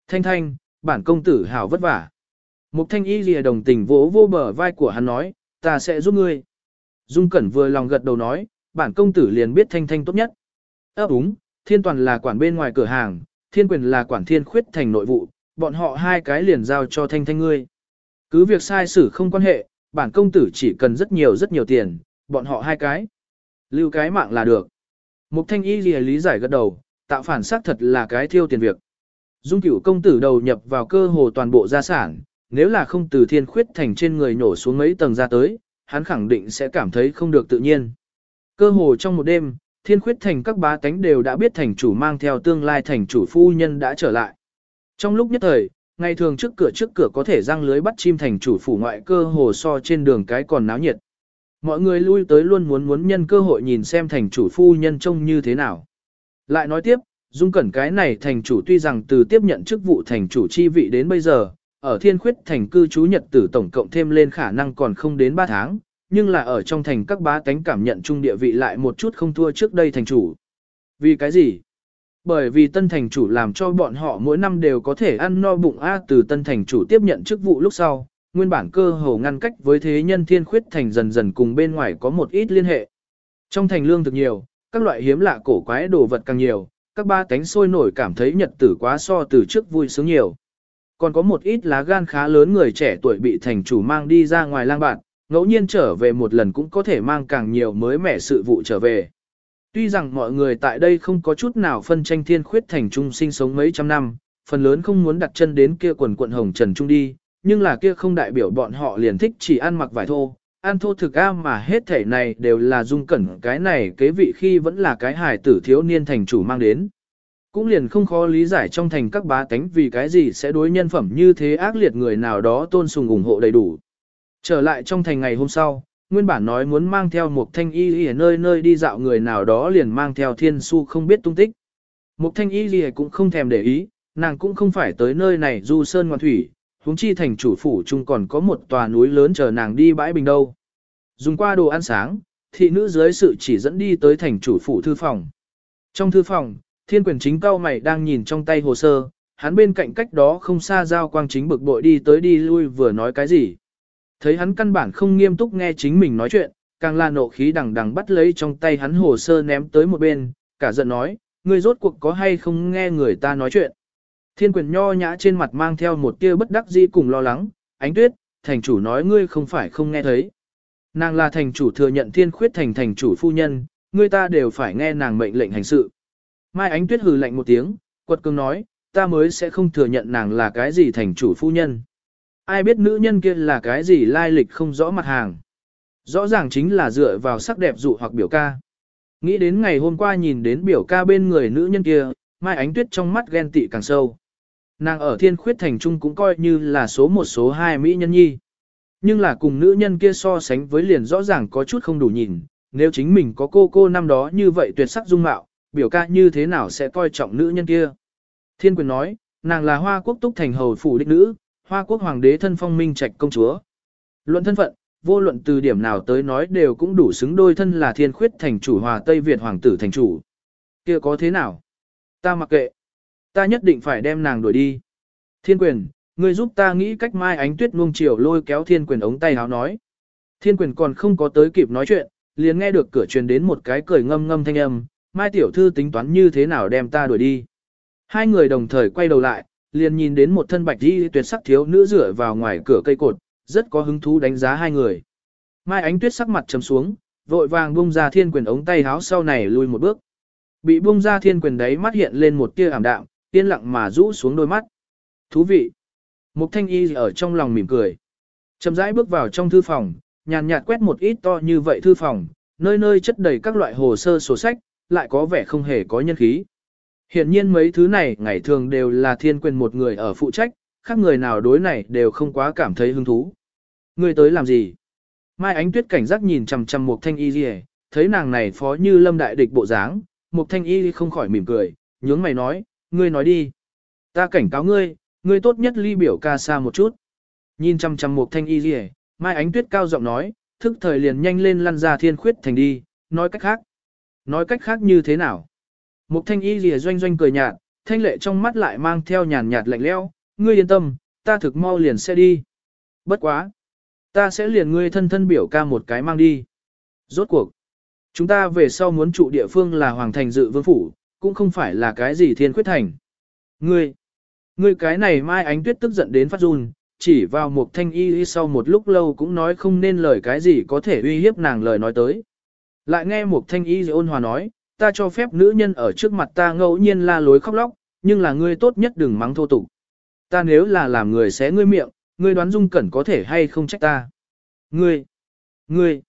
S1: Thanh thanh, bản công tử hảo vất vả. Mục thanh y lìa đồng tình vỗ vô bờ vai của hắn nói, ta sẽ giúp ngươi. Dung Cẩn vừa lòng gật đầu nói, bản công tử liền biết thanh thanh tốt nhất. Ơ đúng, thiên toàn là quản bên ngoài cửa hàng, thiên quyền là quản thiên khuyết thành nội vụ, bọn họ hai cái liền giao cho thanh thanh ngươi. Cứ việc sai xử không quan hệ, bản công tử chỉ cần rất nhiều rất nhiều tiền, bọn họ hai cái. Lưu cái mạng là được. Mục thanh y lìa lý giải gật đầu, tạo phản xác thật là cái thiêu tiền việc. Dung cửu công tử đầu nhập vào cơ hồ toàn bộ gia sản, nếu là không từ thiên khuyết thành trên người nhổ xuống mấy tầng ra tới, hắn khẳng định sẽ cảm thấy không được tự nhiên. Cơ hồ trong một đêm, thiên khuyết thành các bá tánh đều đã biết thành chủ mang theo tương lai thành chủ phu nhân đã trở lại. Trong lúc nhất thời, ngày thường trước cửa trước cửa có thể răng lưới bắt chim thành chủ phủ ngoại cơ hồ so trên đường cái còn náo nhiệt. Mọi người lui tới luôn muốn muốn nhân cơ hội nhìn xem thành chủ phu nhân trông như thế nào. Lại nói tiếp, Dung Cẩn cái này thành chủ tuy rằng từ tiếp nhận chức vụ thành chủ chi vị đến bây giờ, ở thiên khuyết thành cư trú nhật tử tổng cộng thêm lên khả năng còn không đến 3 tháng, nhưng là ở trong thành các bá tánh cảm nhận chung địa vị lại một chút không thua trước đây thành chủ. Vì cái gì? Bởi vì tân thành chủ làm cho bọn họ mỗi năm đều có thể ăn no bụng A từ tân thành chủ tiếp nhận chức vụ lúc sau, nguyên bản cơ hồ ngăn cách với thế nhân thiên khuyết thành dần dần cùng bên ngoài có một ít liên hệ. Trong thành lương thực nhiều, các loại hiếm lạ cổ quái đồ vật càng nhiều, các ba Tánh sôi nổi cảm thấy nhật tử quá so từ trước vui sướng nhiều. Còn có một ít lá gan khá lớn người trẻ tuổi bị thành chủ mang đi ra ngoài lang bạn, ngẫu nhiên trở về một lần cũng có thể mang càng nhiều mới mẻ sự vụ trở về. Tuy rằng mọi người tại đây không có chút nào phân tranh thiên khuyết thành trung sinh sống mấy trăm năm, phần lớn không muốn đặt chân đến kia quần quận hồng trần trung đi, nhưng là kia không đại biểu bọn họ liền thích chỉ ăn mặc vải thô, ăn thô thực a mà hết thể này đều là dung cẩn cái này kế vị khi vẫn là cái hài tử thiếu niên thành chủ mang đến. Cũng liền không khó lý giải trong thành các bá tánh vì cái gì sẽ đối nhân phẩm như thế ác liệt người nào đó tôn sùng ủng hộ đầy đủ. Trở lại trong thành ngày hôm sau, nguyên bản nói muốn mang theo một thanh y ở nơi nơi đi dạo người nào đó liền mang theo thiên su không biết tung tích. Một thanh y gì cũng không thèm để ý, nàng cũng không phải tới nơi này du sơn ngoan thủy, huống chi thành chủ phủ chung còn có một tòa núi lớn chờ nàng đi bãi bình đâu. Dùng qua đồ ăn sáng, thị nữ dưới sự chỉ dẫn đi tới thành chủ phủ thư phòng. Trong thư phòng, thiên quyền chính cao mày đang nhìn trong tay hồ sơ, hắn bên cạnh cách đó không xa giao quang chính bực bội đi tới đi lui vừa nói cái gì. Thấy hắn căn bản không nghiêm túc nghe chính mình nói chuyện, càng là nộ khí đằng đằng bắt lấy trong tay hắn hồ sơ ném tới một bên, cả giận nói, ngươi rốt cuộc có hay không nghe người ta nói chuyện. Thiên quyền nho nhã trên mặt mang theo một tia bất đắc dĩ cùng lo lắng, ánh tuyết, thành chủ nói ngươi không phải không nghe thấy. Nàng là thành chủ thừa nhận thiên khuyết thành thành chủ phu nhân, ngươi ta đều phải nghe nàng mệnh lệnh hành sự. Mai ánh tuyết hừ lạnh một tiếng, quật cường nói, ta mới sẽ không thừa nhận nàng là cái gì thành chủ phu nhân. Ai biết nữ nhân kia là cái gì lai lịch không rõ mặt hàng. Rõ ràng chính là dựa vào sắc đẹp dụ hoặc biểu ca. Nghĩ đến ngày hôm qua nhìn đến biểu ca bên người nữ nhân kia, Mai Ánh Tuyết trong mắt ghen tị càng sâu. Nàng ở thiên khuyết thành trung cũng coi như là số một số hai mỹ nhân nhi. Nhưng là cùng nữ nhân kia so sánh với liền rõ ràng có chút không đủ nhìn, nếu chính mình có cô cô năm đó như vậy tuyệt sắc dung mạo, biểu ca như thế nào sẽ coi trọng nữ nhân kia. Thiên quyền nói, nàng là hoa quốc túc thành hầu phủ đích nữ, hoa quốc hoàng đế thân phong minh trạch công chúa. Luận thân phận, vô luận từ điểm nào tới nói đều cũng đủ xứng đôi thân là thiên khuyết thành chủ hòa Tây Việt hoàng tử thành chủ. kia có thế nào? Ta mặc kệ. Ta nhất định phải đem nàng đuổi đi. Thiên quyền, ngươi giúp ta nghĩ cách mai ánh tuyết nuông chiều lôi kéo thiên quyền ống tay áo nói. Thiên quyền còn không có tới kịp nói chuyện, liền nghe được cửa truyền đến một cái cười ngâm ngâm thanh âm, mai tiểu thư tính toán như thế nào đem ta đuổi đi. Hai người đồng thời quay đầu lại, liền nhìn đến một thân bạch đi tuyệt sắc thiếu nữ rửa vào ngoài cửa cây cột, rất có hứng thú đánh giá hai người. Mai ánh tuyết sắc mặt trầm xuống, vội vàng bung ra thiên quyền ống tay háo sau này lui một bước. Bị bung ra thiên quyền đấy mắt hiện lên một tia ảm đạm, yên lặng mà rũ xuống đôi mắt. Thú vị. Mục thanh y ở trong lòng mỉm cười. Chậm rãi bước vào trong thư phòng, nhàn nhạt quét một ít to như vậy thư phòng, nơi nơi chất đầy các loại hồ sơ sổ sách, lại có vẻ không hề có nhân khí. Hiện nhiên mấy thứ này ngày thường đều là thiên quyền một người ở phụ trách, khác người nào đối này đều không quá cảm thấy hứng thú. Người tới làm gì? Mai ánh tuyết cảnh giác nhìn chằm chằm một thanh y gì thấy nàng này phó như lâm đại địch bộ dáng, một thanh y không khỏi mỉm cười, nhướng mày nói, ngươi nói đi. Ta cảnh cáo ngươi, ngươi tốt nhất ly biểu ca xa một chút. Nhìn chằm chằm một thanh y gì Mai ánh tuyết cao giọng nói, thức thời liền nhanh lên lăn ra thiên khuyết thành đi, nói cách khác. Nói cách khác như thế nào? Mục thanh y lìa doanh doanh cười nhạt, thanh lệ trong mắt lại mang theo nhàn nhạt lạnh lẽo. ngươi yên tâm, ta thực mau liền sẽ đi. Bất quá. Ta sẽ liền ngươi thân thân biểu ca một cái mang đi. Rốt cuộc. Chúng ta về sau muốn trụ địa phương là Hoàng Thành dự vương phủ, cũng không phải là cái gì thiên khuyết thành. Ngươi. Ngươi cái này mai ánh tuyết tức giận đến phát run, chỉ vào một thanh y sau một lúc lâu cũng nói không nên lời cái gì có thể uy hiếp nàng lời nói tới. Lại nghe một thanh y ôn hòa nói, ta cho phép nữ nhân ở trước mặt ta ngẫu nhiên la lối khóc lóc, nhưng là ngươi tốt nhất đừng mắng thô tục. Ta nếu là làm người xé ngươi miệng, ngươi đoán dung cẩn có thể hay không trách ta. Ngươi, ngươi,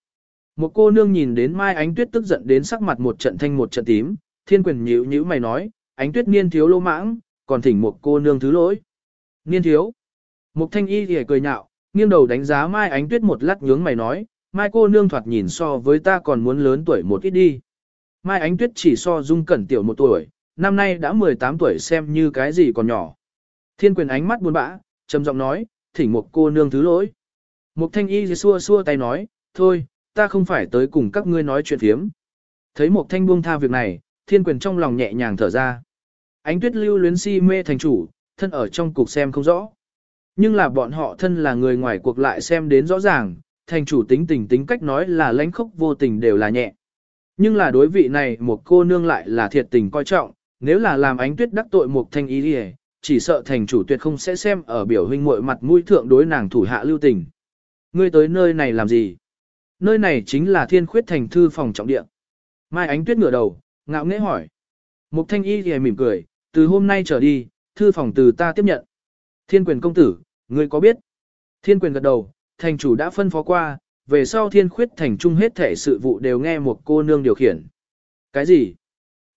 S1: một cô nương nhìn đến Mai Ánh Tuyết tức giận đến sắc mặt một trận thanh một trận tím, thiên quyền nhíu nhíu mày nói, Ánh Tuyết niên thiếu lô mãng, còn thỉnh một cô nương thứ lỗi. Niên thiếu. Một thanh y thì cười nhạo, nghiêng đầu đánh giá Mai Ánh Tuyết một lát nhướng mày nói, Mai cô nương thoạt nhìn so với ta còn muốn lớn tuổi một ít đi. Mai Ánh Tuyết chỉ so dung cẩn tiểu một tuổi, năm nay đã 18 tuổi xem như cái gì còn nhỏ. Thiên quyền ánh mắt buồn bã, trầm giọng nói, thỉnh một cô nương thứ lỗi. Một thanh y xua xua tay nói, thôi, ta không phải tới cùng các ngươi nói chuyện phiếm. Thấy một thanh buông tha việc này, thiên quyền trong lòng nhẹ nhàng thở ra. Ánh tuyết lưu luyến si mê thành chủ, thân ở trong cục xem không rõ. Nhưng là bọn họ thân là người ngoài cuộc lại xem đến rõ ràng, thành chủ tính tình tính cách nói là lãnh khốc vô tình đều là nhẹ. Nhưng là đối vị này một cô nương lại là thiệt tình coi trọng, nếu là làm ánh tuyết đắc tội một thanh ý đi chỉ sợ thành chủ tuyệt không sẽ xem ở biểu huynh muội mặt mũi thượng đối nàng thủ hạ lưu tình. Ngươi tới nơi này làm gì? Nơi này chính là thiên khuyết thành thư phòng trọng địa. Mai ánh tuyết ngửa đầu, ngạo nghễ hỏi. Mục thanh y thì mỉm cười, từ hôm nay trở đi, thư phòng từ ta tiếp nhận. Thiên quyền công tử, ngươi có biết? Thiên quyền gật đầu, thành chủ đã phân phó qua, về sau thiên khuyết thành trung hết thể sự vụ đều nghe một cô nương điều khiển. Cái gì?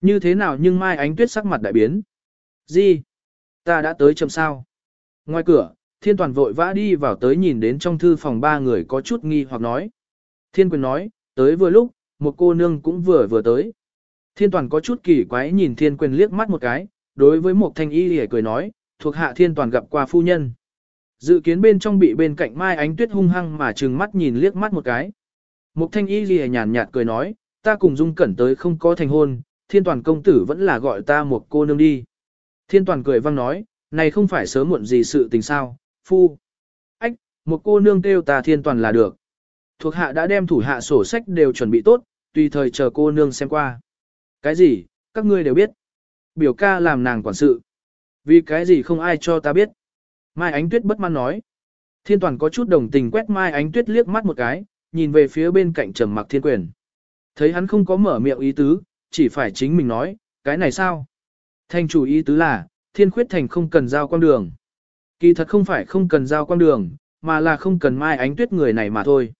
S1: Như thế nào nhưng mai ánh tuyết sắc mặt đại biến? Gì? Ta đã tới chầm sao? Ngoài cửa, thiên toàn vội vã đi vào tới nhìn đến trong thư phòng ba người có chút nghi hoặc nói. Thiên quyền nói, tới vừa lúc, một cô nương cũng vừa vừa tới. Thiên toàn có chút kỳ quái nhìn thiên quyền liếc mắt một cái, đối với một thanh y lìa cười nói, thuộc hạ thiên toàn gặp qua phu nhân. Dự kiến bên trong bị bên cạnh mai ánh tuyết hung hăng mà trừng mắt nhìn liếc mắt một cái. Mục thanh y lìa nhàn nhạt cười nói, ta cùng dung cẩn tới không có thành hôn, thiên toàn công tử vẫn là gọi ta một cô nương đi. Thiên toàn cười văng nói, này không phải sớm muộn gì sự tình sao, phu. Ách, một cô nương kêu ta thiên toàn là được. Thuộc hạ đã đem thủ hạ sổ sách đều chuẩn bị tốt, tùy thời chờ cô nương xem qua. Cái gì, các ngươi đều biết. Biểu ca làm nàng quản sự. Vì cái gì không ai cho ta biết. Mai Ánh Tuyết bất mãn nói. Thiên toàn có chút đồng tình quét Mai Ánh Tuyết liếc mắt một cái, nhìn về phía bên cạnh trầm mặc thiên quyền. Thấy hắn không có mở miệng ý tứ, chỉ phải chính mình nói, cái này sao? Thành chủ ý tứ là, thiên khuyết thành không cần giao quang đường. Kỳ thật không phải không cần giao quang đường, mà là không cần Mai Ánh Tuyết người này mà thôi.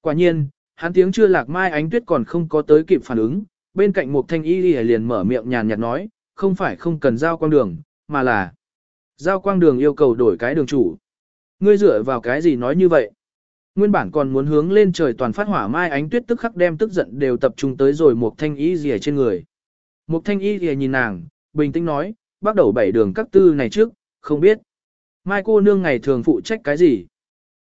S1: Quả nhiên, hắn tiếng chưa lạc Mai Ánh Tuyết còn không có tới kịp phản ứng, bên cạnh một thanh y liền mở miệng nhàn nhạt nói, không phải không cần giao quang đường, mà là giao quang đường yêu cầu đổi cái đường chủ. Ngươi dựa vào cái gì nói như vậy? Nguyên bản còn muốn hướng lên trời toàn phát hỏa Mai Ánh Tuyết tức khắc đem tức giận đều tập trung tới rồi một thanh y rìa trên người. Một thanh y rìa nhìn nàng, bình tĩnh nói, bắt đầu bảy đường các tư này trước, không biết. Mai cô nương ngày thường phụ trách cái gì?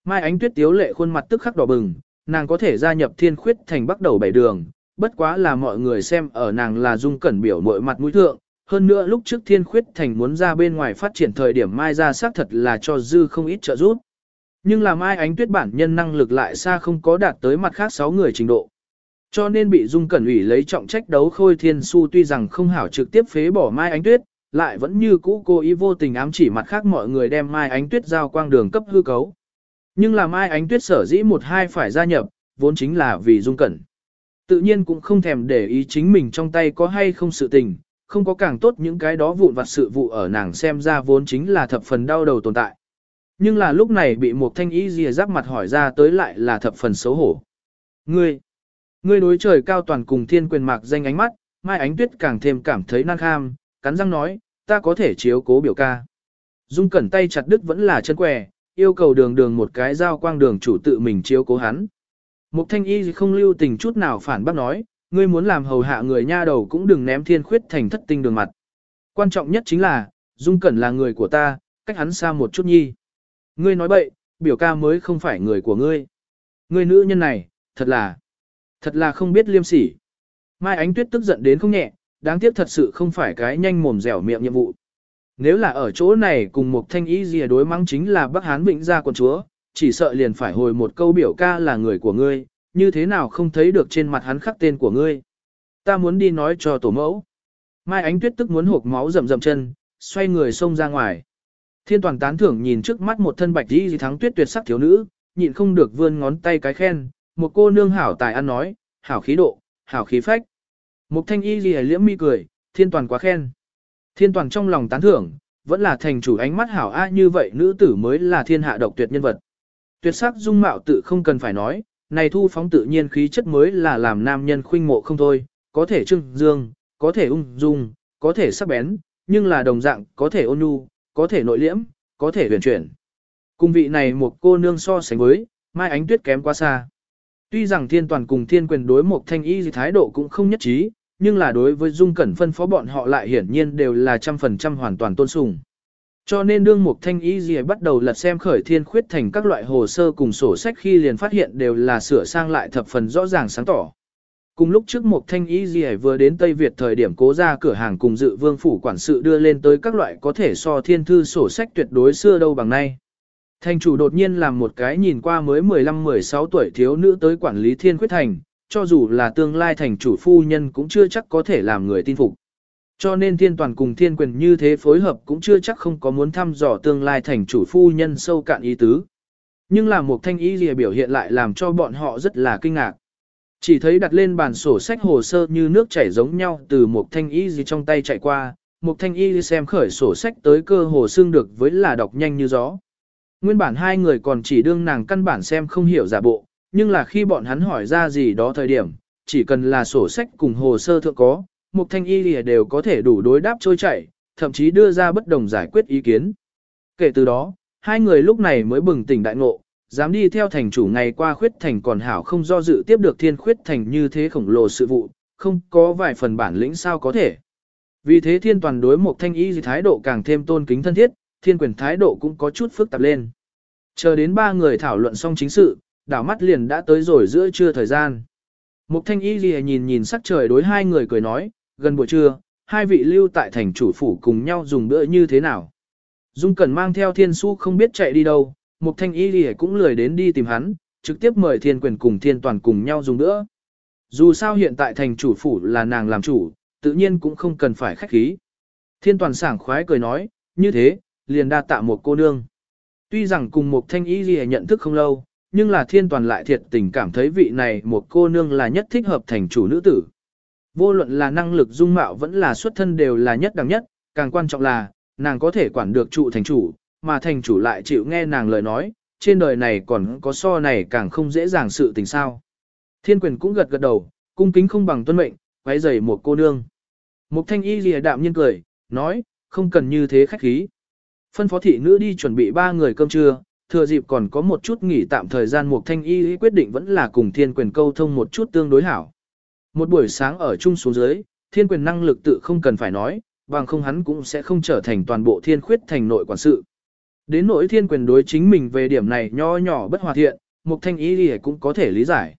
S1: Mai Ánh Tuyết tiếu lệ khuôn mặt tức khắc đỏ bừng, nàng có thể gia nhập thiên khuyết thành bắt đầu bảy đường, bất quá là mọi người xem ở nàng là dung cẩn biểu mọi mặt mũi thượng. Hơn nữa lúc trước thiên khuyết thành muốn ra bên ngoài phát triển thời điểm Mai ra xác thật là cho dư không ít trợ giúp. Nhưng là Mai ánh tuyết bản nhân năng lực lại xa không có đạt tới mặt khác 6 người trình độ. Cho nên bị dung cẩn ủy lấy trọng trách đấu khôi thiên su tuy rằng không hảo trực tiếp phế bỏ Mai ánh tuyết, lại vẫn như cũ cố ý vô tình ám chỉ mặt khác mọi người đem Mai ánh tuyết giao quang đường cấp hư cấu. Nhưng là Mai Ánh Tuyết sở dĩ một hai phải gia nhập, vốn chính là vì dung cẩn. Tự nhiên cũng không thèm để ý chính mình trong tay có hay không sự tình, không có càng tốt những cái đó vụn vặt sự vụ ở nàng xem ra vốn chính là thập phần đau đầu tồn tại. Nhưng là lúc này bị một thanh ý rìa giáp mặt hỏi ra tới lại là thập phần xấu hổ. Ngươi, ngươi đối trời cao toàn cùng thiên quyền mạc danh ánh mắt, Mai Ánh Tuyết càng thêm cảm thấy năng kham, cắn răng nói, ta có thể chiếu cố biểu ca. Dung cẩn tay chặt đứt vẫn là chân què, yêu cầu đường đường một cái giao quang đường chủ tự mình chiếu cố hắn. Mục thanh y không lưu tình chút nào phản bác nói, ngươi muốn làm hầu hạ người nha đầu cũng đừng ném thiên khuyết thành thất tinh đường mặt. Quan trọng nhất chính là, Dung Cẩn là người của ta, cách hắn xa một chút nhi. Ngươi nói bậy, biểu ca mới không phải người của ngươi. Ngươi nữ nhân này, thật là, thật là không biết liêm sỉ. Mai Ánh Tuyết tức giận đến không nhẹ, đáng tiếc thật sự không phải cái nhanh mồm dẻo miệng nhiệm vụ. Nếu là ở chỗ này cùng một thanh ý gì đối mắng chính là Bắc Hán Vịnh gia quần chúa, chỉ sợ liền phải hồi một câu biểu ca là người của ngươi, như thế nào không thấy được trên mặt hắn khắc tên của ngươi. Ta muốn đi nói cho tổ mẫu. Mai Ánh Tuyết tức muốn hộp máu rầm rầm chân, xoay người xông ra ngoài. Thiên toàn tán thưởng nhìn trước mắt một thân bạch đi thắng tuyết tuyệt sắc thiếu nữ, nhịn không được vươn ngón tay cái khen, một cô nương hảo tài ăn nói, hảo khí độ, hảo khí phách. Mục thanh y gì liễm mi cười, thiên toàn quá khen. Thiên toàn trong lòng tán thưởng, vẫn là thành chủ ánh mắt hảo a như vậy nữ tử mới là thiên hạ độc tuyệt nhân vật. Tuyệt sắc dung mạo tự không cần phải nói, này thu phóng tự nhiên khí chất mới là làm nam nhân khuynh mộ không thôi, có thể trưng dương, có thể ung dung, có thể sắc bén, nhưng là đồng dạng, có thể ôn nhu, có thể nội liễm, có thể huyền chuyển. Cung vị này một cô nương so sánh với, mai ánh tuyết kém quá xa. Tuy rằng thiên toàn cùng thiên quyền đối một thanh y thái độ cũng không nhất trí, nhưng là đối với dung cẩn phân phó bọn họ lại hiển nhiên đều là trăm phần trăm hoàn toàn tôn sùng. Cho nên đương Mục Thanh Y gì bắt đầu lật xem khởi thiên khuyết thành các loại hồ sơ cùng sổ sách khi liền phát hiện đều là sửa sang lại thập phần rõ ràng sáng tỏ. Cùng lúc trước Mục Thanh Y gì vừa đến Tây Việt thời điểm cố ra cửa hàng cùng dự vương phủ quản sự đưa lên tới các loại có thể so thiên thư sổ sách tuyệt đối xưa đâu bằng nay. Thành chủ đột nhiên làm một cái nhìn qua mới 15-16 tuổi thiếu nữ tới quản lý thiên khuyết thành, cho dù là tương lai thành chủ phu nhân cũng chưa chắc có thể làm người tin phục. Cho nên thiên toàn cùng thiên quyền như thế phối hợp cũng chưa chắc không có muốn thăm dò tương lai thành chủ phu nhân sâu cạn ý tứ. Nhưng là một thanh ý lìa biểu hiện lại làm cho bọn họ rất là kinh ngạc. Chỉ thấy đặt lên bàn sổ sách hồ sơ như nước chảy giống nhau từ một thanh ý gì trong tay chạy qua, một thanh y xem khởi sổ sách tới cơ hồ xương được với là đọc nhanh như gió. Nguyên bản hai người còn chỉ đương nàng căn bản xem không hiểu giả bộ, nhưng là khi bọn hắn hỏi ra gì đó thời điểm, chỉ cần là sổ sách cùng hồ sơ thượng có, Mục thanh y lìa đều có thể đủ đối đáp trôi chảy, thậm chí đưa ra bất đồng giải quyết ý kiến. Kể từ đó, hai người lúc này mới bừng tỉnh đại ngộ, dám đi theo thành chủ ngày qua khuyết thành còn hảo không do dự tiếp được thiên khuyết thành như thế khổng lồ sự vụ, không có vài phần bản lĩnh sao có thể. Vì thế thiên toàn đối một thanh y thái độ càng thêm tôn kính thân thiết, thiên quyền thái độ cũng có chút phức tạp lên. Chờ đến ba người thảo luận xong chính sự, đảo mắt liền đã tới rồi giữa trưa thời gian. Mục thanh y gì nhìn nhìn sắc trời đối hai người cười nói, gần buổi trưa, hai vị lưu tại thành chủ phủ cùng nhau dùng bữa như thế nào. Dung Cẩn mang theo thiên su không biết chạy đi đâu, Mục thanh y Lì cũng lười đến đi tìm hắn, trực tiếp mời thiên quyền cùng thiên toàn cùng nhau dùng bữa. Dù sao hiện tại thành chủ phủ là nàng làm chủ, tự nhiên cũng không cần phải khách khí. Thiên toàn sảng khoái cười nói, như thế, liền đa tạ một cô nương. Tuy rằng cùng một thanh y gì nhận thức không lâu, nhưng là thiên toàn lại thiệt tình cảm thấy vị này một cô nương là nhất thích hợp thành chủ nữ tử. Vô luận là năng lực dung mạo vẫn là xuất thân đều là nhất đẳng nhất, càng quan trọng là, nàng có thể quản được trụ thành chủ, mà thành chủ lại chịu nghe nàng lời nói, trên đời này còn có so này càng không dễ dàng sự tình sao. Thiên quyền cũng gật gật đầu, cung kính không bằng tuân mệnh, quấy giày một cô nương. Mục thanh y lìa đạm nhiên cười, nói, không cần như thế khách khí. Phân phó thị nữ đi chuẩn bị ba người cơm trưa, thừa dịp còn có một chút nghỉ tạm thời gian Mục thanh y quyết định vẫn là cùng thiên quyền câu thông một chút tương đối hảo. Một buổi sáng ở chung xuống dưới, thiên quyền năng lực tự không cần phải nói, bằng không hắn cũng sẽ không trở thành toàn bộ thiên khuyết thành nội quản sự. Đến nỗi thiên quyền đối chính mình về điểm này nho nhỏ bất hòa thiện, mục thanh ý thì cũng có thể lý giải.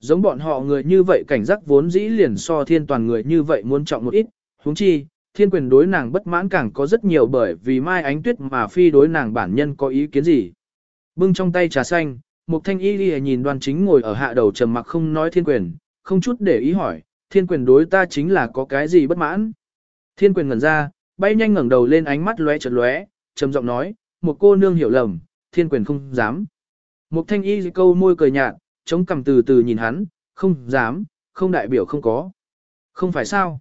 S1: Giống bọn họ người như vậy cảnh giác vốn dĩ liền so thiên toàn người như vậy muốn trọng một ít, huống chi, thiên quyền đối nàng bất mãn càng có rất nhiều bởi vì mai ánh tuyết mà phi đối nàng bản nhân có ý kiến gì. Bưng trong tay trà xanh, mục thanh y đi nhìn đoàn chính ngồi ở hạ đầu trầm mặc không nói thiên quyền, không chút để ý hỏi, thiên quyền đối ta chính là có cái gì bất mãn. Thiên quyền ngẩn ra, bay nhanh ngẩng đầu lên ánh mắt lóe chợt lóe, trầm giọng nói, một cô nương hiểu lầm, thiên quyền không dám. Một thanh y câu môi cười nhạt, chống cằm từ từ nhìn hắn, không dám, không đại biểu không có. Không phải sao?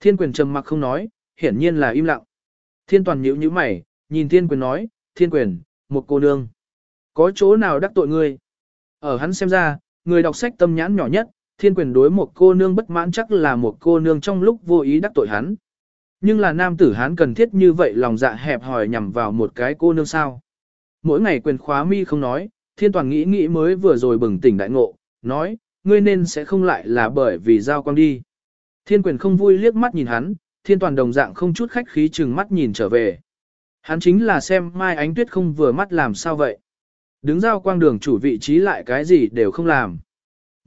S1: Thiên quyền trầm mặc không nói, hiển nhiên là im lặng. Thiên toàn nhíu nhíu mày, nhìn thiên quyền nói, thiên quyền, một cô nương. Có chỗ nào đắc tội ngươi? Ở hắn xem ra, người đọc sách tâm nhãn nhỏ nhất, thiên quyền đối một cô nương bất mãn chắc là một cô nương trong lúc vô ý đắc tội hắn. Nhưng là nam tử hắn cần thiết như vậy lòng dạ hẹp hòi nhằm vào một cái cô nương sao. Mỗi ngày quyền khóa mi không nói, thiên toàn nghĩ nghĩ mới vừa rồi bừng tỉnh đại ngộ, nói, ngươi nên sẽ không lại là bởi vì giao quang đi. Thiên quyền không vui liếc mắt nhìn hắn, thiên toàn đồng dạng không chút khách khí chừng mắt nhìn trở về. Hắn chính là xem mai ánh tuyết không vừa mắt làm sao vậy. Đứng giao quang đường chủ vị trí lại cái gì đều không làm.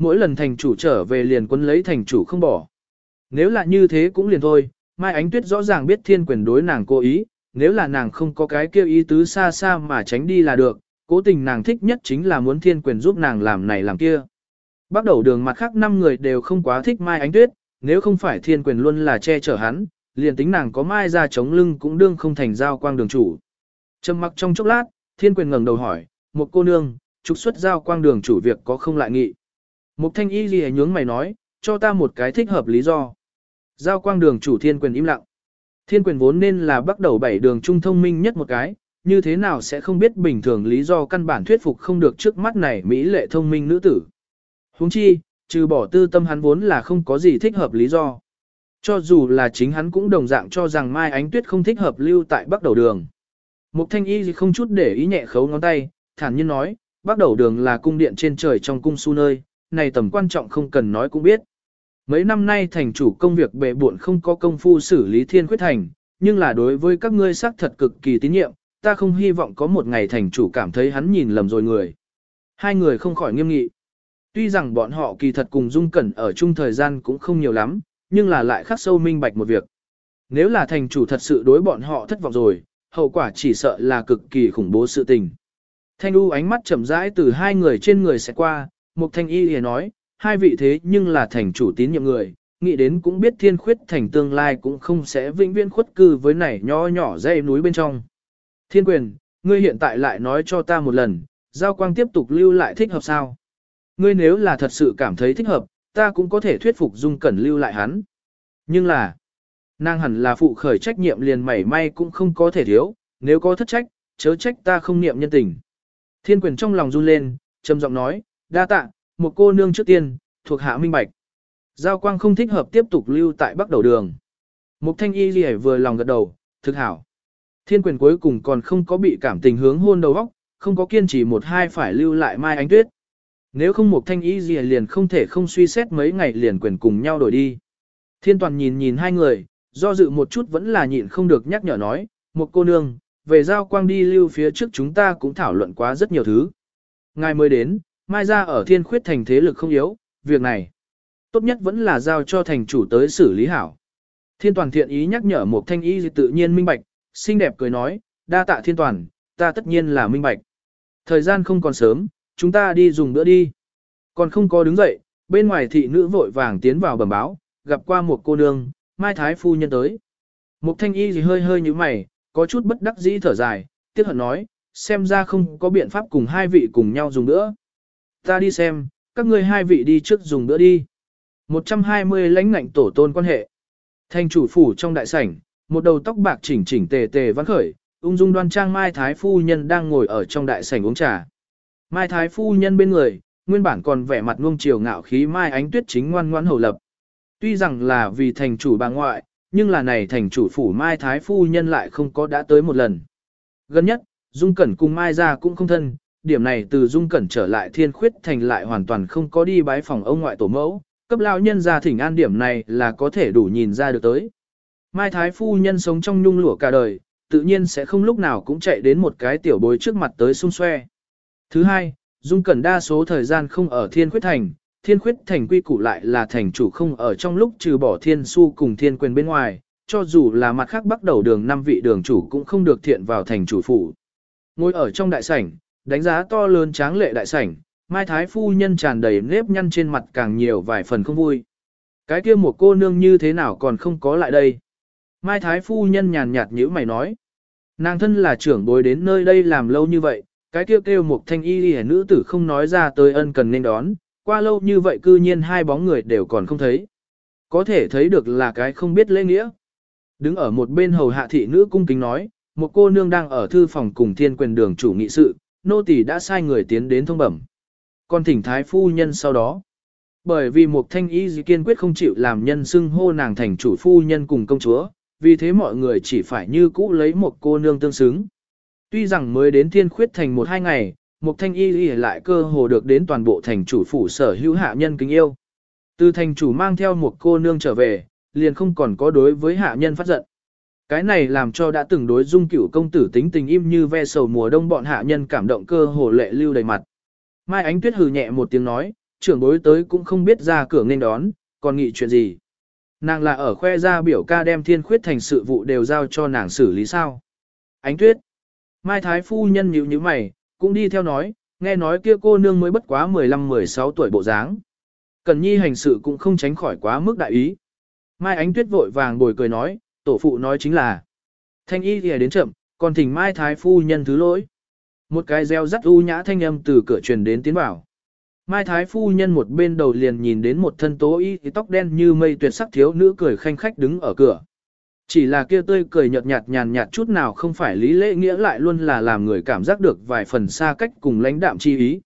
S1: Mỗi lần thành chủ trở về liền quân lấy thành chủ không bỏ. Nếu là như thế cũng liền thôi, Mai Ánh Tuyết rõ ràng biết thiên quyền đối nàng cố ý, nếu là nàng không có cái kêu ý tứ xa xa mà tránh đi là được, cố tình nàng thích nhất chính là muốn thiên quyền giúp nàng làm này làm kia. Bắt đầu đường mặt khác năm người đều không quá thích Mai Ánh Tuyết, nếu không phải thiên quyền luôn là che chở hắn, liền tính nàng có Mai ra chống lưng cũng đương không thành giao quang đường chủ. Trầm mặc trong chốc lát, thiên quyền ngẩng đầu hỏi, một cô nương, trục xuất giao quang đường chủ việc có không lại nghị. Mục thanh y gì nhướng mày nói, cho ta một cái thích hợp lý do. Giao quang đường chủ thiên quyền im lặng. Thiên quyền vốn nên là bắt đầu bảy đường trung thông minh nhất một cái, như thế nào sẽ không biết bình thường lý do căn bản thuyết phục không được trước mắt này Mỹ lệ thông minh nữ tử. huống chi, trừ bỏ tư tâm hắn vốn là không có gì thích hợp lý do. Cho dù là chính hắn cũng đồng dạng cho rằng Mai Ánh Tuyết không thích hợp lưu tại bắc đầu đường. Mục thanh y không chút để ý nhẹ khấu ngón tay, thản nhiên nói, bắc đầu đường là cung điện trên trời trong cung su nơi, này tầm quan trọng không cần nói cũng biết. Mấy năm nay thành chủ công việc bệ buộn không có công phu xử lý thiên khuyết thành, nhưng là đối với các ngươi xác thật cực kỳ tín nhiệm, ta không hy vọng có một ngày thành chủ cảm thấy hắn nhìn lầm rồi người. Hai người không khỏi nghiêm nghị. Tuy rằng bọn họ kỳ thật cùng Dung Cẩn ở chung thời gian cũng không nhiều lắm, nhưng là lại khắc sâu minh bạch một việc. Nếu là thành chủ thật sự đối bọn họ thất vọng rồi, hậu quả chỉ sợ là cực kỳ khủng bố sự tình. Thanh U ánh mắt chậm rãi từ hai người trên người sẽ qua, Mục Thanh Y liền nói, hai vị thế nhưng là thành chủ tín nhiệm người, nghĩ đến cũng biết thiên khuyết thành tương lai cũng không sẽ vĩnh viễn khuất cư với này nho nhỏ dây núi bên trong. Thiên quyền, ngươi hiện tại lại nói cho ta một lần, giao quang tiếp tục lưu lại thích hợp sao? Ngươi nếu là thật sự cảm thấy thích hợp, ta cũng có thể thuyết phục Dung Cẩn lưu lại hắn. Nhưng là, nàng hẳn là phụ khởi trách nhiệm liền mảy may cũng không có thể thiếu, nếu có thất trách, chớ trách ta không niệm nhân tình. Thiên quyền trong lòng run lên, trầm giọng nói, đa tạ, một cô nương trước tiên, thuộc hạ minh bạch. Giao quang không thích hợp tiếp tục lưu tại bắc đầu đường. Mục thanh y gì vừa lòng gật đầu, thực hảo. Thiên quyền cuối cùng còn không có bị cảm tình hướng hôn đầu óc, không có kiên trì một hai phải lưu lại mai ánh tuyết. Nếu không một thanh y gì liền không thể không suy xét mấy ngày liền quyền cùng nhau đổi đi. Thiên toàn nhìn nhìn hai người, do dự một chút vẫn là nhịn không được nhắc nhở nói, một cô nương, về giao quang đi lưu phía trước chúng ta cũng thảo luận quá rất nhiều thứ. Ngài mới đến, mai ra ở thiên khuyết thành thế lực không yếu, việc này, tốt nhất vẫn là giao cho thành chủ tới xử lý hảo. Thiên toàn thiện ý nhắc nhở một thanh y tự nhiên minh bạch, xinh đẹp cười nói, đa tạ thiên toàn, ta tất nhiên là minh bạch. Thời gian không còn sớm, chúng ta đi dùng bữa đi. Còn không có đứng dậy, bên ngoài thị nữ vội vàng tiến vào bẩm báo, gặp qua một cô nương, mai thái phu nhân tới. Mục thanh y gì hơi hơi như mày, có chút bất đắc dĩ thở dài, tiếc hận nói, xem ra không có biện pháp cùng hai vị cùng nhau dùng bữa. Ta đi xem, các ngươi hai vị đi trước dùng bữa đi. 120 lãnh ngạnh tổ tôn quan hệ. Thành chủ phủ trong đại sảnh, một đầu tóc bạc chỉnh chỉnh tề tề văn khởi, ung dung đoan trang Mai Thái Phu Nhân đang ngồi ở trong đại sảnh uống trà. Mai Thái Phu Nhân bên người, nguyên bản còn vẻ mặt nuông chiều ngạo khí Mai Ánh Tuyết chính ngoan ngoãn hầu lập. Tuy rằng là vì thành chủ bà ngoại, nhưng là này thành chủ phủ Mai Thái Phu Nhân lại không có đã tới một lần. Gần nhất, Dung Cẩn cùng Mai ra cũng không thân, điểm này từ Dung Cẩn trở lại thiên khuyết thành lại hoàn toàn không có đi bái phòng ông ngoại tổ mẫu, cấp lão nhân ra thỉnh an điểm này là có thể đủ nhìn ra được tới. Mai Thái Phu Nhân sống trong nhung lụa cả đời, tự nhiên sẽ không lúc nào cũng chạy đến một cái tiểu bối trước mặt tới xung xoe. Thứ hai, Dung Cẩn đa số thời gian không ở Thiên Khuyết Thành, Thiên Khuyết Thành quy củ lại là thành chủ không ở trong lúc trừ bỏ Thiên Su cùng Thiên Quyền bên ngoài, cho dù là mặt khác bắt đầu đường năm vị đường chủ cũng không được thiện vào thành chủ phủ. Ngồi ở trong đại sảnh, đánh giá to lớn tráng lệ đại sảnh, Mai Thái Phu Nhân tràn đầy nếp nhăn trên mặt càng nhiều vài phần không vui. Cái kia một cô nương như thế nào còn không có lại đây. Mai Thái Phu Nhân nhàn nhạt nhữ mày nói. Nàng thân là trưởng bối đến nơi đây làm lâu như vậy, cái kêu kêu một thanh y đi nữ tử không nói ra tới ân cần nên đón, qua lâu như vậy cư nhiên hai bóng người đều còn không thấy. Có thể thấy được là cái không biết lễ nghĩa. Đứng ở một bên hầu hạ thị nữ cung kính nói, một cô nương đang ở thư phòng cùng thiên quyền đường chủ nghị sự, nô tỳ đã sai người tiến đến thông bẩm. Còn thỉnh thái phu nhân sau đó. Bởi vì một thanh y kiên quyết không chịu làm nhân xưng hô nàng thành chủ phu nhân cùng công chúa, vì thế mọi người chỉ phải như cũ lấy một cô nương tương xứng. Tuy rằng mới đến thiên khuyết thành một hai ngày, một thanh y y lại cơ hồ được đến toàn bộ thành chủ phủ sở hữu hạ nhân kính yêu. Từ thành chủ mang theo một cô nương trở về, liền không còn có đối với hạ nhân phát giận. Cái này làm cho đã từng đối dung cửu công tử tính tình im như ve sầu mùa đông bọn hạ nhân cảm động cơ hồ lệ lưu đầy mặt. Mai ánh tuyết hừ nhẹ một tiếng nói, trưởng bối tới cũng không biết ra cửa nên đón, còn nghĩ chuyện gì. Nàng là ở khoe ra biểu ca đem thiên khuyết thành sự vụ đều giao cho nàng xử lý sao. Ánh tuyết. Mai Thái Phu nhân nhíu như mày, cũng đi theo nói, nghe nói kia cô nương mới bất quá 15-16 tuổi bộ dáng. Cần nhi hành sự cũng không tránh khỏi quá mức đại ý. Mai Ánh Tuyết vội vàng bồi cười nói, tổ phụ nói chính là. Thanh y thì đến chậm, còn thỉnh Mai Thái Phu Nhân thứ lỗi. Một cái reo rắt u nhã thanh âm từ cửa truyền đến tiến vào. Mai Thái Phu Nhân một bên đầu liền nhìn đến một thân tố y tóc đen như mây tuyệt sắc thiếu nữ cười khanh khách đứng ở cửa. Chỉ là kia tươi cười nhợt nhạt nhàn nhạt chút nào không phải lý lễ nghĩa lại luôn là làm người cảm giác được vài phần xa cách cùng lãnh đạm chi ý.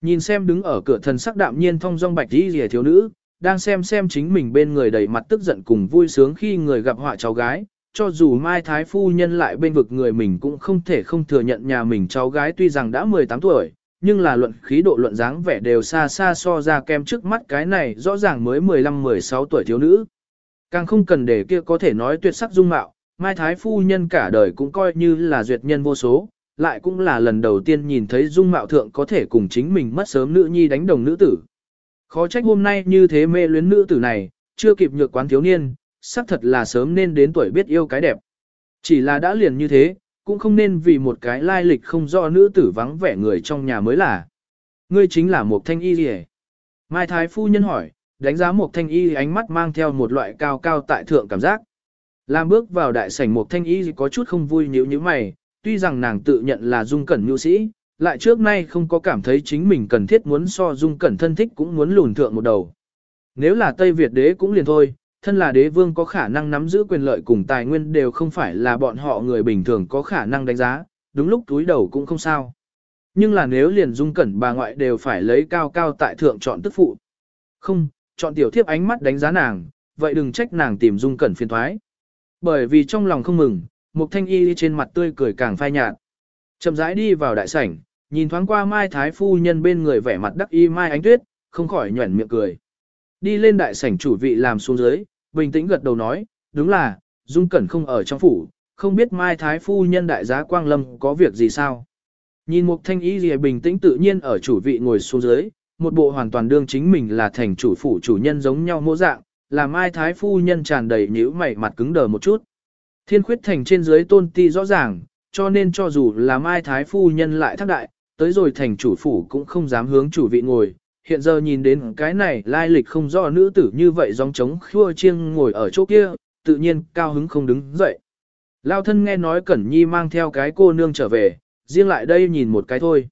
S1: Nhìn xem đứng ở cửa thần sắc đạm nhiên thông dong bạch y rìa thiếu nữ, đang xem xem chính mình bên người đầy mặt tức giận cùng vui sướng khi người gặp họa cháu gái, cho dù Mai Thái Phu Nhân lại bên vực người mình cũng không thể không thừa nhận nhà mình cháu gái tuy rằng đã 18 tuổi, nhưng là luận khí độ luận dáng vẻ đều xa xa so ra kem trước mắt cái này rõ ràng mới 15-16 tuổi thiếu nữ. Càng không cần để kia có thể nói tuyệt sắc dung mạo, Mai Thái Phu Nhân cả đời cũng coi như là duyệt nhân vô số, lại cũng là lần đầu tiên nhìn thấy dung mạo thượng có thể cùng chính mình mất sớm nữ nhi đánh đồng nữ tử. Khó trách hôm nay như thế mê luyến nữ tử này, chưa kịp nhược quán thiếu niên, xác thật là sớm nên đến tuổi biết yêu cái đẹp. Chỉ là đã liền như thế, cũng không nên vì một cái lai lịch không do nữ tử vắng vẻ người trong nhà mới là. Ngươi chính là một thanh y gì Mai Thái Phu Nhân hỏi, đánh giá một thanh y ánh mắt mang theo một loại cao cao tại thượng cảm giác. Làm bước vào đại sảnh một thanh y có chút không vui nhíu như mày, tuy rằng nàng tự nhận là dung cẩn nhu sĩ, lại trước nay không có cảm thấy chính mình cần thiết muốn so dung cẩn thân thích cũng muốn lùn thượng một đầu. Nếu là Tây Việt đế cũng liền thôi, thân là đế vương có khả năng nắm giữ quyền lợi cùng tài nguyên đều không phải là bọn họ người bình thường có khả năng đánh giá, đúng lúc túi đầu cũng không sao. Nhưng là nếu liền dung cẩn bà ngoại đều phải lấy cao cao tại thượng chọn tức phụ. Không, chọn tiểu thiếp ánh mắt đánh giá nàng, vậy đừng trách nàng tìm dung cẩn phiền thoái. Bởi vì trong lòng không mừng, một thanh y trên mặt tươi cười càng phai nhạt. Chậm rãi đi vào đại sảnh, nhìn thoáng qua Mai Thái Phu Nhân bên người vẻ mặt đắc y Mai Ánh Tuyết, không khỏi nhuẩn miệng cười. Đi lên đại sảnh chủ vị làm xuống dưới, bình tĩnh gật đầu nói, đúng là, Dung Cẩn không ở trong phủ, không biết Mai Thái Phu Nhân đại giá Quang Lâm có việc gì sao. Nhìn một thanh y gì bình tĩnh tự nhiên ở chủ vị ngồi xuống dưới, một bộ hoàn toàn đương chính mình là thành chủ phủ chủ nhân giống nhau mô dạng, làm Mai Thái Phu Nhân tràn đầy nhíu mày mặt cứng đờ một chút. Thiên khuyết thành trên dưới tôn ti rõ ràng, cho nên cho dù là Mai Thái Phu Nhân lại thác đại, tới rồi thành chủ phủ cũng không dám hướng chủ vị ngồi. Hiện giờ nhìn đến cái này lai lịch không rõ nữ tử như vậy dòng trống khua chiêng ngồi ở chỗ kia, tự nhiên cao hứng không đứng dậy. Lao thân nghe nói Cẩn Nhi mang theo cái cô nương trở về, riêng lại đây nhìn một cái thôi.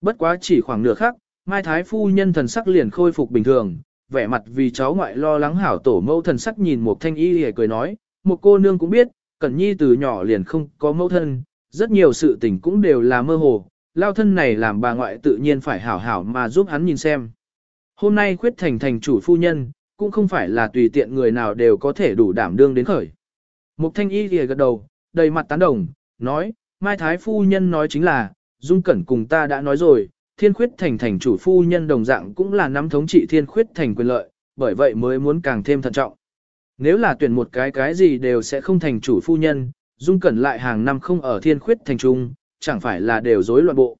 S1: Bất quá chỉ khoảng nửa khắc, Mai Thái Phu Nhân thần sắc liền khôi phục bình thường, vẻ mặt vì cháu ngoại lo lắng hảo tổ mẫu thần sắc nhìn một thanh y hề cười nói, một cô nương cũng biết, Cẩn Nhi từ nhỏ liền không có mẫu thân, rất nhiều sự tình cũng đều là mơ hồ, lao thân này làm bà ngoại tự nhiên phải hảo hảo mà giúp hắn nhìn xem. Hôm nay khuyết thành thành chủ phu nhân, cũng không phải là tùy tiện người nào đều có thể đủ đảm đương đến khởi. Mục thanh y thì gật đầu, đầy mặt tán đồng, nói, Mai Thái phu nhân nói chính là, Dung Cẩn cùng ta đã nói rồi, thiên khuyết thành thành chủ phu nhân đồng dạng cũng là nắm thống trị thiên khuyết thành quyền lợi, bởi vậy mới muốn càng thêm thận trọng. Nếu là tuyển một cái cái gì đều sẽ không thành chủ phu nhân, Dung Cẩn lại hàng năm không ở thiên khuyết thành trung, chẳng phải là đều rối loạn bộ.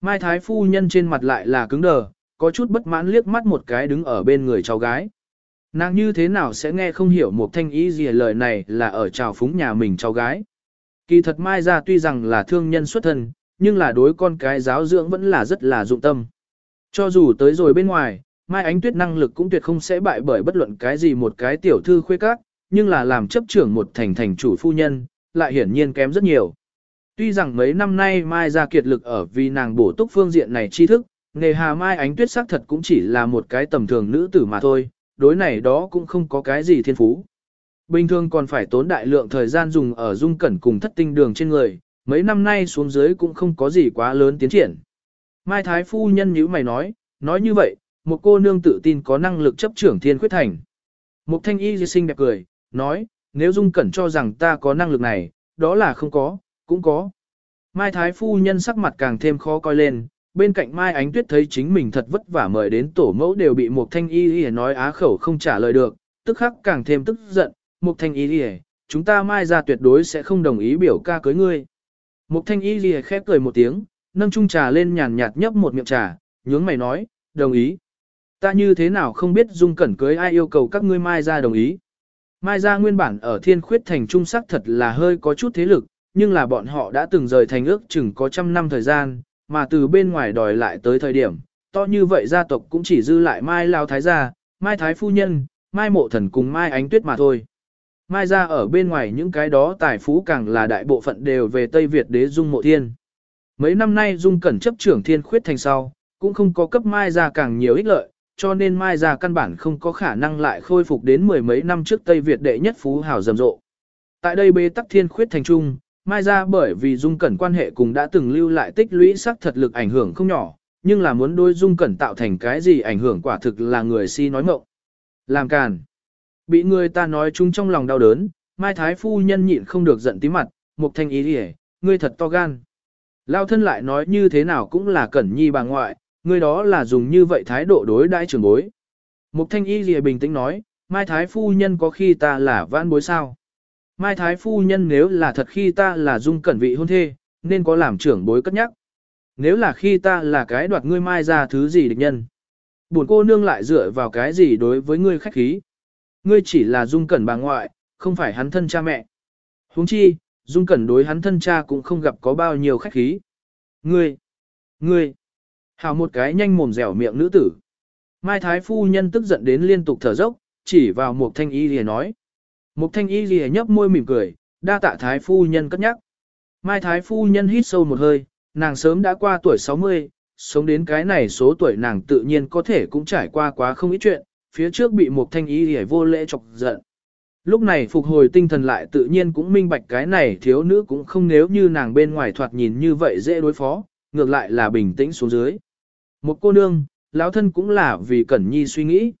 S1: Mai Thái phu nhân trên mặt lại là cứng đờ, có chút bất mãn liếc mắt một cái đứng ở bên người cháu gái. Nàng như thế nào sẽ nghe không hiểu một thanh ý gì lời này là ở trào phúng nhà mình cháu gái. Kỳ thật Mai ra tuy rằng là thương nhân xuất thân, nhưng là đối con cái giáo dưỡng vẫn là rất là dụng tâm. Cho dù tới rồi bên ngoài, Mai Ánh Tuyết năng lực cũng tuyệt không sẽ bại bởi bất luận cái gì một cái tiểu thư khuê các, nhưng là làm chấp trưởng một thành thành chủ phu nhân, lại hiển nhiên kém rất nhiều. Tuy rằng mấy năm nay Mai ra kiệt lực ở vì nàng bổ túc phương diện này tri thức, nghề hà Mai Ánh Tuyết sắc thật cũng chỉ là một cái tầm thường nữ tử mà thôi, đối này đó cũng không có cái gì thiên phú. Bình thường còn phải tốn đại lượng thời gian dùng ở dung cẩn cùng thất tinh đường trên người, mấy năm nay xuống dưới cũng không có gì quá lớn tiến triển. Mai Thái Phu Nhân như mày nói, nói như vậy, một cô nương tự tin có năng lực chấp trưởng thiên khuyết thành. Mục thanh y di sinh đẹp cười, nói, nếu dung cẩn cho rằng ta có năng lực này, đó là không có, cũng có. Mai Thái Phu Nhân sắc mặt càng thêm khó coi lên, bên cạnh Mai Ánh Tuyết thấy chính mình thật vất vả mời đến tổ mẫu đều bị Mục Thanh Y Y nói á khẩu không trả lời được, tức khắc càng thêm tức giận, Mục Thanh Y Y, chúng ta Mai ra tuyệt đối sẽ không đồng ý biểu ca cưới ngươi. Mục Thanh Y Y khép cười một tiếng, nâng chung trà lên nhàn nhạt nhấp một miệng trà, nhướng mày nói, đồng ý. Ta như thế nào không biết dung cẩn cưới ai yêu cầu các ngươi Mai ra đồng ý. Mai ra nguyên bản ở thiên khuyết thành trung sắc thật là hơi có chút thế lực, nhưng là bọn họ đã từng rời thành ước chừng có trăm năm thời gian, mà từ bên ngoài đòi lại tới thời điểm, to như vậy gia tộc cũng chỉ dư lại Mai Lao Thái gia, Mai Thái Phu Nhân, Mai Mộ Thần cùng Mai Ánh Tuyết mà thôi. Mai ra ở bên ngoài những cái đó tài phú càng là đại bộ phận đều về Tây Việt đế Dung Mộ Thiên. Mấy năm nay Dung Cẩn chấp trưởng thiên khuyết thành sau, cũng không có cấp Mai ra càng nhiều ích lợi, cho nên Mai ra căn bản không có khả năng lại khôi phục đến mười mấy năm trước Tây Việt đệ nhất phú hào rầm rộ. Tại đây bê tắc thiên khuyết thành trung, Mai ra bởi vì Dung Cẩn quan hệ cùng đã từng lưu lại tích lũy sắc thật lực ảnh hưởng không nhỏ, nhưng là muốn đôi Dung Cẩn tạo thành cái gì ảnh hưởng quả thực là người si nói mộng. Làm càn. Bị người ta nói chung trong lòng đau đớn, Mai Thái Phu Nhân nhịn không được giận tí mặt, Mục Thanh ý đi ngươi thật to gan. Lao thân lại nói như thế nào cũng là cẩn nhi bà ngoại, ngươi đó là dùng như vậy thái độ đối đãi trưởng bối. Mục Thanh y lìa bình tĩnh nói, Mai Thái Phu Nhân có khi ta là vãn bối sao? Mai Thái Phu Nhân nếu là thật khi ta là dung cẩn vị hôn thê, nên có làm trưởng bối cất nhắc. Nếu là khi ta là cái đoạt ngươi Mai ra thứ gì địch nhân? Buồn cô nương lại dựa vào cái gì đối với ngươi khách khí? Ngươi chỉ là dung cẩn bà ngoại, không phải hắn thân cha mẹ. huống chi, dung cẩn đối hắn thân cha cũng không gặp có bao nhiêu khách khí. Ngươi, ngươi, hào một cái nhanh mồm dẻo miệng nữ tử. Mai Thái Phu Nhân tức giận đến liên tục thở dốc, chỉ vào một thanh y liền nói. Mục thanh y lìa nhấp môi mỉm cười, đa tạ Thái Phu Nhân cất nhắc. Mai Thái Phu Nhân hít sâu một hơi, nàng sớm đã qua tuổi 60, sống đến cái này số tuổi nàng tự nhiên có thể cũng trải qua quá không ít chuyện, phía trước bị Mục thanh y lìa vô lễ chọc giận. Lúc này phục hồi tinh thần lại tự nhiên cũng minh bạch cái này thiếu nữ cũng không nếu như nàng bên ngoài thoạt nhìn như vậy dễ đối phó, ngược lại là bình tĩnh xuống dưới. Một cô nương, lão thân cũng là vì Cẩn Nhi suy nghĩ.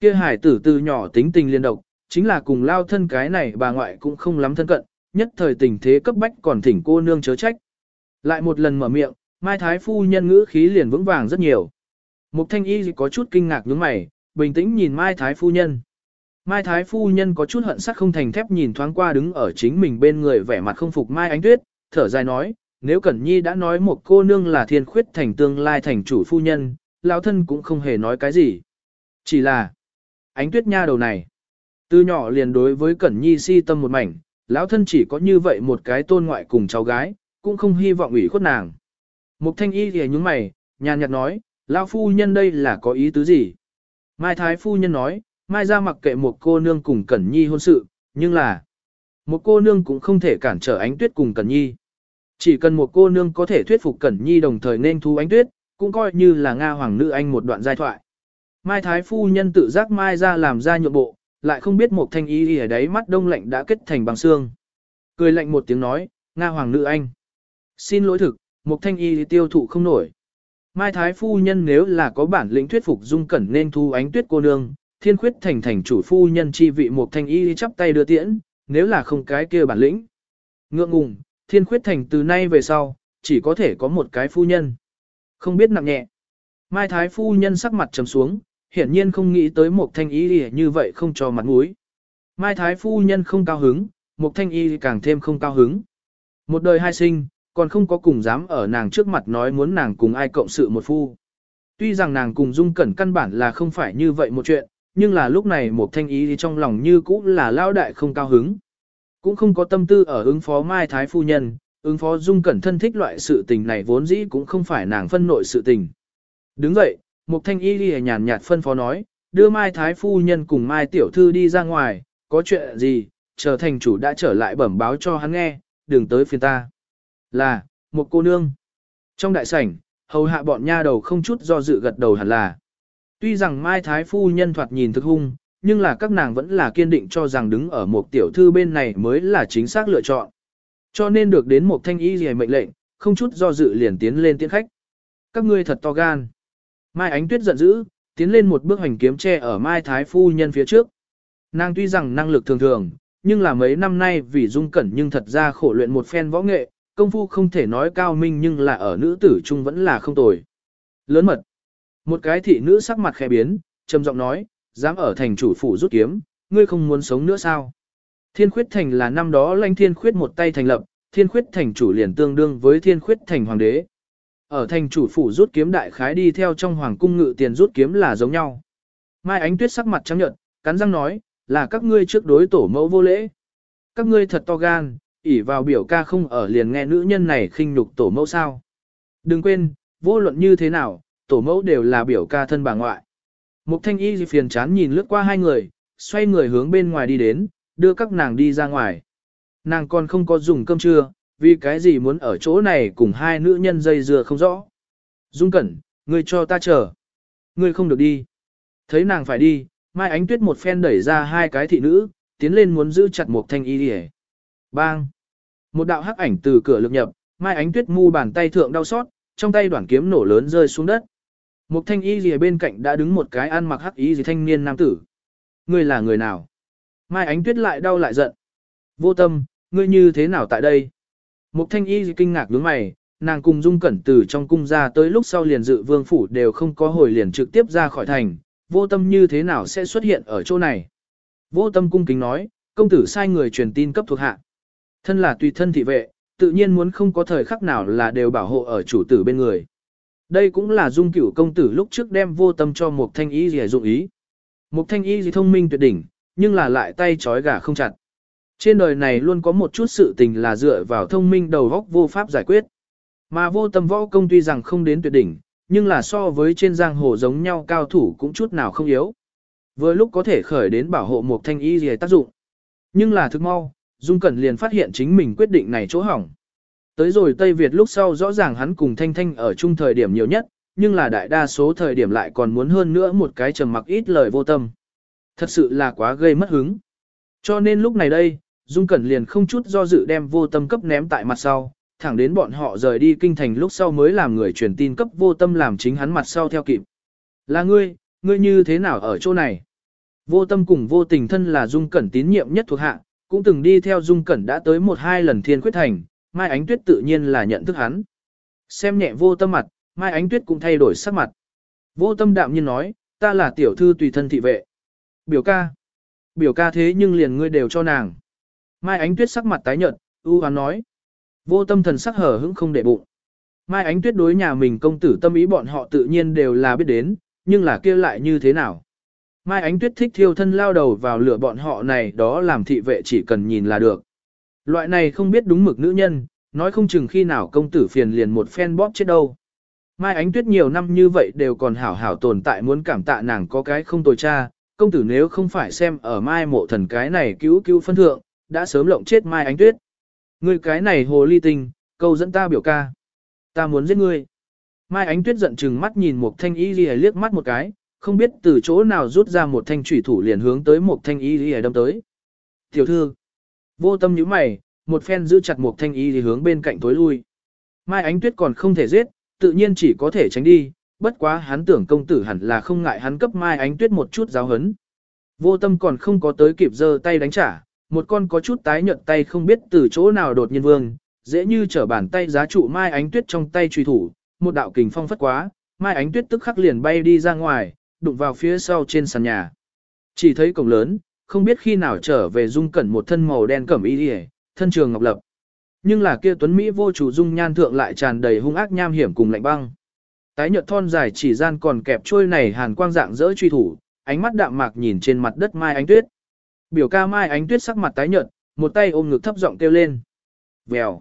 S1: Kia hải tử từ nhỏ tính tình liên độc, chính là cùng lao thân cái này bà ngoại cũng không lắm thân cận, nhất thời tình thế cấp bách còn thỉnh cô nương chớ trách. Lại một lần mở miệng, Mai Thái Phu nhân ngữ khí liền vững vàng rất nhiều. Mục Thanh Y có chút kinh ngạc nhướng mày, bình tĩnh nhìn Mai Thái Phu nhân. Mai Thái Phu nhân có chút hận sắc không thành thép nhìn thoáng qua đứng ở chính mình bên người vẻ mặt không phục Mai Ánh Tuyết, thở dài nói, nếu Cẩn Nhi đã nói một cô nương là thiên khuyết thành tương lai thành chủ phu nhân, lão thân cũng không hề nói cái gì. Chỉ là, ánh tuyết nha đầu này, từ nhỏ liền đối với Cẩn Nhi si tâm một mảnh, lão thân chỉ có như vậy một cái tôn ngoại cùng cháu gái, cũng không hy vọng ủy khuất nàng. Mục thanh y thì nhúng mày, nhàn nhạt nói, lão phu nhân đây là có ý tứ gì? Mai Thái phu nhân nói, Mai ra mặc kệ một cô nương cùng Cẩn Nhi hôn sự, nhưng là, một cô nương cũng không thể cản trở ánh tuyết cùng Cẩn Nhi. Chỉ cần một cô nương có thể thuyết phục Cẩn Nhi đồng thời nên thu ánh tuyết, cũng coi như là Nga hoàng nữ anh một đoạn giai thoại. Mai Thái phu nhân tự giác Mai ra làm ra nhượng bộ, lại không biết một thanh y ở đấy mắt đông lạnh đã kết thành bằng xương. Cười lạnh một tiếng nói, Nga hoàng nữ anh. Xin lỗi thực, một thanh y tiêu thụ không nổi. Mai Thái phu nhân nếu là có bản lĩnh thuyết phục dung cẩn nên thu ánh tuyết cô nương, thiên khuyết thành thành chủ phu nhân chi vị một thanh y chắp tay đưa tiễn, nếu là không cái kia bản lĩnh. Ngượng ngùng, thiên khuyết thành từ nay về sau, chỉ có thể có một cái phu nhân. Không biết nặng nhẹ. Mai Thái phu nhân sắc mặt trầm xuống, hiển nhiên không nghĩ tới một thanh y như vậy không cho mặt mũi. Mai Thái phu nhân không cao hứng, một thanh y càng thêm không cao hứng. Một đời hai sinh, còn không có cùng dám ở nàng trước mặt nói muốn nàng cùng ai cộng sự một phu. Tuy rằng nàng cùng dung cẩn căn bản là không phải như vậy một chuyện, nhưng là lúc này một thanh ý thì trong lòng như cũ là lao đại không cao hứng. Cũng không có tâm tư ở ứng phó Mai Thái Phu Nhân, ứng phó dung cẩn thân thích loại sự tình này vốn dĩ cũng không phải nàng phân nội sự tình. Đứng dậy, Mục thanh y ghi nhàn nhạt phân phó nói, đưa Mai Thái Phu Nhân cùng Mai Tiểu Thư đi ra ngoài, có chuyện gì, chờ thành chủ đã trở lại bẩm báo cho hắn nghe, đừng tới phiền ta. Là, một cô nương. Trong đại sảnh, hầu hạ bọn nha đầu không chút do dự gật đầu hẳn là. Tuy rằng Mai Thái Phu nhân thoạt nhìn thực hung, nhưng là các nàng vẫn là kiên định cho rằng đứng ở một tiểu thư bên này mới là chính xác lựa chọn. Cho nên được đến một thanh y gì mệnh lệnh, không chút do dự liền tiến lên tiến khách. Các ngươi thật to gan. Mai Ánh Tuyết giận dữ, tiến lên một bước hành kiếm che ở Mai Thái Phu nhân phía trước. Nàng tuy rằng năng lực thường thường, nhưng là mấy năm nay vì dung cẩn nhưng thật ra khổ luyện một phen võ nghệ, công phu không thể nói cao minh nhưng là ở nữ tử trung vẫn là không tồi. Lớn mật. Một cái thị nữ sắc mặt khẽ biến, trầm giọng nói, dám ở thành chủ phủ rút kiếm, ngươi không muốn sống nữa sao? Thiên khuyết thành là năm đó lãnh thiên khuyết một tay thành lập, thiên khuyết thành chủ liền tương đương với thiên khuyết thành hoàng đế. Ở thành chủ phủ rút kiếm đại khái đi theo trong hoàng cung ngự tiền rút kiếm là giống nhau. Mai ánh tuyết sắc mặt trắng nhợt, cắn răng nói, là các ngươi trước đối tổ mẫu vô lễ. Các ngươi thật to gan, ỉ vào biểu ca không ở liền nghe nữ nhân này khinh nhục tổ mẫu sao. Đừng quên, vô luận như thế nào, tổ mẫu đều là biểu ca thân bà ngoại. Mục thanh y phiền chán nhìn lướt qua hai người, xoay người hướng bên ngoài đi đến, đưa các nàng đi ra ngoài. Nàng còn không có dùng cơm trưa, vì cái gì muốn ở chỗ này cùng hai nữ nhân dây dưa không rõ. Dung Cẩn, ngươi cho ta chờ. Ngươi không được đi. Thấy nàng phải đi, Mai Ánh Tuyết một phen đẩy ra hai cái thị nữ, tiến lên muốn giữ chặt một thanh y đi Bang! Một đạo hắc ảnh từ cửa lực nhập, Mai Ánh Tuyết mu bàn tay thượng đau xót, trong tay đoạn kiếm nổ lớn rơi xuống đất. Một thanh y gì bên cạnh đã đứng một cái ăn mặc hắc y gì thanh niên nam tử. Ngươi là người nào? Mai Ánh Tuyết lại đau lại giận. Vô tâm, ngươi như thế nào tại đây? Một thanh y gì kinh ngạc đứng mày, nàng cùng Dung Cẩn từ trong cung ra tới lúc sau liền dự vương phủ đều không có hồi liền trực tiếp ra khỏi thành, vô tâm như thế nào sẽ xuất hiện ở chỗ này. Vô tâm cung kính nói, công tử sai người truyền tin cấp thuộc hạ. Thân là tùy thân thị vệ, tự nhiên muốn không có thời khắc nào là đều bảo hộ ở chủ tử bên người. Đây cũng là dung cửu công tử lúc trước đem vô tâm cho một thanh y gì dụng ý. Một thanh y gì thông minh tuyệt đỉnh, nhưng là lại tay trói gà không chặt. Trên đời này luôn có một chút sự tình là dựa vào thông minh đầu góc vô pháp giải quyết. Mà vô tâm võ công tuy rằng không đến tuyệt đỉnh, nhưng là so với trên giang hồ giống nhau cao thủ cũng chút nào không yếu. Vừa lúc có thể khởi đến bảo hộ một thanh y gì tác dụng. Nhưng là thức mau, Dung Cẩn liền phát hiện chính mình quyết định này chỗ hỏng. Tới rồi Tây Việt lúc sau rõ ràng hắn cùng Thanh Thanh ở chung thời điểm nhiều nhất, nhưng là đại đa số thời điểm lại còn muốn hơn nữa một cái trầm mặc ít lời vô tâm. Thật sự là quá gây mất hứng. Cho nên lúc này đây, Dung Cẩn liền không chút do dự đem vô tâm cấp ném tại mặt sau, thẳng đến bọn họ rời đi kinh thành lúc sau mới làm người truyền tin cấp vô tâm làm chính hắn mặt sau theo kịp. Là ngươi, ngươi như thế nào ở chỗ này? Vô tâm cùng vô tình thân là Dung Cẩn tín nhiệm nhất thuộc hạ, cũng từng đi theo Dung Cẩn đã tới một hai lần thiên quyết thành, Mai Ánh Tuyết tự nhiên là nhận thức hắn. Xem nhẹ vô tâm mặt, Mai Ánh Tuyết cũng thay đổi sắc mặt. Vô tâm đạm nhiên nói, ta là tiểu thư tùy thân thị vệ. Biểu ca. Biểu ca thế nhưng liền ngươi đều cho nàng. Mai Ánh Tuyết sắc mặt tái nhợt, u hoán nói. Vô tâm thần sắc hở hững không để bụng. Mai Ánh Tuyết đối nhà mình công tử tâm ý bọn họ tự nhiên đều là biết đến, nhưng là kia lại như thế nào. Mai Ánh Tuyết thích thiêu thân lao đầu vào lửa bọn họ này đó làm thị vệ chỉ cần nhìn là được. Loại này không biết đúng mực nữ nhân, nói không chừng khi nào công tử phiền liền một phen bóp chết đâu. Mai Ánh Tuyết nhiều năm như vậy đều còn hảo hảo tồn tại muốn cảm tạ nàng có cái không tồi cha, công tử nếu không phải xem ở Mai mộ thần cái này cứu cứu phân thượng, đã sớm lộng chết Mai Ánh Tuyết. Ngươi cái này hồ ly tinh, câu dẫn ta biểu ca. Ta muốn giết ngươi. Mai Ánh Tuyết giận chừng mắt nhìn một thanh y lìa liếc mắt một cái, không biết từ chỗ nào rút ra một thanh chủy thủ liền hướng tới một thanh y lìa đâm tới. Tiểu thư, vô tâm nhíu mày, một phen giữ chặt một thanh y thì hướng bên cạnh tối lui. Mai Ánh Tuyết còn không thể giết, tự nhiên chỉ có thể tránh đi, bất quá hắn tưởng công tử hẳn là không ngại hắn cấp Mai Ánh Tuyết một chút giáo hấn. Vô tâm còn không có tới kịp giơ tay đánh trả, một con có chút tái nhợt tay không biết từ chỗ nào đột nhiên vương, dễ như trở bàn tay giá trụ Mai Ánh Tuyết trong tay truy thủ, một đạo kình phong phất quá, Mai Ánh Tuyết tức khắc liền bay đi ra ngoài, đụng vào phía sau trên sàn nhà. Chỉ thấy cổng lớn, không biết khi nào trở về dung cẩn một thân màu đen cẩm y đi thân trường ngọc lập. Nhưng là kia tuấn Mỹ vô chủ dung nhan thượng lại tràn đầy hung ác nham hiểm cùng lạnh băng. Tái nhợt thon dài chỉ gian còn kẹp trôi này hàn quang dạng dỡ truy thủ, ánh mắt đạm mạc nhìn trên mặt đất Mai Ánh Tuyết. Biểu ca Mai Ánh Tuyết sắc mặt tái nhợt, một tay ôm ngực thấp giọng kêu lên. Vèo.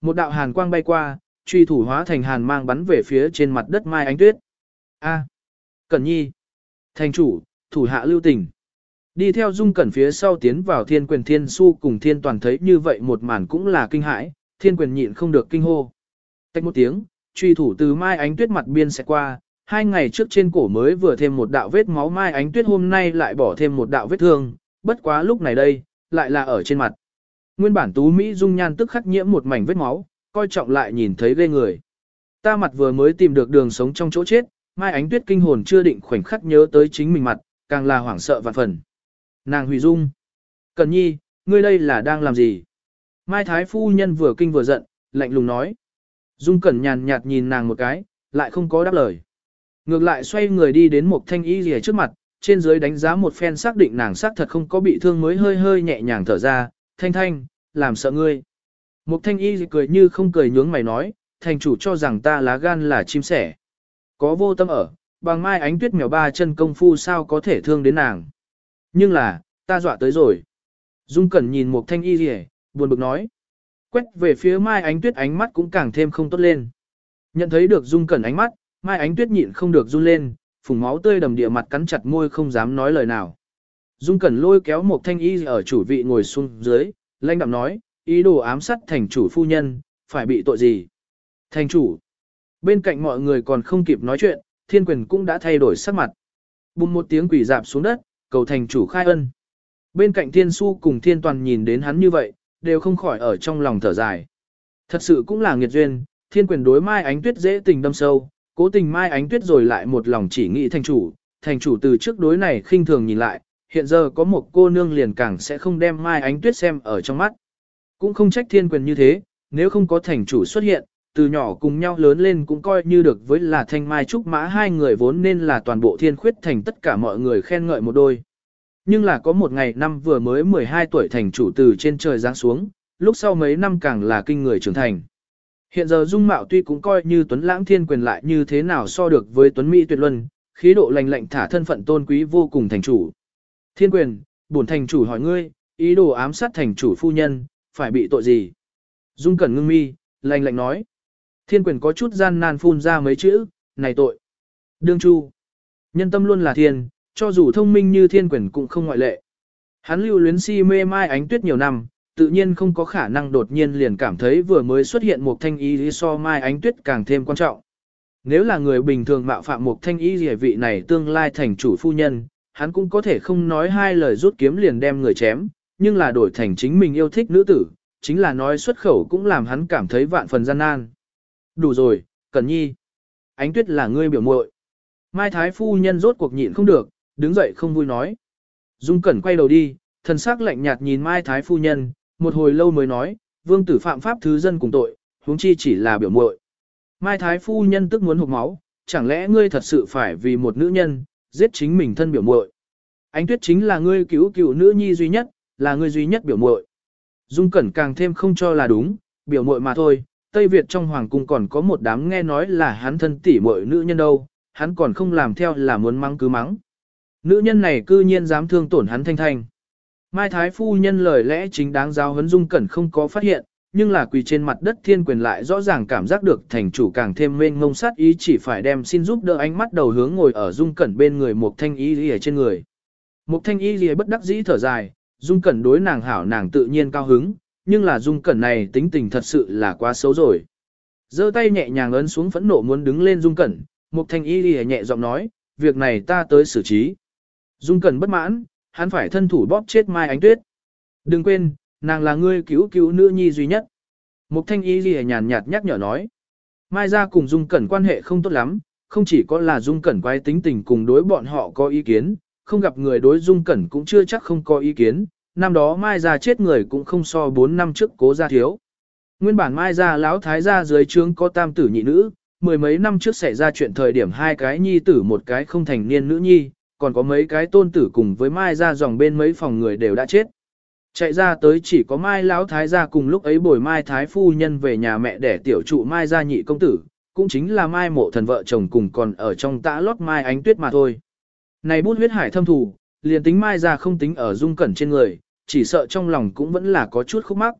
S1: Một đạo hàn quang bay qua, truy thủ hóa thành hàn mang bắn về phía trên mặt đất Mai Ánh Tuyết. A. Cẩn nhi. Thành chủ, thủ hạ lưu tình. Đi theo dung cẩn phía sau tiến vào thiên quyền thiên su cùng thiên toàn thấy như vậy một màn cũng là kinh hãi, thiên quyền nhịn không được kinh hô. Tách một tiếng, truy thủ từ mai ánh tuyết mặt biên sẽ qua, hai ngày trước trên cổ mới vừa thêm một đạo vết máu mai ánh tuyết hôm nay lại bỏ thêm một đạo vết thương, bất quá lúc này đây, lại là ở trên mặt. Nguyên bản tú Mỹ dung nhan tức khắc nhiễm một mảnh vết máu, coi trọng lại nhìn thấy ghê người. Ta mặt vừa mới tìm được đường sống trong chỗ chết, Mai Ánh Tuyết kinh hồn chưa định khoảnh khắc nhớ tới chính mình mặt, càng là hoảng sợ vạn phần. Nàng hủy dung. Cần nhi, ngươi đây là đang làm gì? Mai Thái Phu Nhân vừa kinh vừa giận, lạnh lùng nói. Dung Cẩn nhàn nhạt nhìn nàng một cái, lại không có đáp lời. Ngược lại xoay người đi đến một thanh y rìa trước mặt, trên dưới đánh giá một phen xác định nàng xác thật không có bị thương mới hơi hơi nhẹ nhàng thở ra, thanh thanh, làm sợ ngươi. Một thanh y cười như không cười nhướng mày nói, thành chủ cho rằng ta lá gan là chim sẻ. Có vô tâm ở, bằng mai ánh tuyết mèo ba chân công phu sao có thể thương đến nàng. Nhưng là, ta dọa tới rồi. Dung Cẩn nhìn một thanh y rìa, buồn bực nói. Quét về phía mai ánh tuyết ánh mắt cũng càng thêm không tốt lên. Nhận thấy được Dung Cẩn ánh mắt, mai ánh tuyết nhịn không được run lên, phùng máu tươi đầm địa mặt cắn chặt môi không dám nói lời nào. Dung Cẩn lôi kéo một thanh y ở chủ vị ngồi xuống dưới, lãnh đạm nói, ý đồ ám sát thành chủ phu nhân, phải bị tội gì? Thành chủ. Bên cạnh mọi người còn không kịp nói chuyện, thiên quyền cũng đã thay đổi sắc mặt. Bùng một tiếng quỷ dạp xuống đất, cầu thành chủ khai ân. Bên cạnh thiên su cùng thiên toàn nhìn đến hắn như vậy, đều không khỏi ở trong lòng thở dài. Thật sự cũng là nghiệt duyên, thiên quyền đối mai ánh tuyết dễ tình đâm sâu, cố tình mai ánh tuyết rồi lại một lòng chỉ nghĩ thành chủ, thành chủ từ trước đối này khinh thường nhìn lại, hiện giờ có một cô nương liền càng sẽ không đem mai ánh tuyết xem ở trong mắt. Cũng không trách thiên quyền như thế, nếu không có thành chủ xuất hiện, từ nhỏ cùng nhau lớn lên cũng coi như được với là thanh mai trúc mã hai người vốn nên là toàn bộ thiên khuyết thành tất cả mọi người khen ngợi một đôi. Nhưng là có một ngày năm vừa mới 12 tuổi thành chủ từ trên trời giáng xuống, lúc sau mấy năm càng là kinh người trưởng thành. Hiện giờ dung mạo tuy cũng coi như tuấn lãng thiên quyền lại như thế nào so được với tuấn mỹ tuyệt luân, khí độ lành lạnh thả thân phận tôn quý vô cùng thành chủ. Thiên quyền, bổn thành chủ hỏi ngươi, ý đồ ám sát thành chủ phu nhân, phải bị tội gì? Dung cẩn ngưng mi, lành lạnh nói. Thiên quyền có chút gian nan phun ra mấy chữ, này tội. Đương chu. Nhân tâm luôn là thiên, cho dù thông minh như thiên quyền cũng không ngoại lệ. Hắn lưu luyến si mê mai ánh tuyết nhiều năm, tự nhiên không có khả năng đột nhiên liền cảm thấy vừa mới xuất hiện một thanh y so mai ánh tuyết càng thêm quan trọng. Nếu là người bình thường mạo phạm một thanh y rỉa vị này tương lai thành chủ phu nhân, hắn cũng có thể không nói hai lời rút kiếm liền đem người chém, nhưng là đổi thành chính mình yêu thích nữ tử, chính là nói xuất khẩu cũng làm hắn cảm thấy vạn phần gian nan. Đủ rồi, Cẩn Nhi. Ánh tuyết là ngươi biểu muội. Mai Thái phu nhân rốt cuộc nhịn không được, đứng dậy không vui nói. Dung Cẩn quay đầu đi, thần sắc lạnh nhạt nhìn Mai Thái phu nhân, một hồi lâu mới nói, vương tử phạm pháp thứ dân cùng tội, huống chi chỉ là biểu muội. Mai Thái phu nhân tức muốn hụt máu, chẳng lẽ ngươi thật sự phải vì một nữ nhân, giết chính mình thân biểu muội? Ánh tuyết chính là ngươi cứu cứu nữ nhi duy nhất, là ngươi duy nhất biểu muội. Dung Cẩn càng thêm không cho là đúng, biểu muội mà thôi, Tây Việt trong hoàng cung còn có một đám nghe nói là hắn thân tỷ muội nữ nhân đâu, hắn còn không làm theo là muốn mắng cứ mắng. Nữ nhân này cư nhiên dám thương tổn hắn thanh thanh. Mai Thái Phu nhân lời lẽ chính đáng giáo huấn Dung Cẩn không có phát hiện, nhưng là quỳ trên mặt đất thiên quyền lại rõ ràng cảm giác được thành chủ càng thêm mênh ngông sát ý chỉ phải đem xin giúp đỡ ánh mắt đầu hướng ngồi ở Dung Cẩn bên người một thanh y lìa trên người. Một thanh y lìa bất đắc dĩ thở dài, Dung Cẩn đối nàng hảo nàng tự nhiên cao hứng, nhưng là Dung Cẩn này tính tình thật sự là quá xấu rồi. giơ tay nhẹ nhàng ấn xuống phẫn nộ muốn đứng lên Dung Cẩn, một thanh y lìa nhẹ giọng nói, việc này ta tới xử trí. Dung Cẩn bất mãn, hắn phải thân thủ bóp chết Mai Ánh Tuyết. Đừng quên, nàng là ngươi cứu cứu nữ nhi duy nhất. Mục thanh y gì nhàn nhạt nhắc nhở nói. Mai ra cùng Dung Cẩn quan hệ không tốt lắm, không chỉ có là Dung Cẩn quay tính tình cùng đối bọn họ có ý kiến, không gặp người đối Dung Cẩn cũng chưa chắc không có ý kiến, năm đó Mai ra chết người cũng không so 4 năm trước cố ra thiếu. Nguyên bản Mai ra lão thái gia dưới trướng có tam tử nhị nữ, mười mấy năm trước xảy ra chuyện thời điểm hai cái nhi tử một cái không thành niên nữ nhi, còn có mấy cái tôn tử cùng với Mai ra dòng bên mấy phòng người đều đã chết. Chạy ra tới chỉ có Mai Lão Thái gia cùng lúc ấy bồi Mai Thái Phu Nhân về nhà mẹ để tiểu trụ Mai gia nhị công tử, cũng chính là Mai mộ thần vợ chồng cùng còn ở trong tã lót Mai ánh tuyết mà thôi. Này bút huyết hải thâm thù, liền tính Mai gia không tính ở dung cẩn trên người, chỉ sợ trong lòng cũng vẫn là có chút khúc mắc.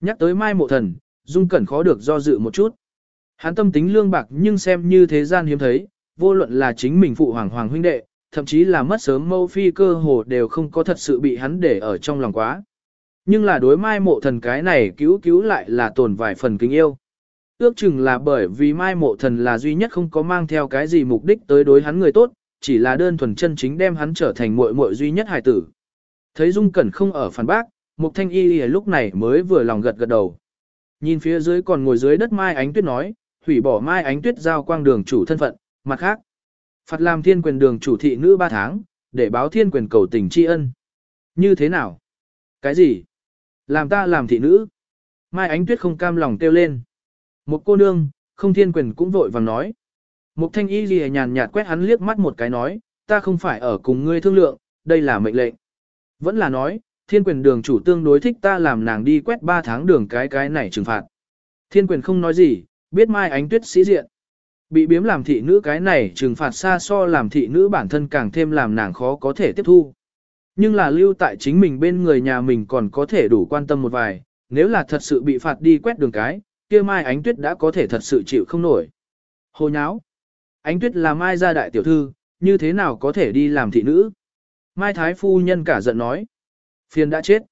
S1: Nhắc tới Mai mộ thần, dung cẩn khó được do dự một chút. Hắn tâm tính lương bạc nhưng xem như thế gian hiếm thấy, vô luận là chính mình phụ hoàng hoàng huynh đệ, thậm chí là mất sớm mâu phi cơ hồ đều không có thật sự bị hắn để ở trong lòng quá. Nhưng là đối mai mộ thần cái này cứu cứu lại là tồn vài phần kính yêu. Ước chừng là bởi vì mai mộ thần là duy nhất không có mang theo cái gì mục đích tới đối hắn người tốt, chỉ là đơn thuần chân chính đem hắn trở thành muội muội duy nhất hài tử. Thấy Dung Cẩn không ở phản bác, Mục Thanh Y lúc này mới vừa lòng gật gật đầu. Nhìn phía dưới còn ngồi dưới đất Mai Ánh Tuyết nói, hủy bỏ Mai Ánh Tuyết giao quang đường chủ thân phận, mặt khác. Phạt làm thiên quyền đường chủ thị nữ 3 tháng, để báo thiên quyền cầu tình tri ân. Như thế nào? Cái gì? Làm ta làm thị nữ? Mai Ánh Tuyết không cam lòng kêu lên. Một cô nương, không thiên quyền cũng vội vàng nói. Một thanh y gì nhàn nhạt quét hắn liếc mắt một cái nói, ta không phải ở cùng ngươi thương lượng, đây là mệnh lệnh. Vẫn là nói, thiên quyền đường chủ tương đối thích ta làm nàng đi quét 3 tháng đường cái cái này trừng phạt. Thiên quyền không nói gì, biết Mai Ánh Tuyết sĩ diện. Bị biếm làm thị nữ cái này trừng phạt xa so làm thị nữ bản thân càng thêm làm nàng khó có thể tiếp thu. Nhưng là lưu tại chính mình bên người nhà mình còn có thể đủ quan tâm một vài, nếu là thật sự bị phạt đi quét đường cái, kia Mai Ánh Tuyết đã có thể thật sự chịu không nổi. Hồ nháo. Ánh Tuyết là Mai gia đại tiểu thư, như thế nào có thể đi làm thị nữ? Mai Thái Phu Nhân cả giận nói. Phiền đã chết.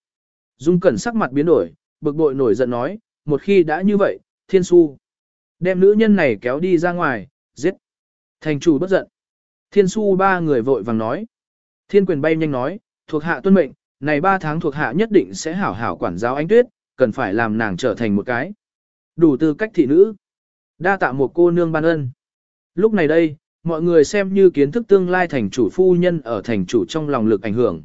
S1: Dung Cẩn sắc mặt biến đổi, bực bội nổi giận nói, một khi đã như vậy, thiên su. Đem nữ nhân này kéo đi ra ngoài, giết. Thành chủ bất giận. Thiên su ba người vội vàng nói. Thiên quyền bay nhanh nói, thuộc hạ tuân mệnh, này ba tháng thuộc hạ nhất định sẽ hảo hảo quản giáo ánh tuyết, cần phải làm nàng trở thành một cái. Đủ tư cách thị nữ. Đa tạ một cô nương ban ân. Lúc này đây, mọi người xem như kiến thức tương lai thành chủ phu nhân ở thành chủ trong lòng lực ảnh hưởng.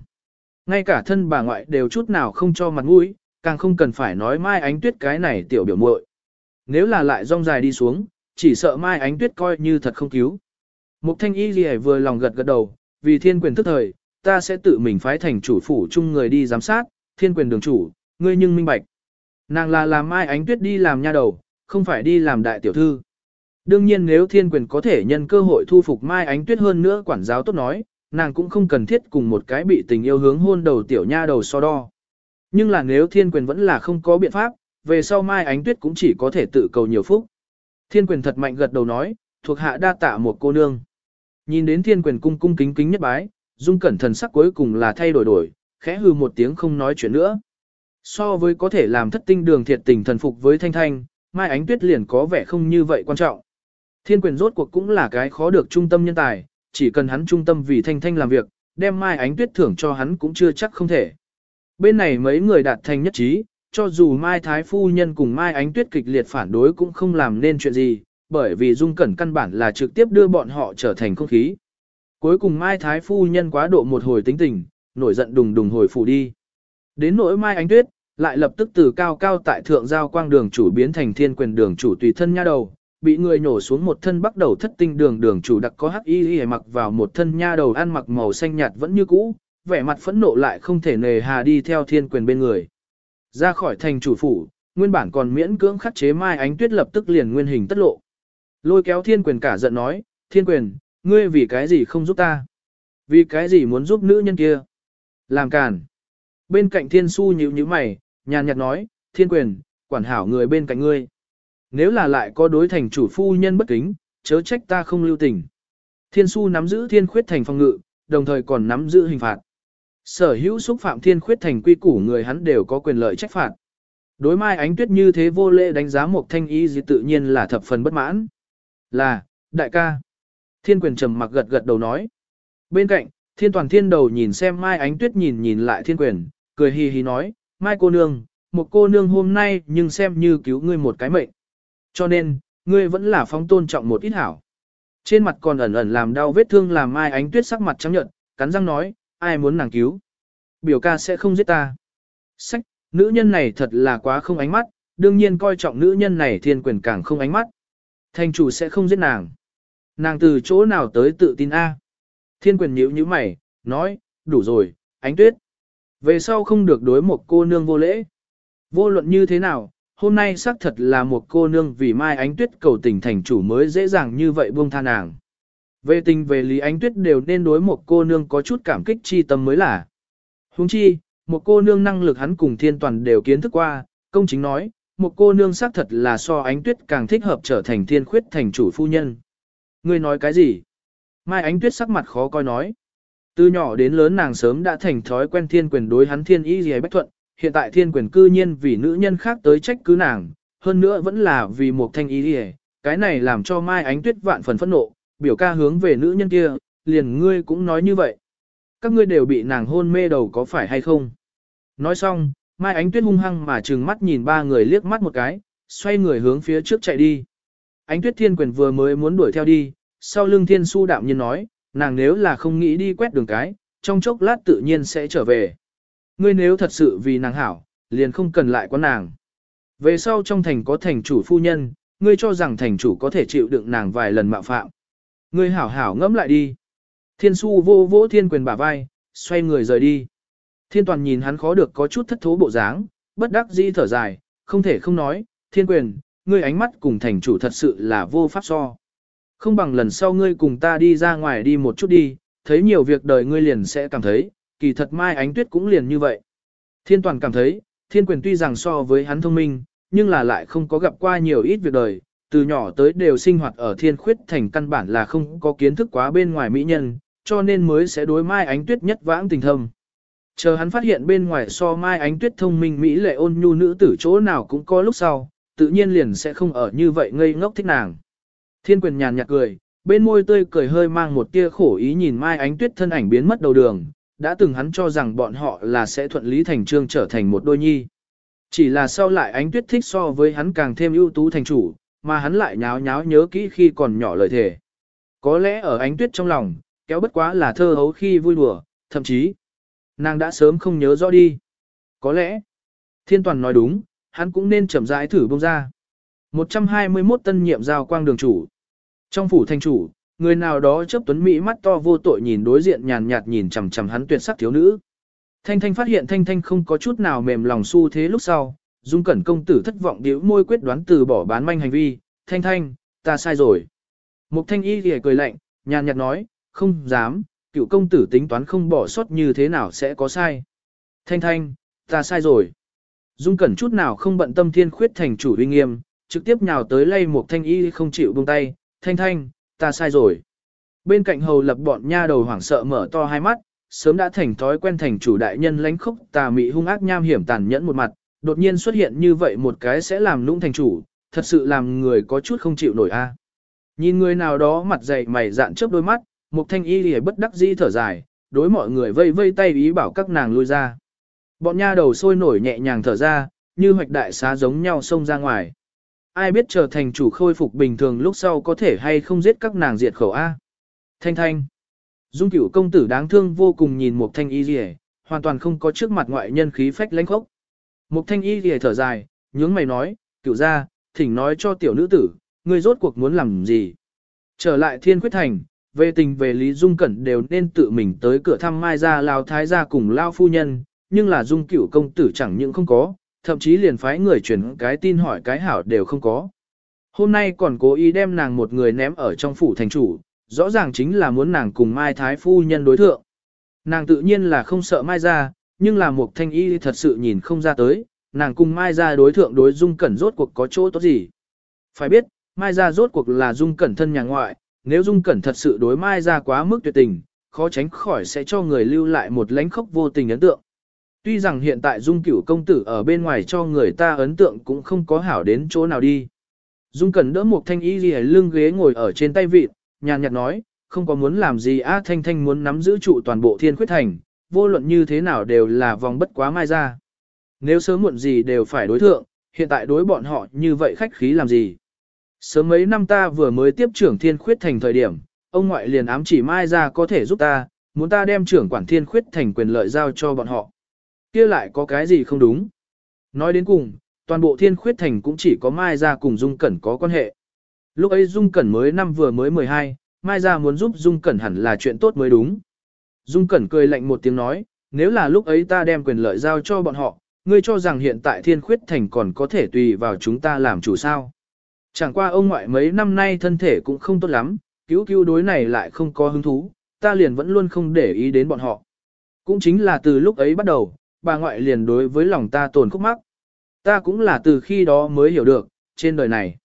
S1: Ngay cả thân bà ngoại đều chút nào không cho mặt mũi, càng không cần phải nói Mai Ánh Tuyết cái này tiểu biểu muội. Nếu là lại rong dài đi xuống, chỉ sợ Mai Ánh Tuyết coi như thật không cứu. Mục Thanh Y gì vừa lòng gật gật đầu, vì thiên quyền thức thời, ta sẽ tự mình phái thành chủ phủ chung người đi giám sát, thiên quyền đường chủ, ngươi nhưng minh bạch. Nàng là làm Mai Ánh Tuyết đi làm nha đầu, không phải đi làm đại tiểu thư. Đương nhiên nếu thiên quyền có thể nhân cơ hội thu phục Mai Ánh Tuyết hơn nữa quản giáo tốt nói, nàng cũng không cần thiết cùng một cái bị tình yêu hướng hôn đầu tiểu nha đầu so đo. Nhưng là nếu thiên quyền vẫn là không có biện pháp, về sau Mai Ánh Tuyết cũng chỉ có thể tự cầu nhiều phúc. Thiên quyền thật mạnh gật đầu nói, thuộc hạ đa tạ một cô nương. Nhìn đến thiên quyền cung cung kính kính nhất bái, dung cẩn thần sắc cuối cùng là thay đổi đổi, khẽ hư một tiếng không nói chuyện nữa. So với có thể làm thất tinh đường thiệt tình thần phục với thanh thanh, Mai Ánh Tuyết liền có vẻ không như vậy quan trọng. Thiên quyền rốt cuộc cũng là cái khó được trung tâm nhân tài, chỉ cần hắn trung tâm vì thanh thanh làm việc, đem Mai Ánh Tuyết thưởng cho hắn cũng chưa chắc không thể. Bên này mấy người đạt thành nhất trí, cho dù Mai Thái Phu Nhân cùng Mai Ánh Tuyết kịch liệt phản đối cũng không làm nên chuyện gì, bởi vì Dung Cẩn căn bản là trực tiếp đưa bọn họ trở thành không khí. Cuối cùng Mai Thái Phu Nhân quá độ một hồi tính tình, nổi giận đùng đùng hồi phủ đi. Đến nỗi Mai Ánh Tuyết, lại lập tức từ cao cao tại thượng giao quang đường chủ biến thành thiên quyền đường chủ tùy thân nha đầu, bị người nổ xuống một thân bắt đầu thất tinh đường đường chủ đặc có hắc y y mặc vào một thân nha đầu ăn mặc màu xanh nhạt vẫn như cũ, vẻ mặt phẫn nộ lại không thể nề hà đi theo thiên quyền bên người. Ra khỏi thành chủ phủ, nguyên bản còn miễn cưỡng khắc chế mai ánh tuyết lập tức liền nguyên hình tất lộ. Lôi kéo thiên quyền cả giận nói, thiên quyền, ngươi vì cái gì không giúp ta? Vì cái gì muốn giúp nữ nhân kia? Làm càn. Bên cạnh thiên su nhíu nhíu mày, nhàn nhạt nói, thiên quyền, quản hảo người bên cạnh ngươi. Nếu là lại có đối thành chủ phu nhân bất kính, chớ trách ta không lưu tình. Thiên su nắm giữ thiên khuyết thành phòng ngự, đồng thời còn nắm giữ hình phạt. Sở hữu xúc phạm thiên khuyết thành quy củ người hắn đều có quyền lợi trách phạt. Đối mai ánh tuyết như thế vô lễ đánh giá một thanh ý gì tự nhiên là thập phần bất mãn. Là, đại ca. Thiên quyền trầm mặc gật gật đầu nói. Bên cạnh, thiên toàn thiên đầu nhìn xem mai ánh tuyết nhìn nhìn lại thiên quyền, cười hì hì nói, mai cô nương, một cô nương hôm nay nhưng xem như cứu ngươi một cái mệnh. Cho nên, ngươi vẫn là phóng tôn trọng một ít hảo. Trên mặt còn ẩn ẩn làm đau vết thương làm mai ánh tuyết sắc mặt trắng nhợt, cắn răng nói, ai muốn nàng cứu. Biểu ca sẽ không giết ta. Sách, nữ nhân này thật là quá không ánh mắt, đương nhiên coi trọng nữ nhân này thiên quyền càng không ánh mắt. Thành chủ sẽ không giết nàng. Nàng từ chỗ nào tới tự tin A. Thiên quyền nhíu nhíu mày, nói, đủ rồi, ánh tuyết. Về sau không được đối một cô nương vô lễ. Vô luận như thế nào, hôm nay xác thật là một cô nương vì Mai Ánh Tuyết cầu tình thành chủ mới dễ dàng như vậy buông tha nàng. Về tình về Lý Ánh Tuyết đều nên đối một cô nương có chút cảm kích chi tâm mới là. Huống chi, một cô nương năng lực hắn cùng thiên toàn đều kiến thức qua, công chính nói, một cô nương xác thật là so Ánh Tuyết càng thích hợp trở thành thiên khuyết thành chủ phu nhân. Ngươi nói cái gì? Mai Ánh Tuyết sắc mặt khó coi nói. Từ nhỏ đến lớn nàng sớm đã thành thói quen thiên quyền đối hắn thiên ý gì bách thuận, hiện tại thiên quyền cư nhiên vì nữ nhân khác tới trách cứ nàng, hơn nữa vẫn là vì một thanh ý gì cái này làm cho Mai Ánh Tuyết vạn phần phẫn nộ, biểu ca hướng về nữ nhân kia, liền ngươi cũng nói như vậy. Các ngươi đều bị nàng hôn mê đầu có phải hay không? Nói xong, Mai Ánh Tuyết hung hăng mà trừng mắt nhìn ba người liếc mắt một cái, xoay người hướng phía trước chạy đi. Ánh Tuyết Thiên Quyền vừa mới muốn đuổi theo đi, sau lưng Thiên Su đạm nhiên nói, nàng nếu là không nghĩ đi quét đường cái, trong chốc lát tự nhiên sẽ trở về. Ngươi nếu thật sự vì nàng hảo, liền không cần lại có nàng. Về sau trong thành có thành chủ phu nhân, ngươi cho rằng thành chủ có thể chịu đựng nàng vài lần mạo phạm. Ngươi hảo hảo ngẫm lại đi. Thiên su vô vỗ thiên quyền bả vai, xoay người rời đi. Thiên toàn nhìn hắn khó được có chút thất thố bộ dáng, bất đắc dĩ thở dài, không thể không nói, thiên quyền, ngươi ánh mắt cùng thành chủ thật sự là vô pháp so. Không bằng lần sau ngươi cùng ta đi ra ngoài đi một chút đi, thấy nhiều việc đời ngươi liền sẽ cảm thấy, kỳ thật Mai Ánh Tuyết cũng liền như vậy. Thiên Toàn cảm thấy, thiên quyền tuy rằng so với hắn thông minh, nhưng là lại không có gặp qua nhiều ít việc đời, từ nhỏ tới đều sinh hoạt ở thiên khuyết thành căn bản là không có kiến thức quá bên ngoài mỹ nhân, cho nên mới sẽ đối Mai Ánh Tuyết nhất vãng tình thâm. Chờ hắn phát hiện bên ngoài so Mai Ánh Tuyết thông minh mỹ lệ ôn nhu nữ tử chỗ nào cũng có lúc sau, tự nhiên liền sẽ không ở như vậy ngây ngốc thích nàng. Thiên quyền nhàn nhạt cười, bên môi tươi cười hơi mang một tia khổ ý nhìn Mai Ánh Tuyết thân ảnh biến mất đầu đường, đã từng hắn cho rằng bọn họ là sẽ thuận lý thành trương trở thành một đôi nhi. Chỉ là sau lại Ánh Tuyết thích so với hắn càng thêm ưu tú thành chủ, mà hắn lại nháo nháo nhớ kỹ khi còn nhỏ lời thề. Có lẽ ở Ánh Tuyết trong lòng, kéo bất quá là thơ hấu khi vui đùa, thậm chí, nàng đã sớm không nhớ rõ đi. Có lẽ, thiên toàn nói đúng, hắn cũng nên chậm rãi thử bông ra. 121 tân nhiệm giao quang đường chủ. Trong phủ thanh chủ, người nào đó chấp tuấn mỹ mắt to vô tội nhìn đối diện nhàn nhạt nhìn chằm chằm hắn tuyệt sắc thiếu nữ. Thanh Thanh phát hiện Thanh Thanh không có chút nào mềm lòng su thế lúc sau, Dung Cẩn công tử thất vọng điếu môi quyết đoán từ bỏ bán manh hành vi, Thanh Thanh, ta sai rồi. Mục Thanh Y thì cười lạnh, nhàn nhạt nói, không dám, cựu công tử tính toán không bỏ sót như thế nào sẽ có sai. Thanh Thanh, ta sai rồi. Dung Cẩn chút nào không bận tâm thiên khuyết thành chủ uy nghiêm, trực tiếp nhào tới lay một Thanh Y không chịu buông tay, Thanh Thanh, ta sai rồi. Bên cạnh hầu lập bọn nha đầu hoảng sợ mở to hai mắt, sớm đã thành thói quen thành chủ đại nhân lánh khốc tà mị hung ác nham hiểm tàn nhẫn một mặt, đột nhiên xuất hiện như vậy một cái sẽ làm lũng thành chủ, thật sự làm người có chút không chịu nổi a. Nhìn người nào đó mặt dày mày dạn chớp đôi mắt, một thanh y lìa bất đắc dĩ thở dài, đối mọi người vây vây tay ý bảo các nàng lui ra. Bọn nha đầu sôi nổi nhẹ nhàng thở ra, như hoạch đại xá giống nhau xông ra ngoài. Ai biết trở thành chủ khôi phục bình thường lúc sau có thể hay không giết các nàng diệt khẩu A. Thanh thanh. Dung cửu công tử đáng thương vô cùng nhìn một thanh y lìa, hoàn toàn không có trước mặt ngoại nhân khí phách lãnh khốc. Mục thanh y thì thở dài, nhướng mày nói, Cựu ra, thỉnh nói cho tiểu nữ tử, ngươi rốt cuộc muốn làm gì. Trở lại thiên quyết thành, về tình về Lý Dung Cẩn đều nên tự mình tới cửa thăm Mai gia Lao Thái gia cùng Lao Phu Nhân, nhưng là Dung cửu công tử chẳng những không có, thậm chí liền phái người chuyển cái tin hỏi cái hảo đều không có. Hôm nay còn cố ý đem nàng một người ném ở trong phủ thành chủ, rõ ràng chính là muốn nàng cùng Mai Thái Phu Nhân đối thượng. Nàng tự nhiên là không sợ Mai gia, nhưng là một thanh y thật sự nhìn không ra tới, nàng cùng Mai gia đối thượng đối Dung Cẩn rốt cuộc có chỗ tốt gì. Phải biết, Mai gia rốt cuộc là Dung Cẩn thân nhà ngoại, nếu Dung Cẩn thật sự đối Mai gia quá mức tuyệt tình, khó tránh khỏi sẽ cho người lưu lại một lánh khốc vô tình ấn tượng. Tuy rằng hiện tại Dung Cửu công tử ở bên ngoài cho người ta ấn tượng cũng không có hảo đến chỗ nào đi. Dung Cẩn đỡ một thanh y gì lưng ghế ngồi ở trên tay vịt, nhàn nhạt nói, không có muốn làm gì A Thanh Thanh muốn nắm giữ trụ toàn bộ thiên khuyết thành, vô luận như thế nào đều là vòng bất quá mai ra. Nếu sớm muộn gì đều phải đối thượng, hiện tại đối bọn họ như vậy khách khí làm gì. Sớm mấy năm ta vừa mới tiếp trưởng thiên khuyết thành thời điểm, ông ngoại liền ám chỉ mai ra có thể giúp ta, muốn ta đem trưởng quản thiên khuyết thành quyền lợi giao cho bọn họ. kia lại có cái gì không đúng. Nói đến cùng, toàn bộ thiên khuyết thành cũng chỉ có mai ra cùng Dung Cẩn có quan hệ. Lúc ấy Dung Cẩn mới năm vừa mới 12, mai ra muốn giúp Dung Cẩn hẳn là chuyện tốt mới đúng. Dung Cẩn cười lạnh một tiếng nói, nếu là lúc ấy ta đem quyền lợi giao cho bọn họ, ngươi cho rằng hiện tại thiên khuyết thành còn có thể tùy vào chúng ta làm chủ sao. Chẳng qua ông ngoại mấy năm nay thân thể cũng không tốt lắm, cứu cứu đối này lại không có hứng thú, ta liền vẫn luôn không để ý đến bọn họ. Cũng chính là từ lúc ấy bắt đầu, bà ngoại liền đối với lòng ta tồn khúc mắc. Ta cũng là từ khi đó mới hiểu được, trên đời này.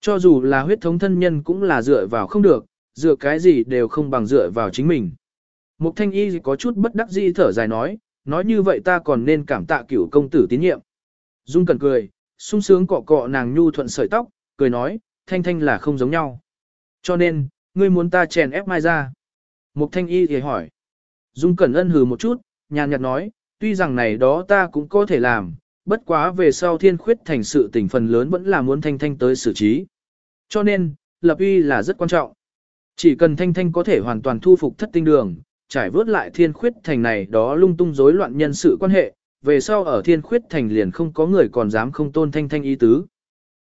S1: Cho dù là huyết thống thân nhân cũng là dựa vào không được, dựa cái gì đều không bằng dựa vào chính mình. Mục thanh y có chút bất đắc dĩ thở dài nói, nói như vậy ta còn nên cảm tạ cửu công tử tín nhiệm. Dung cần cười, sung sướng cọ cọ nàng nhu thuận sợi tóc, cười nói, thanh thanh là không giống nhau. Cho nên, ngươi muốn ta chèn ép mai ra. Mục thanh y thì hỏi. Dung cẩn ân hừ một chút, nhàn nhạt nói, tuy rằng này đó ta cũng có thể làm, bất quá về sau thiên khuyết thành sự tình phần lớn vẫn là muốn thanh thanh tới xử trí. Cho nên, lập uy là rất quan trọng. Chỉ cần thanh thanh có thể hoàn toàn thu phục thất tinh đường, trải vớt lại thiên khuyết thành này đó lung tung rối loạn nhân sự quan hệ, về sau ở thiên khuyết thành liền không có người còn dám không tôn thanh thanh ý tứ.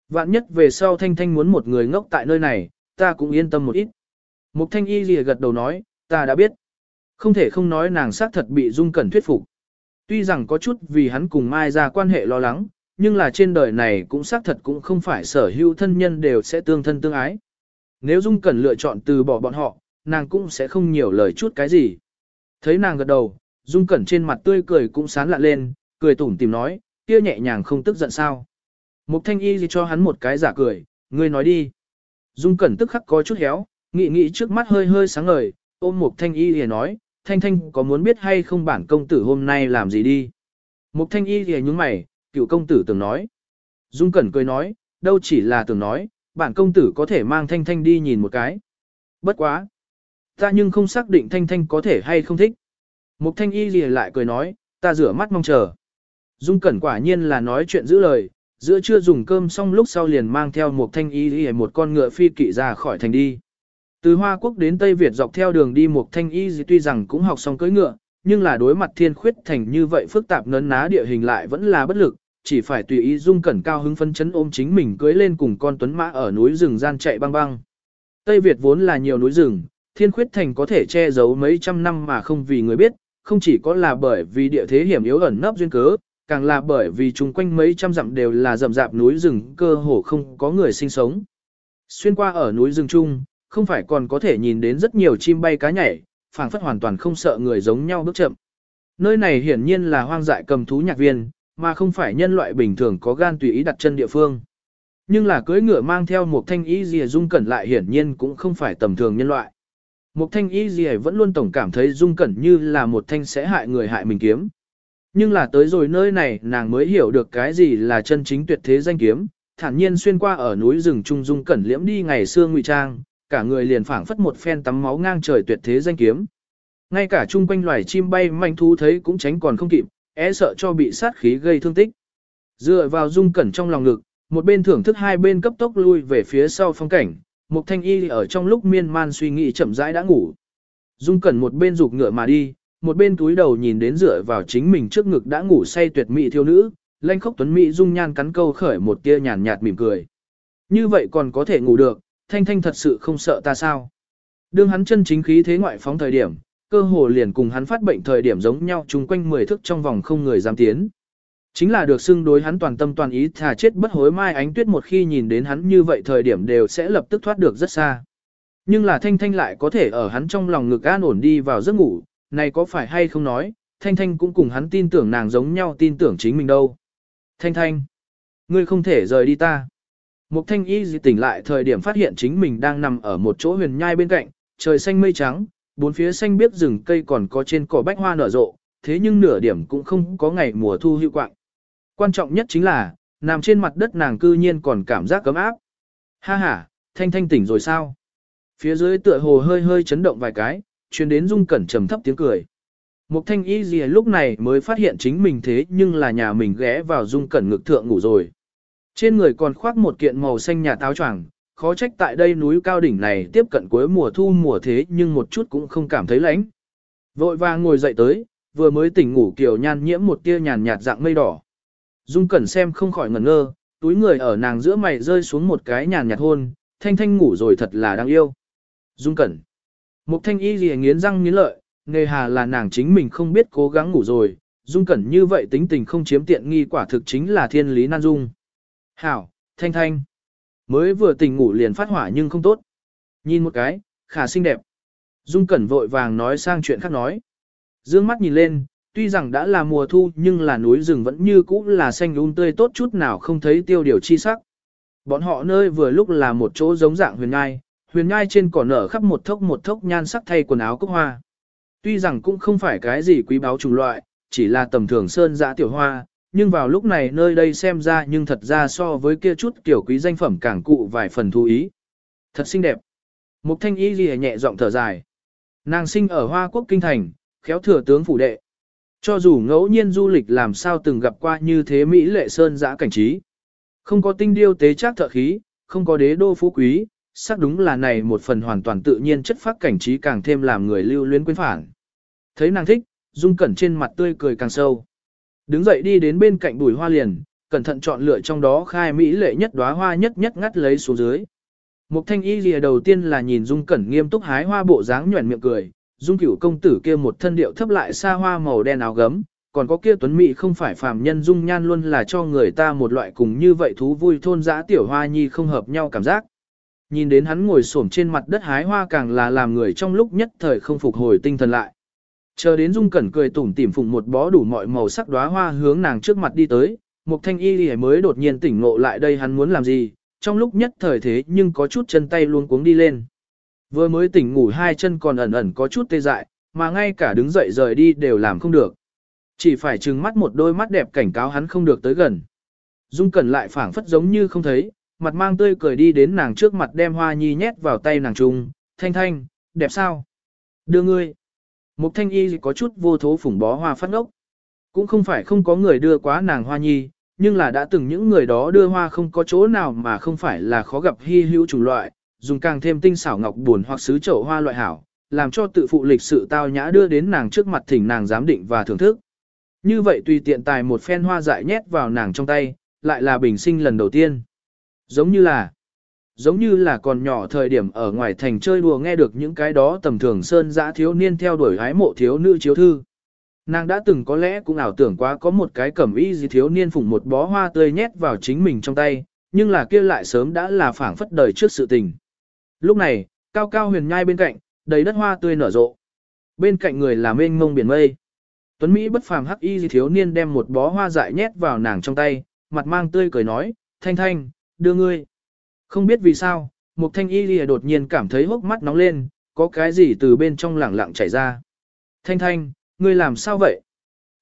S1: Vạn nhất về sau thanh thanh muốn một người ngốc tại nơi này, ta cũng yên tâm một ít. Mục thanh y lìa gật đầu nói, ta đã biết. Không thể không nói nàng xác thật bị dung cẩn thuyết phục. Tuy rằng có chút vì hắn cùng Mai ra quan hệ lo lắng, nhưng là trên đời này cũng xác thật cũng không phải sở hữu thân nhân đều sẽ tương thân tương ái. Nếu Dung Cẩn lựa chọn từ bỏ bọn họ, nàng cũng sẽ không nhiều lời chút cái gì. Thấy nàng gật đầu, Dung Cẩn trên mặt tươi cười cũng sán lạ lên, cười tủm tìm nói, kia nhẹ nhàng không tức giận sao. Mục thanh y gì cho hắn một cái giả cười, ngươi nói đi. Dung Cẩn tức khắc có chút héo, nghĩ nghĩ trước mắt hơi hơi sáng ngời, ôm Mục Thanh Y thì nói, Thanh Thanh có muốn biết hay không bản công tử hôm nay làm gì đi. Mục Thanh Y thì nhúng mày, cựu công tử tưởng nói. Dung Cẩn cười nói, đâu chỉ là tưởng nói, bản công tử có thể mang Thanh Thanh đi nhìn một cái. Bất quá. Ta nhưng không xác định Thanh Thanh có thể hay không thích. Mục Thanh Y gì lại cười nói, ta rửa mắt mong chờ. Dung Cẩn quả nhiên là nói chuyện giữ lời, giữa trưa dùng cơm xong lúc sau liền mang theo Mục Thanh Y gì một con ngựa phi kỵ ra khỏi thành đi. Từ Hoa Quốc đến Tây Việt dọc theo đường đi Mục Thanh Y gì tuy rằng cũng học xong cưỡi ngựa, nhưng là đối mặt thiên khuyết thành như vậy phức tạp nấn ná địa hình lại vẫn là bất lực, chỉ phải tùy ý Dung Cẩn cao hứng phân chấn ôm chính mình cưỡi lên cùng con tuấn mã ở núi rừng gian chạy băng băng. Tây Việt vốn là nhiều núi rừng, thiên khuyết thành có thể che giấu mấy trăm năm mà không vì người biết, không chỉ có là bởi vì địa thế hiểm yếu ẩn nấp duyên cớ, càng là bởi vì chung quanh mấy trăm dặm đều là rậm rạp núi rừng cơ hồ không có người sinh sống. Xuyên qua ở núi rừng chung, không phải còn có thể nhìn đến rất nhiều chim bay cá nhảy, phảng phất hoàn toàn không sợ người giống nhau bước chậm. Nơi này hiển nhiên là hoang dại cầm thú nhạc viên, mà không phải nhân loại bình thường có gan tùy ý đặt chân địa phương. Nhưng là cưỡi ngựa mang theo một thanh ý gì dung cẩn lại hiển nhiên cũng không phải tầm thường nhân loại. Một thanh y gì vẫn luôn tổng cảm thấy dung cẩn như là một thanh sẽ hại người hại mình kiếm. Nhưng là tới rồi nơi này nàng mới hiểu được cái gì là chân chính tuyệt thế danh kiếm, thản nhiên xuyên qua ở núi rừng trung dung cẩn liễm đi ngày xưa ngụy trang, cả người liền phảng phất một phen tắm máu ngang trời tuyệt thế danh kiếm. Ngay cả chung quanh loài chim bay manh thú thấy cũng tránh còn không kịp, é sợ cho bị sát khí gây thương tích. Dựa vào dung cẩn trong lòng ngực, một bên thưởng thức hai bên cấp tốc lui về phía sau phong cảnh, một thanh y ở trong lúc miên man suy nghĩ chậm rãi đã ngủ. Dung cẩn một bên rục ngựa mà đi, một bên túi đầu nhìn đến dựa vào chính mình trước ngực đã ngủ say tuyệt mỹ thiếu nữ, lanh khốc tuấn mỹ dung nhan cắn câu khởi một tia nhàn nhạt mỉm cười. Như vậy còn có thể ngủ được, thanh thanh thật sự không sợ ta sao. Đương hắn chân chính khí thế ngoại phóng thời điểm, cơ hồ liền cùng hắn phát bệnh thời điểm giống nhau chung quanh mười thức trong vòng không người dám tiến. Chính là được xưng đối hắn toàn tâm toàn ý thà chết bất hối mai ánh tuyết một khi nhìn đến hắn như vậy thời điểm đều sẽ lập tức thoát được rất xa. Nhưng là Thanh Thanh lại có thể ở hắn trong lòng ngực an ổn đi vào giấc ngủ, này có phải hay không nói, Thanh Thanh cũng cùng hắn tin tưởng nàng giống nhau tin tưởng chính mình đâu. Thanh Thanh, ngươi không thể rời đi ta. Mục Thanh Y dị tỉnh lại thời điểm phát hiện chính mình đang nằm ở một chỗ huyền nhai bên cạnh, trời xanh mây trắng, bốn phía xanh biếc rừng cây còn có trên cỏ bách hoa nở rộ, thế nhưng nửa điểm cũng không có ngày mùa thu hữu quạng. Quan trọng nhất chính là, nằm trên mặt đất nàng cư nhiên còn cảm giác cấm áp. Ha ha, thanh thanh tỉnh rồi sao? Phía dưới tựa hồ hơi hơi chấn động vài cái, truyền đến dung cẩn trầm thấp tiếng cười. Mục thanh y gì lúc này mới phát hiện chính mình thế nhưng là nhà mình ghé vào dung cẩn ngực thượng ngủ rồi. Trên người còn khoác một kiện màu xanh nhà táo choàng, khó trách tại đây núi cao đỉnh này tiếp cận cuối mùa thu mùa thế nhưng một chút cũng không cảm thấy lạnh. Vội vàng ngồi dậy tới, vừa mới tỉnh ngủ kiểu nhan nhiễm một tia nhàn nhạt dạng mây đỏ. Dung Cẩn xem không khỏi ngẩn ngơ, túi người ở nàng giữa mày rơi xuống một cái nhàn nhạt hôn, thanh thanh ngủ rồi thật là đáng yêu. Dung Cẩn. Mục thanh y gì nghiến răng nghiến lợi, nề hà là nàng chính mình không biết cố gắng ngủ rồi, Dung Cẩn như vậy tính tình không chiếm tiện nghi quả thực chính là thiên lý nan dung. Hảo, thanh thanh. Mới vừa tỉnh ngủ liền phát hỏa nhưng không tốt. Nhìn một cái, khả xinh đẹp. Dung Cẩn vội vàng nói sang chuyện khác nói. Dương mắt nhìn lên, tuy rằng đã là mùa thu nhưng là núi rừng vẫn như cũ là xanh um tươi tốt chút nào không thấy tiêu điều chi sắc. Bọn họ nơi vừa lúc là một chỗ giống dạng huyền ngai, huyền ngai trên cỏ nở khắp một thốc một thốc nhan sắc thay quần áo cúc hoa. Tuy rằng cũng không phải cái gì quý báu chủng loại, chỉ là tầm thường sơn dã tiểu hoa, nhưng vào lúc này nơi đây xem ra nhưng thật ra so với kia chút kiểu quý danh phẩm càng cụ vài phần thú ý. Thật xinh đẹp. Mục thanh y ghi nhẹ giọng thở dài. Nàng sinh ở Hoa Quốc Kinh Thành, khéo thừa tướng phủ đệ. Cho dù ngẫu nhiên du lịch làm sao từng gặp qua như thế Mỹ lệ sơn giã cảnh trí. Không có tinh điêu tế trác thợ khí, không có đế đô phú quý, xác đúng là này một phần hoàn toàn tự nhiên chất phát cảnh trí càng thêm làm người lưu luyến quên phản. Thấy nàng thích, dung cẩn trên mặt tươi cười càng sâu. Đứng dậy đi đến bên cạnh bùi hoa liền, cẩn thận chọn lựa trong đó khai Mỹ lệ nhất đóa hoa nhất nhất ngắt lấy xuống dưới. Mục thanh y lìa đầu tiên là nhìn dung cẩn nghiêm túc hái hoa bộ dáng nhuẩn miệng cười, dung cửu công tử kia một thân điệu thấp lại xa hoa màu đen áo gấm, còn có kia tuấn mỹ không phải phàm nhân dung nhan luôn là cho người ta một loại cùng như vậy thú vui thôn dã tiểu hoa nhi không hợp nhau cảm giác. Nhìn đến hắn ngồi xổm trên mặt đất hái hoa càng là làm người trong lúc nhất thời không phục hồi tinh thần lại. Chờ đến dung cẩn cười tủm tỉm phụng một bó đủ mọi màu sắc đóa hoa hướng nàng trước mặt đi tới, một thanh y Lì mới đột nhiên tỉnh ngộ lại đây hắn muốn làm gì, trong lúc nhất thời thế nhưng có chút chân tay luôn cuống đi lên. Vừa mới tỉnh ngủ hai chân còn ẩn ẩn có chút tê dại, mà ngay cả đứng dậy rời đi đều làm không được. Chỉ phải trừng mắt một đôi mắt đẹp cảnh cáo hắn không được tới gần. Dung Cẩn lại phảng phất giống như không thấy, mặt mang tươi cười đi đến nàng trước mặt đem hoa nhi nhét vào tay nàng trung, thanh thanh, đẹp sao? Đưa ngươi. Mục thanh y có chút vô thố phủng bó hoa phát ngốc. Cũng không phải không có người đưa quá nàng hoa nhi, nhưng là đã từng những người đó đưa hoa không có chỗ nào mà không phải là khó gặp hy hữu chủng loại, dùng càng thêm tinh xảo ngọc buồn hoặc sứ chậu hoa loại hảo, làm cho tự phụ lịch sự tao nhã đưa đến nàng trước mặt thỉnh nàng giám định và thưởng thức. Như vậy tùy tiện tài một phen hoa dại nhét vào nàng trong tay, lại là bình sinh lần đầu tiên. Giống như là, giống như là còn nhỏ thời điểm ở ngoài thành chơi đùa nghe được những cái đó tầm thường sơn dã thiếu niên theo đuổi hái mộ thiếu nữ chiếu thư. Nàng đã từng có lẽ cũng ảo tưởng quá có một cái cẩm y gì thiếu niên phụng một bó hoa tươi nhét vào chính mình trong tay, nhưng là kia lại sớm đã là phảng phất đời trước sự tình. Lúc này, cao cao huyền nhai bên cạnh, đầy đất hoa tươi nở rộ. Bên cạnh người là mênh mông biển mây. Tuấn Mỹ bất phàm hắc y gì thiếu niên đem một bó hoa dại nhét vào nàng trong tay, mặt mang tươi cười nói, thanh thanh, đưa ngươi. Không biết vì sao, một thanh y lìa đột nhiên cảm thấy hốc mắt nóng lên, có cái gì từ bên trong lẳng lặng chảy ra. Thanh thanh, ngươi làm sao vậy?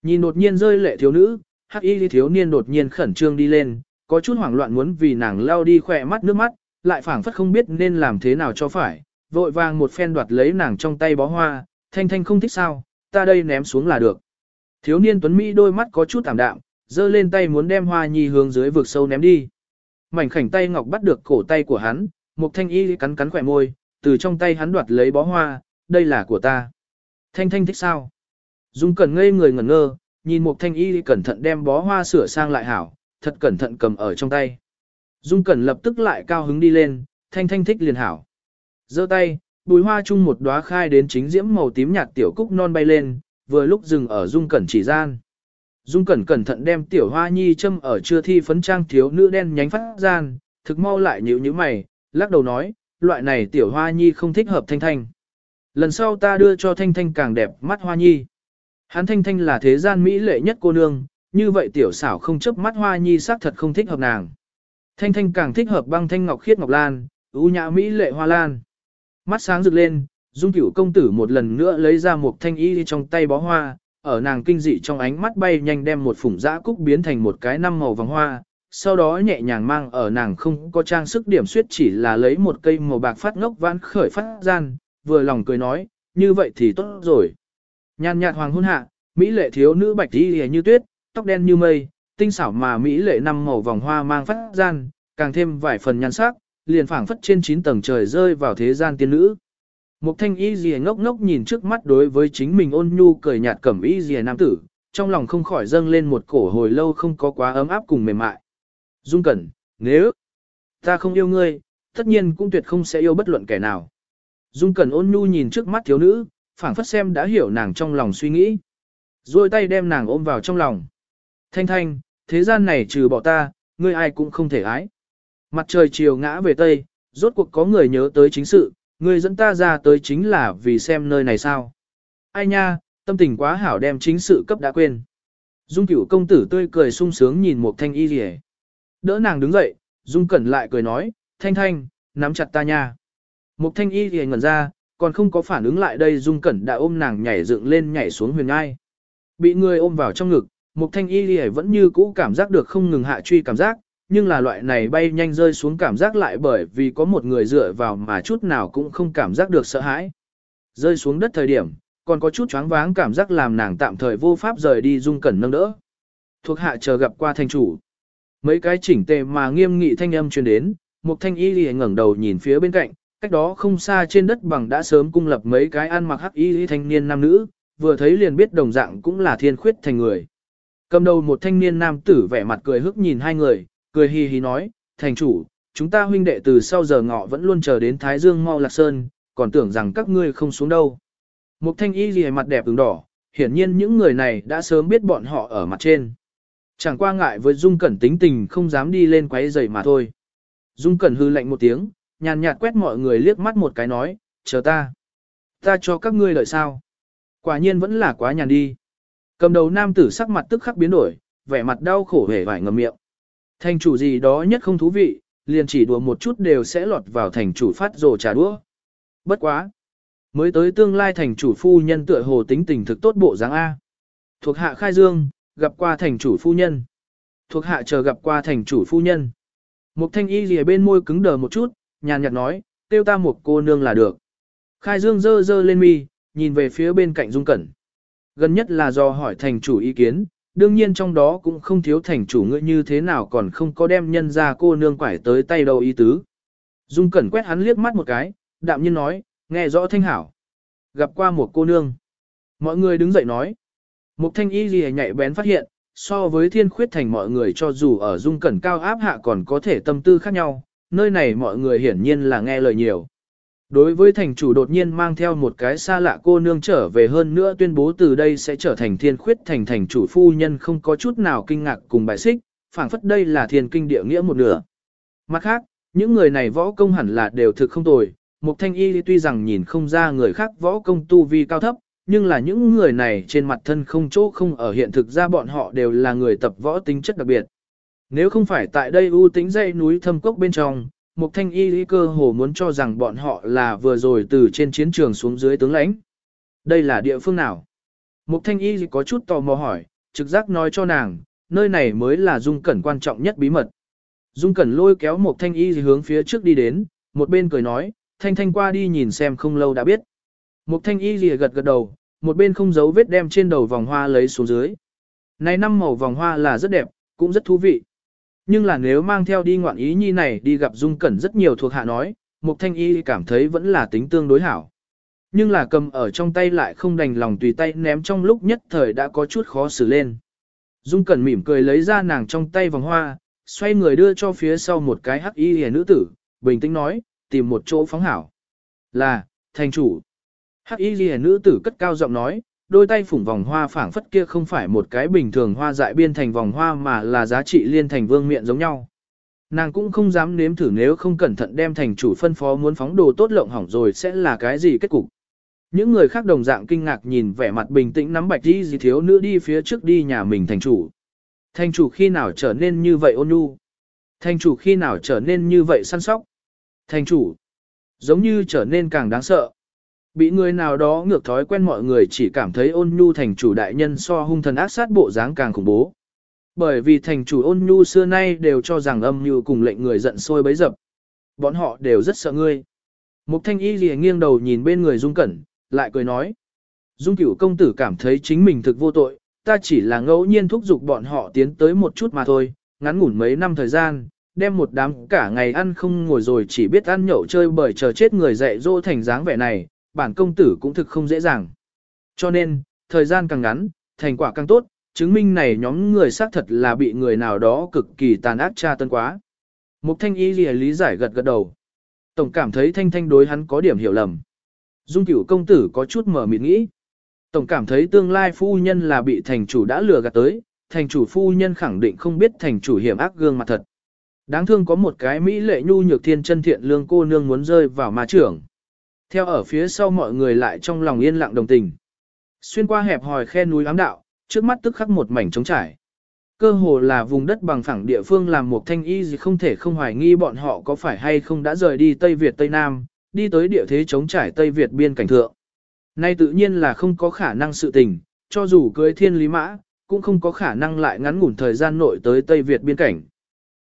S1: Nhìn đột nhiên rơi lệ thiếu nữ, hắc y thiếu niên đột nhiên khẩn trương đi lên, có chút hoảng loạn muốn vì nàng lao đi khỏe mắt nước mắt, lại phảng phất không biết nên làm thế nào cho phải, vội vàng một phen đoạt lấy nàng trong tay bó hoa, thanh thanh không thích sao, ta đây ném xuống là được. Thiếu niên tuấn Mỹ đôi mắt có chút tạm đạm, giơ lên tay muốn đem hoa nhi hướng dưới vực sâu ném đi. Mảnh khảnh tay ngọc bắt được cổ tay của hắn, một thanh y cắn cắn khỏe môi, từ trong tay hắn đoạt lấy bó hoa, đây là của ta. Thanh thanh thích sao? Dung cẩn ngây người ngẩn ngơ, nhìn một thanh y cẩn thận đem bó hoa sửa sang lại hảo, thật cẩn thận cầm ở trong tay. Dung cẩn lập tức lại cao hứng đi lên, thanh thanh thích liền hảo. giơ tay, bùi hoa chung một đóa khai đến chính diễm màu tím nhạt tiểu cúc non bay lên, vừa lúc dừng ở dung cẩn chỉ gian. Dung cẩn cẩn thận đem tiểu hoa nhi châm ở chưa thi phấn trang thiếu nữ đen nhánh phát gian, thực mau lại nhíu nhíu mày, lắc đầu nói, loại này tiểu hoa nhi không thích hợp thanh thanh. Lần sau ta đưa cho thanh thanh càng đẹp mắt hoa nhi. Hắn thanh thanh là thế gian mỹ lệ nhất cô nương, như vậy tiểu xảo không chấp mắt hoa nhi xác thật không thích hợp nàng. Thanh thanh càng thích hợp băng thanh ngọc khiết ngọc lan, ưu nhã mỹ lệ hoa lan. Mắt sáng rực lên, dung cửu công tử một lần nữa lấy ra một thanh y trong tay bó hoa, ở nàng kinh dị trong ánh mắt bay nhanh đem một phủng dã cúc biến thành một cái năm màu vàng hoa, sau đó nhẹ nhàng mang ở nàng không có trang sức điểm suyết chỉ là lấy một cây màu bạc phát ngốc vãn khởi phát gian, vừa lòng cười nói, như vậy thì tốt rồi. Nhàn nhạt hoàng hôn hạ, mỹ lệ thiếu nữ bạch y như tuyết, tóc đen như mây, tinh xảo mà mỹ lệ năm màu vòng hoa mang phát gian, càng thêm vài phần nhan sắc, liền phảng phất trên chín tầng trời rơi vào thế gian tiên nữ. Mục thanh y dìa ngốc ngốc nhìn trước mắt đối với chính mình ôn nhu cười nhạt cẩm y dìa nam tử, trong lòng không khỏi dâng lên một cổ hồi lâu không có quá ấm áp cùng mềm mại. Dung cẩn, nếu ta không yêu ngươi, tất nhiên cũng tuyệt không sẽ yêu bất luận kẻ nào. Dung cẩn ôn nhu nhìn trước mắt thiếu nữ, phảng phất xem đã hiểu nàng trong lòng suy nghĩ. Rồi tay đem nàng ôm vào trong lòng. Thanh thanh, thế gian này trừ bỏ ta, ngươi ai cũng không thể ái. Mặt trời chiều ngã về Tây, rốt cuộc có người nhớ tới chính sự, ngươi dẫn ta ra tới chính là vì xem nơi này sao. Ai nha, tâm tình quá hảo đem chính sự cấp đã quên. Dung cửu công tử tươi cười sung sướng nhìn một thanh y rìa. Đỡ nàng đứng dậy, Dung cẩn lại cười nói, thanh thanh, nắm chặt ta nha. Một thanh y rìa ngẩn ra, còn không có phản ứng lại đây Dung cẩn đã ôm nàng nhảy dựng lên nhảy xuống huyền ngai. Bị người ôm vào trong ngực, một thanh y lì vẫn như cũ cảm giác được không ngừng hạ truy cảm giác, nhưng là loại này bay nhanh rơi xuống cảm giác lại bởi vì có một người dựa vào mà chút nào cũng không cảm giác được sợ hãi. Rơi xuống đất thời điểm, còn có chút choáng váng cảm giác làm nàng tạm thời vô pháp rời đi dung cẩn nâng đỡ. Thuộc hạ chờ gặp qua thanh chủ. Mấy cái chỉnh tề mà nghiêm nghị thanh âm truyền đến, một thanh y lì ngẩng đầu nhìn phía bên cạnh, cách đó không xa trên đất bằng đã sớm cung lập mấy cái ăn mặc hắc y thanh niên nam nữ, vừa thấy liền biết đồng dạng cũng là thiên khuyết thành người. Cầm đầu một thanh niên nam tử vẻ mặt cười hức nhìn hai người, cười hì hì nói, thành chủ, chúng ta huynh đệ từ sau giờ ngọ vẫn luôn chờ đến Thái Dương mau lạc sơn, còn tưởng rằng các ngươi không xuống đâu. một thanh y gì mặt đẹp ứng đỏ, hiển nhiên những người này đã sớm biết bọn họ ở mặt trên. Chẳng qua ngại với Dung Cẩn tính tình không dám đi lên quấy rầy mà thôi. Dung Cẩn hư lạnh một tiếng, nhàn nhạt quét mọi người liếc mắt một cái nói, chờ ta. Ta cho các ngươi lợi sao. Quả nhiên vẫn là quá nhàn đi. Cầm đầu nam tử sắc mặt tức khắc biến đổi, vẻ mặt đau khổ hề vải ngầm miệng. Thành chủ gì đó nhất không thú vị, liền chỉ đùa một chút đều sẽ lọt vào thành chủ phát rồ trà đũa. Bất quá. Mới tới tương lai thành chủ phu nhân tựa hồ tính tình thực tốt bộ dáng A. Thuộc hạ khai dương, gặp qua thành chủ phu nhân. Thuộc hạ chờ gặp qua thành chủ phu nhân. Mục thanh y gì bên môi cứng đờ một chút, nhàn nhạt nói, tiêu ta một cô nương là được. Khai dương dơ dơ lên mi, nhìn về phía bên cạnh dung cẩn. Gần nhất là do hỏi thành chủ ý kiến, đương nhiên trong đó cũng không thiếu thành chủ ngươi như thế nào còn không có đem nhân ra cô nương quải tới tay đầu ý tứ. Dung cẩn quét hắn liếc mắt một cái, đạm nhiên nói, nghe rõ thanh hảo. Gặp qua một cô nương. Mọi người đứng dậy nói. Mục thanh y gì nhạy bén phát hiện, so với thiên khuyết thành mọi người cho dù ở dung cẩn cao áp hạ còn có thể tâm tư khác nhau, nơi này mọi người hiển nhiên là nghe lời nhiều. Đối với thành chủ đột nhiên mang theo một cái xa lạ cô nương trở về hơn nữa tuyên bố từ đây sẽ trở thành thiên khuyết thành thành chủ phu nhân không có chút nào kinh ngạc cùng bài xích, phảng phất đây là thiên kinh địa nghĩa một nửa. Mặt khác, những người này võ công hẳn là đều thực không tồi, Mục Thanh Y tuy rằng nhìn không ra người khác võ công tu vi cao thấp, nhưng là những người này trên mặt thân không chỗ không ở hiện thực ra bọn họ đều là người tập võ tính chất đặc biệt. Nếu không phải tại đây ưu tính dãy núi thâm cốc bên trong, Mục Thanh Y lý cơ hồ muốn cho rằng bọn họ là vừa rồi từ trên chiến trường xuống dưới tướng lãnh. Đây là địa phương nào? Mục Thanh Y có chút tò mò hỏi, trực giác nói cho nàng, nơi này mới là dung cẩn quan trọng nhất bí mật. Dung cẩn lôi kéo Mục Thanh Y hướng phía trước đi đến, một bên cười nói, Thanh Thanh qua đi nhìn xem không lâu đã biết. Mục Thanh Y gật gật đầu, một bên không giấu vết đem trên đầu vòng hoa lấy xuống dưới. Này năm màu vòng hoa là rất đẹp, cũng rất thú vị. Nhưng là nếu mang theo đi ngoạn ý nhi này đi gặp Dung Cẩn rất nhiều thuộc hạ nói, Mục Thanh Y cảm thấy vẫn là tính tương đối hảo. Nhưng là cầm ở trong tay lại không đành lòng tùy tay ném trong lúc nhất thời đã có chút khó xử lên. Dung Cẩn mỉm cười lấy ra nàng trong tay vòng hoa, xoay người đưa cho phía sau một cái hắc y hề nữ tử, bình tĩnh nói, tìm một chỗ phóng hảo. Là, thành chủ. Hắc y hề nữ tử cất cao giọng nói, đôi tay phủng vòng hoa phảng phất kia không phải một cái bình thường hoa dại biên thành vòng hoa mà là giá trị liên thành vương miện giống nhau. Nàng cũng không dám nếm thử nếu không cẩn thận đem thành chủ phân phó muốn phóng đồ tốt lộng hỏng rồi sẽ là cái gì kết cục. Những người khác đồng dạng kinh ngạc nhìn vẻ mặt bình tĩnh nắm bạch đi gì thiếu nữ đi phía trước đi nhà mình thành chủ. Thành chủ khi nào trở nên như vậy ôn nhu? Thành chủ khi nào trở nên như vậy săn sóc? Thành chủ, giống như trở nên càng đáng sợ. Bị người nào đó ngược thói quen mọi người chỉ cảm thấy ôn nhu thành chủ đại nhân so hung thần ác sát bộ dáng càng khủng bố. Bởi vì thành chủ ôn nhu xưa nay đều cho rằng âm như cùng lệnh người giận sôi bấy dập. Bọn họ đều rất sợ ngươi. Mục thanh y lìa nghiêng đầu nhìn bên người Dung Cẩn, lại cười nói. Dung cửu công tử cảm thấy chính mình thực vô tội, ta chỉ là ngẫu nhiên thúc giục bọn họ tiến tới một chút mà thôi, ngắn ngủn mấy năm thời gian, đem một đám cả ngày ăn không ngồi rồi chỉ biết ăn nhậu chơi bởi chờ chết người dạy dỗ thành dáng vẻ này, bản công tử cũng thực không dễ dàng. Cho nên, thời gian càng ngắn, thành quả càng tốt, chứng minh này nhóm người xác thật là bị người nào đó cực kỳ tàn ác tra tân quá. Mục thanh y lìa lý giải gật gật đầu. Tổng cảm thấy thanh thanh đối hắn có điểm hiểu lầm. Dung cửu công tử có chút mở mịt nghĩ. Tổng cảm thấy tương lai phu nhân là bị thành chủ đã lừa gạt tới, thành chủ phu nhân khẳng định không biết thành chủ hiểm ác gương mặt thật. Đáng thương có một cái Mỹ lệ nhu nhược thiên chân thiện lương cô nương muốn rơi vào ma trưởng. Theo ở phía sau mọi người lại trong lòng yên lặng đồng tình. Xuyên qua hẹp hòi khe núi ám đạo, trước mắt tức khắc một mảnh trống trải. Cơ hồ là vùng đất bằng phẳng địa phương làm một thanh y gì không thể không hoài nghi bọn họ có phải hay không đã rời đi Tây Việt Tây Nam, đi tới địa thế trống trải Tây Việt biên cảnh thượng. Nay tự nhiên là không có khả năng sự tình, cho dù cưới thiên lý mã, cũng không có khả năng lại ngắn ngủn thời gian nội tới Tây Việt biên cảnh.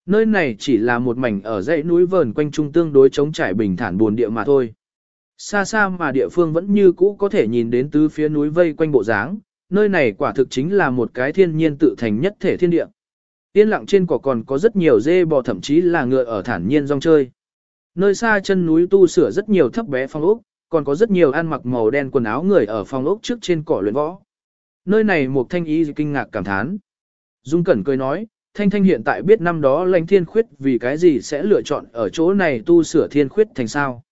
S1: Nơi này chỉ là một mảnh ở dãy núi vờn quanh trung tương đối chống trải bình thản buồn địa mà thôi. Xa xa mà địa phương vẫn như cũ có thể nhìn đến tứ phía núi vây quanh bộ dáng, nơi này quả thực chính là một cái thiên nhiên tự thành nhất thể thiên địa. Yên lặng trên cỏ còn có rất nhiều dê bò thậm chí là ngựa ở thản nhiên rong chơi. Nơi xa chân núi tu sửa rất nhiều thấp bé phong ốc, còn có rất nhiều ăn mặc màu đen quần áo người ở phong ốc trước trên cỏ luyện võ. Nơi này một thanh ý kinh ngạc cảm thán. Dung Cẩn cười nói, Thanh Thanh hiện tại biết năm đó lãnh thiên khuyết vì cái gì sẽ lựa chọn ở chỗ này tu sửa thiên khuyết thành sao.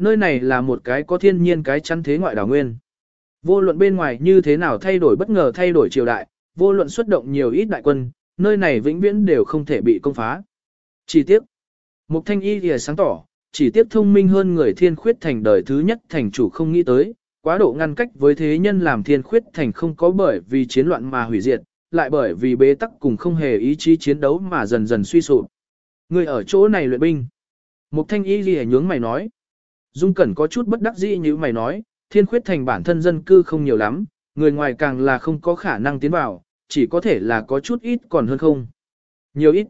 S1: Nơi này là một cái có thiên nhiên cái chắn thế ngoại đảo nguyên. Vô luận bên ngoài như thế nào thay đổi bất ngờ thay đổi triều đại, vô luận xuất động nhiều ít đại quân, nơi này vĩnh viễn đều không thể bị công phá. Chỉ tiếc, Mục Thanh Y thì sáng tỏ, chỉ tiếc thông minh hơn người thiên khuyết thành đời thứ nhất thành chủ không nghĩ tới, quá độ ngăn cách với thế nhân làm thiên khuyết thành không có bởi vì chiến loạn mà hủy diệt, lại bởi vì bế tắc cùng không hề ý chí chiến đấu mà dần dần suy sụp. Người ở chỗ này luyện binh. Mục thanh y ghi nhướng mày nói. Dung Cẩn có chút bất đắc dĩ như mày nói, thiên khuyết thành bản thân dân cư không nhiều lắm, người ngoài càng là không có khả năng tiến vào, chỉ có thể là có chút ít còn hơn không. Nhiều ít.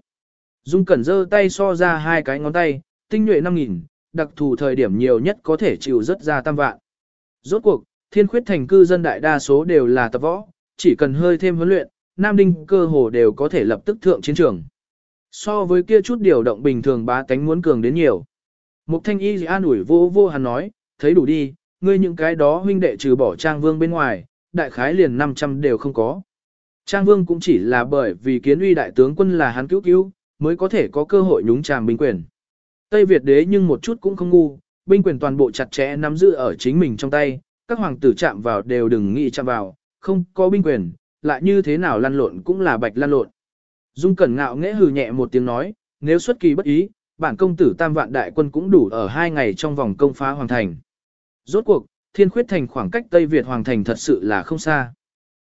S1: Dung Cẩn giơ tay so ra hai cái ngón tay, tinh nhuệ 5.000, đặc thù thời điểm nhiều nhất có thể chịu rất ra tam vạn. Rốt cuộc, thiên khuyết thành cư dân đại đa số đều là tập võ, chỉ cần hơi thêm huấn luyện, Nam Đinh cơ hồ đều có thể lập tức thượng chiến trường. So với kia chút điều động bình thường bá tánh muốn cường đến nhiều. Mục thanh y an ủi vô vô hắn nói, thấy đủ đi, ngươi những cái đó huynh đệ trừ bỏ trang vương bên ngoài, đại khái liền 500 đều không có. Trang vương cũng chỉ là bởi vì kiến uy đại tướng quân là hắn cứu cứu, mới có thể có cơ hội nhúng chàm binh quyền. Tây Việt đế nhưng một chút cũng không ngu, binh quyền toàn bộ chặt chẽ nắm giữ ở chính mình trong tay, các hoàng tử chạm vào đều đừng nghĩ chạm vào, không có binh quyền, lại như thế nào lăn lộn cũng là bạch lăn lộn. Dung Cẩn ngạo nghễ hừ nhẹ một tiếng nói, nếu xuất kỳ bất ý, bản công tử tam vạn đại quân cũng đủ ở hai ngày trong vòng công phá hoàng thành. Rốt cuộc, thiên khuyết thành khoảng cách Tây Việt hoàng thành thật sự là không xa.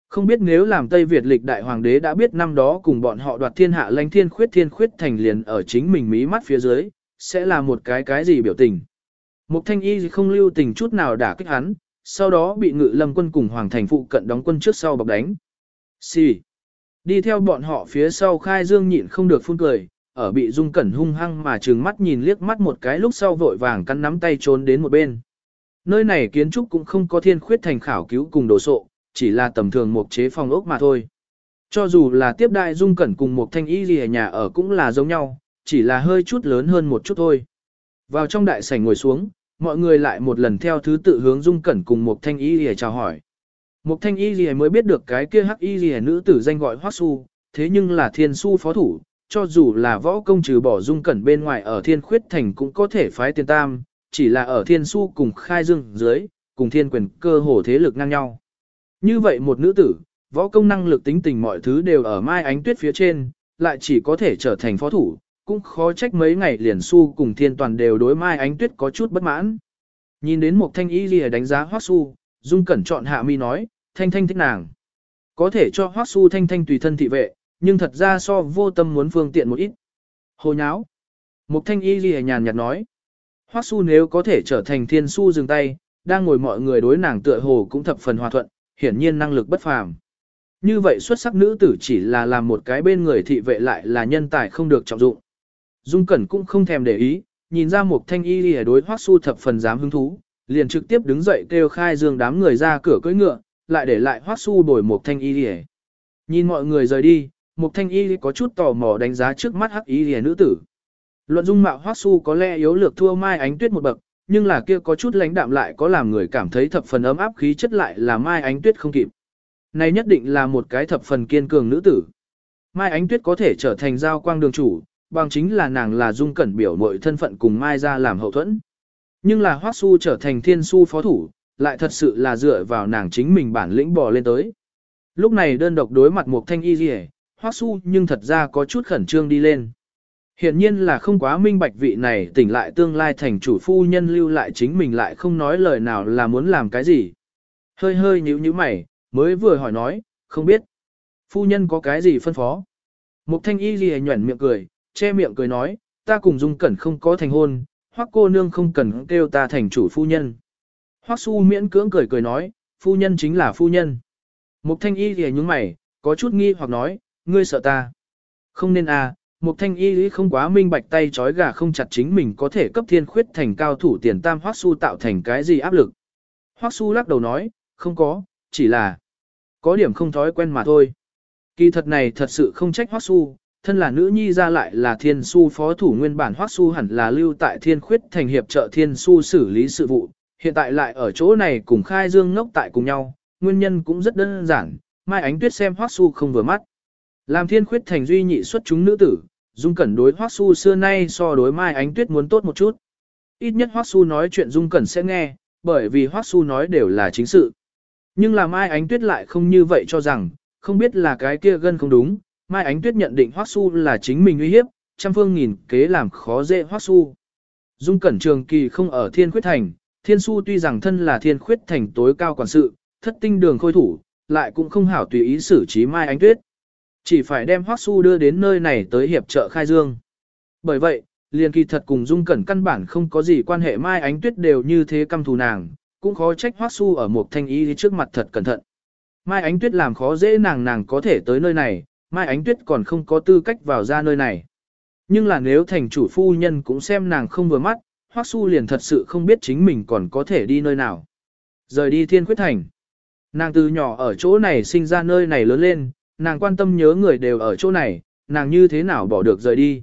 S1: Không biết nếu làm Tây Việt lịch đại hoàng đế đã biết năm đó cùng bọn họ đoạt thiên hạ lãnh thiên khuyết thiên khuyết thành liền ở chính mình mí mắt phía dưới, sẽ là một cái cái gì biểu tình. Mục thanh y không lưu tình chút nào đả kích hắn, sau đó bị ngự lâm quân cùng hoàng thành phụ cận đóng quân trước sau bọc đánh. Xì. Đi theo bọn họ phía sau khai dương nhịn không được phun cười, ở bị dung cẩn hung hăng mà trừng mắt nhìn liếc mắt một cái lúc sau vội vàng cắn nắm tay trốn đến một bên. Nơi này kiến trúc cũng không có thiên khuyết thành khảo cứu cùng đồ sộ, chỉ là tầm thường một chế phòng ốc mà thôi. Cho dù là tiếp đại dung cẩn cùng một thanh y gì ở nhà ở cũng là giống nhau, chỉ là hơi chút lớn hơn một chút thôi. Vào trong đại sảnh ngồi xuống, mọi người lại một lần theo thứ tự hướng dung cẩn cùng một thanh y gì chào hỏi. Một thanh y gì mới biết được cái kia hắc y gì nữ tử danh gọi hoắc su, thế nhưng là thiên su phó thủ, cho dù là võ công trừ bỏ dung cẩn bên ngoài ở thiên khuyết thành cũng có thể phái tiền tam, chỉ là ở thiên su cùng khai dương dưới, cùng thiên quyền cơ hồ thế lực ngang nhau. Như vậy một nữ tử, võ công năng lực tính tình mọi thứ đều ở mai ánh tuyết phía trên, lại chỉ có thể trở thành phó thủ, cũng khó trách mấy ngày liền su cùng thiên toàn đều đối mai ánh tuyết có chút bất mãn. Nhìn đến một thanh y lìa đánh giá hoắc su, dung cẩn chọn hạ mi nói, thanh thanh thích nàng. Có thể cho hoắc su thanh thanh tùy thân thị vệ, nhưng thật ra so vô tâm muốn phương tiện một ít. Hồ nháo. mục thanh y lìa nhàn nhạt nói. Hoắc su nếu có thể trở thành thiên su dừng tay, đang ngồi mọi người đối nàng tựa hồ cũng thập phần hòa thuận, hiển nhiên năng lực bất phàm. Như vậy xuất sắc nữ tử chỉ là làm một cái bên người thị vệ lại là nhân tài không được trọng dụng. Dung Cẩn cũng không thèm để ý, nhìn ra một thanh y lìa đối Hoắc su thập phần dám hứng thú, liền trực tiếp đứng dậy kêu khai dương đám người ra cửa cưỡi ngựa, lại để lại Hoắc su đổi một thanh y lìa. Nhìn mọi người rời đi, Mục thanh y có chút tò mò đánh giá trước mắt hắc y lìa nữ tử. Luận dung mạo Hoắc Su có lẽ yếu lược thua Mai Ánh Tuyết một bậc, nhưng là kia có chút lãnh đạm lại có làm người cảm thấy thập phần ấm áp khí chất lại là Mai Ánh Tuyết không kịp. Này nhất định là một cái thập phần kiên cường nữ tử. Mai Ánh Tuyết có thể trở thành giao quang đường chủ, bằng chính là nàng là dung cẩn biểu mọi thân phận cùng Mai ra làm hậu thuẫn. Nhưng là Hoắc Su trở thành thiên su phó thủ, lại thật sự là dựa vào nàng chính mình bản lĩnh bò lên tới. Lúc này đơn độc đối mặt một thanh y rỉ, Hoắc Su nhưng thật ra có chút khẩn trương đi lên. Hiện nhiên là không quá minh bạch vị này tỉnh lại tương lai thành chủ phu nhân lưu lại chính mình lại không nói lời nào là muốn làm cái gì. Hơi hơi nhíu nhíu mày, mới vừa hỏi nói, không biết. Phu nhân có cái gì phân phó? Mục thanh y ghi nhuẩn miệng cười, che miệng cười nói, ta cùng dung cẩn không có thành hôn, hoắc cô nương không cần kêu ta thành chủ phu nhân. Hoắc su miễn cưỡng cười cười nói, phu nhân chính là phu nhân. Mục thanh y ghi nhúng mày, có chút nghi hoặc nói, ngươi sợ ta. Không nên à, Một thanh y lý không quá minh bạch tay chói gà không chặt chính mình có thể cấp thiên khuyết thành cao thủ tiền tam hoác su tạo thành cái gì áp lực. Hoác su lắc đầu nói, không có, chỉ là có điểm không thói quen mà thôi. Kỳ thật này thật sự không trách hoác su, thân là nữ nhi ra lại là thiên su phó thủ nguyên bản hoác su hẳn là lưu tại thiên khuyết thành hiệp trợ thiên su xử lý sự vụ, hiện tại lại ở chỗ này cùng khai dương ngốc tại cùng nhau, nguyên nhân cũng rất đơn giản, mai ánh tuyết xem hoác su không vừa mắt. Làm thiên khuyết thành duy nhị xuất chúng nữ tử, Dung Cẩn đối Hoắc Su xưa nay so đối Mai Ánh Tuyết muốn tốt một chút. Ít nhất Hoắc Su nói chuyện Dung Cẩn sẽ nghe, bởi vì Hoắc Su nói đều là chính sự. Nhưng là Mai Ánh Tuyết lại không như vậy cho rằng, không biết là cái kia gân không đúng, Mai Ánh Tuyết nhận định Hoắc Su là chính mình uy hiếp, trăm phương nghìn kế làm khó dễ Hoắc Su. Dung Cẩn Trường Kỳ không ở Thiên Khuyết Thành, Thiên Su tuy rằng thân là Thiên Khuyết Thành tối cao quản sự, thất tinh đường khôi thủ, lại cũng không hảo tùy ý xử trí Mai Ánh Tuyết. Chỉ phải đem Hoắc Su đưa đến nơi này tới hiệp trợ khai dương. Bởi vậy, liền kỳ thật cùng Dung Cẩn căn bản không có gì quan hệ Mai Ánh Tuyết đều như thế căm thù nàng, cũng khó trách Hoắc Su ở một thanh ý trước mặt thật cẩn thận. Mai Ánh Tuyết làm khó dễ nàng nàng có thể tới nơi này, Mai Ánh Tuyết còn không có tư cách vào ra nơi này. Nhưng là nếu thành chủ phu nhân cũng xem nàng không vừa mắt, Hoắc Su liền thật sự không biết chính mình còn có thể đi nơi nào. Rời đi Thiên Khuyết Thành. Nàng từ nhỏ ở chỗ này sinh ra nơi này lớn lên, nàng quan tâm nhớ người đều ở chỗ này, nàng như thế nào bỏ được rời đi.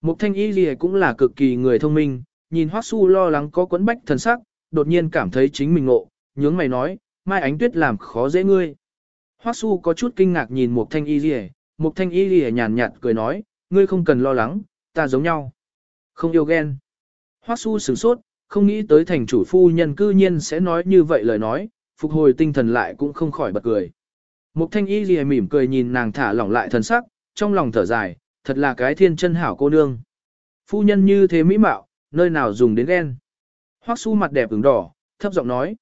S1: Mục thanh y gì cũng là cực kỳ người thông minh, nhìn Hoắc Su lo lắng có quấn bách thần sắc, đột nhiên cảm thấy chính mình ngộ, nhướng mày nói, mai ánh tuyết làm khó dễ ngươi. Hoắc Su có chút kinh ngạc nhìn Mục thanh y gì, Mục thanh y gì nhàn nhạt cười nói, ngươi không cần lo lắng, ta giống nhau. Không yêu ghen. Hoắc Su sửng sốt, không nghĩ tới thành chủ phu nhân cư nhiên sẽ nói như vậy lời nói, phục hồi tinh thần lại cũng không khỏi bật cười. Mục thanh y gì mỉm cười nhìn nàng thả lỏng lại thần sắc, trong lòng thở dài, thật là cái thiên chân hảo cô nương. Phu nhân như thế mỹ mạo, nơi nào dùng đến ghen. Hoắc su mặt đẹp ửng đỏ, thấp giọng nói.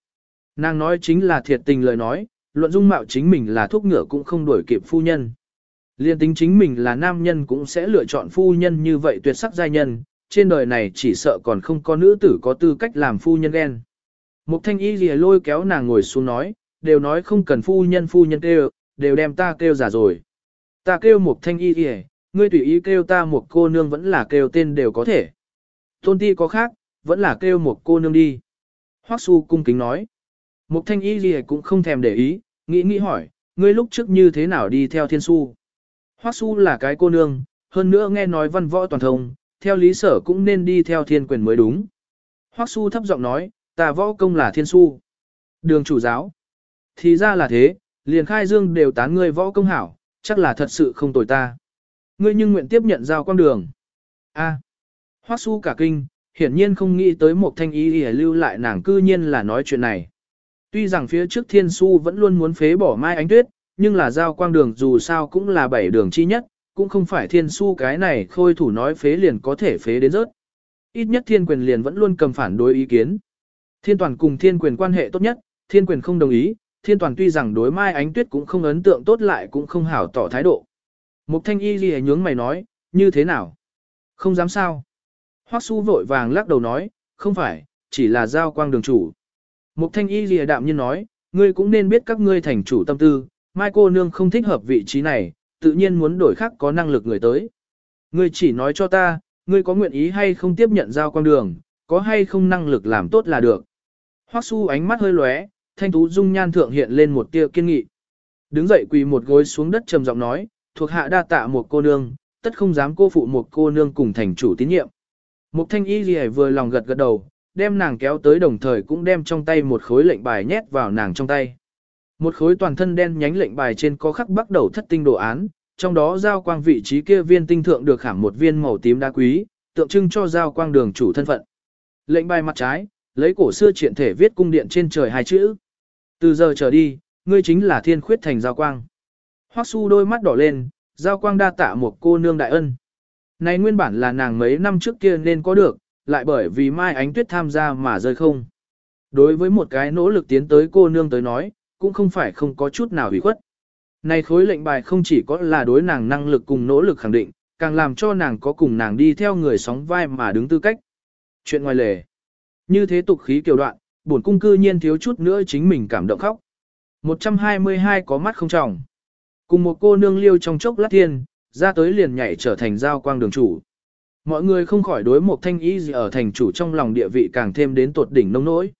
S1: Nàng nói chính là thiệt tình lời nói, luận dung mạo chính mình là thuốc ngựa cũng không đuổi kịp phu nhân. Liên tính chính mình là nam nhân cũng sẽ lựa chọn phu nhân như vậy tuyệt sắc giai nhân, trên đời này chỉ sợ còn không có nữ tử có tư cách làm phu nhân ghen. Mục thanh y lìa lôi kéo nàng ngồi xuống nói, đều nói không cần phu nhân phu nhân kêu, đều đem ta kêu giả rồi. Ta kêu một thanh y lìa, ngươi tùy ý kêu ta một cô nương vẫn là kêu tên đều có thể. Tôn ti có khác, vẫn là kêu một cô nương đi. Hoắc su cung kính nói. một thanh y lìa cũng không thèm để ý, nghĩ nghĩ hỏi, ngươi lúc trước như thế nào đi theo thiên su. Hoắc su là cái cô nương, hơn nữa nghe nói văn võ toàn thông, theo lý sở cũng nên đi theo thiên quyền mới đúng. Hoắc su thấp giọng nói, ta võ công là thiên su. Đường chủ giáo. Thì ra là thế, liền khai dương đều tán ngươi võ công hảo, chắc là thật sự không tồi ta. Ngươi nhưng nguyện tiếp nhận giao quang đường. A. À. Hoắc su cả kinh, hiển nhiên không nghĩ tới một thanh ý để lưu lại nàng cư nhiên là nói chuyện này. Tuy rằng phía trước thiên su vẫn luôn muốn phế bỏ mai ánh tuyết, nhưng là giao quang đường dù sao cũng là bảy đường chi nhất, cũng không phải thiên su cái này khôi thủ nói phế liền có thể phế đến rớt. Ít nhất thiên quyền liền vẫn luôn cầm phản đối ý kiến. Thiên toàn cùng thiên quyền quan hệ tốt nhất, thiên quyền không đồng ý, thiên toàn tuy rằng đối mai ánh tuyết cũng không ấn tượng tốt lại cũng không hảo tỏ thái độ. Mục thanh y ghi nhướng mày nói, như thế nào? Không dám sao? Hoắc su vội vàng lắc đầu nói, không phải, chỉ là giao quang đường chủ. Mục thanh y ghi đạm nhiên nói, ngươi cũng nên biết các ngươi thành chủ tâm tư, mai cô nương không thích hợp vị trí này, tự nhiên muốn đổi khác có năng lực người tới. Ngươi chỉ nói cho ta, ngươi có nguyện ý hay không tiếp nhận giao quang đường, có hay không năng lực làm tốt là được. Hoắc su ánh mắt hơi lóe, thanh tú dung nhan thượng hiện lên một tia kiên nghị. Đứng dậy quỳ một gối xuống đất trầm giọng nói, thuộc hạ đa tạ một cô nương, tất không dám cô phụ một cô nương cùng thành chủ tín nhiệm. Mục thanh y gì vừa lòng gật gật đầu, đem nàng kéo tới đồng thời cũng đem trong tay một khối lệnh bài nhét vào nàng trong tay. Một khối toàn thân đen nhánh lệnh bài trên có khắc bắt đầu thất tinh đồ án, trong đó giao quang vị trí kia viên tinh thượng được khảm một viên màu tím đá quý, tượng trưng cho giao quang đường chủ thân phận. Lệnh bài mặt trái, lấy cổ xưa triện thể viết cung điện trên trời hai chữ. Từ giờ trở đi, ngươi chính là thiên khuyết thành giao quang. Hoắc su đôi mắt đỏ lên, giao quang đa tạ một cô nương đại ân. Này nguyên bản là nàng mấy năm trước kia nên có được, lại bởi vì Mai Ánh Tuyết tham gia mà rơi không. Đối với một cái nỗ lực tiến tới cô nương tới nói, cũng không phải không có chút nào hủy khuất. Này khối lệnh bài không chỉ có là đối nàng năng lực cùng nỗ lực khẳng định, càng làm cho nàng có cùng nàng đi theo người sóng vai mà đứng tư cách. Chuyện ngoài lề. Như thế tục khí kiều đoạn, bổn cung cư nhiên thiếu chút nữa chính mình cảm động khóc. 122 có mắt không trọng. Cùng một cô nương liêu trong chốc lát thiên, ra tới liền nhảy trở thành giao quang đường chủ. Mọi người không khỏi đối một thanh ý gì ở thành chủ trong lòng địa vị càng thêm đến tột đỉnh nông nỗi.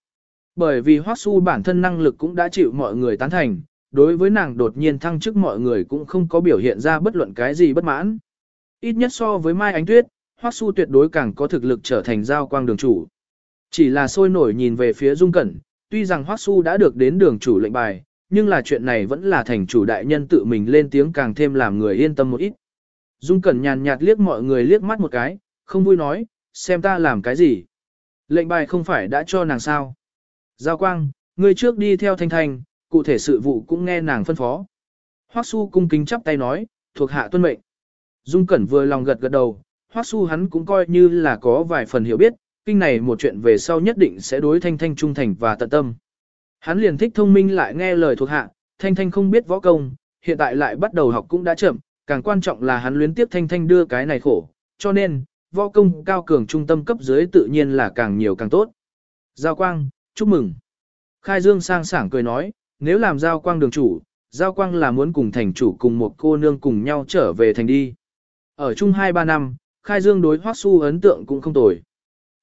S1: Bởi vì Hoắc Su bản thân năng lực cũng đã chịu mọi người tán thành, đối với nàng đột nhiên thăng chức mọi người cũng không có biểu hiện ra bất luận cái gì bất mãn. Ít nhất so với Mai Ánh Tuyết, Hoắc Su tuyệt đối càng có thực lực trở thành giao quang đường chủ. Chỉ là sôi nổi nhìn về phía Dung Cẩn, tuy rằng Hoắc Su đã được đến đường chủ lệnh bài, nhưng là chuyện này vẫn là thành chủ đại nhân tự mình lên tiếng càng thêm làm người yên tâm một ít. Dung Cẩn nhàn nhạt liếc mọi người liếc mắt một cái, không vui nói, xem ta làm cái gì. Lệnh bài không phải đã cho nàng sao. Giao Quang, ngươi trước đi theo Thanh Thanh, cụ thể sự vụ cũng nghe nàng phân phó. Hoắc Su cung kính chắp tay nói, thuộc hạ tuân mệnh. Dung Cẩn vừa lòng gật gật đầu, Hoắc Su hắn cũng coi như là có vài phần hiểu biết, kinh này một chuyện về sau nhất định sẽ đối Thanh Thanh trung thành và tận tâm. Hắn liền thích thông minh lại nghe lời thuộc hạ, Thanh Thanh không biết võ công, hiện tại lại bắt đầu học cũng đã chậm, càng quan trọng là hắn luyến tiếp Thanh Thanh đưa cái này khổ, cho nên, võ công cao cường trung tâm cấp dưới tự nhiên là càng nhiều càng tốt. Giao quang, chúc mừng. Khai Dương sang sảng cười nói, nếu làm giao quang đường chủ, giao quang là muốn cùng thành chủ cùng một cô nương cùng nhau trở về thành đi. Ở chung 2-3 năm, Khai Dương đối Hoắc Su ấn tượng cũng không tồi.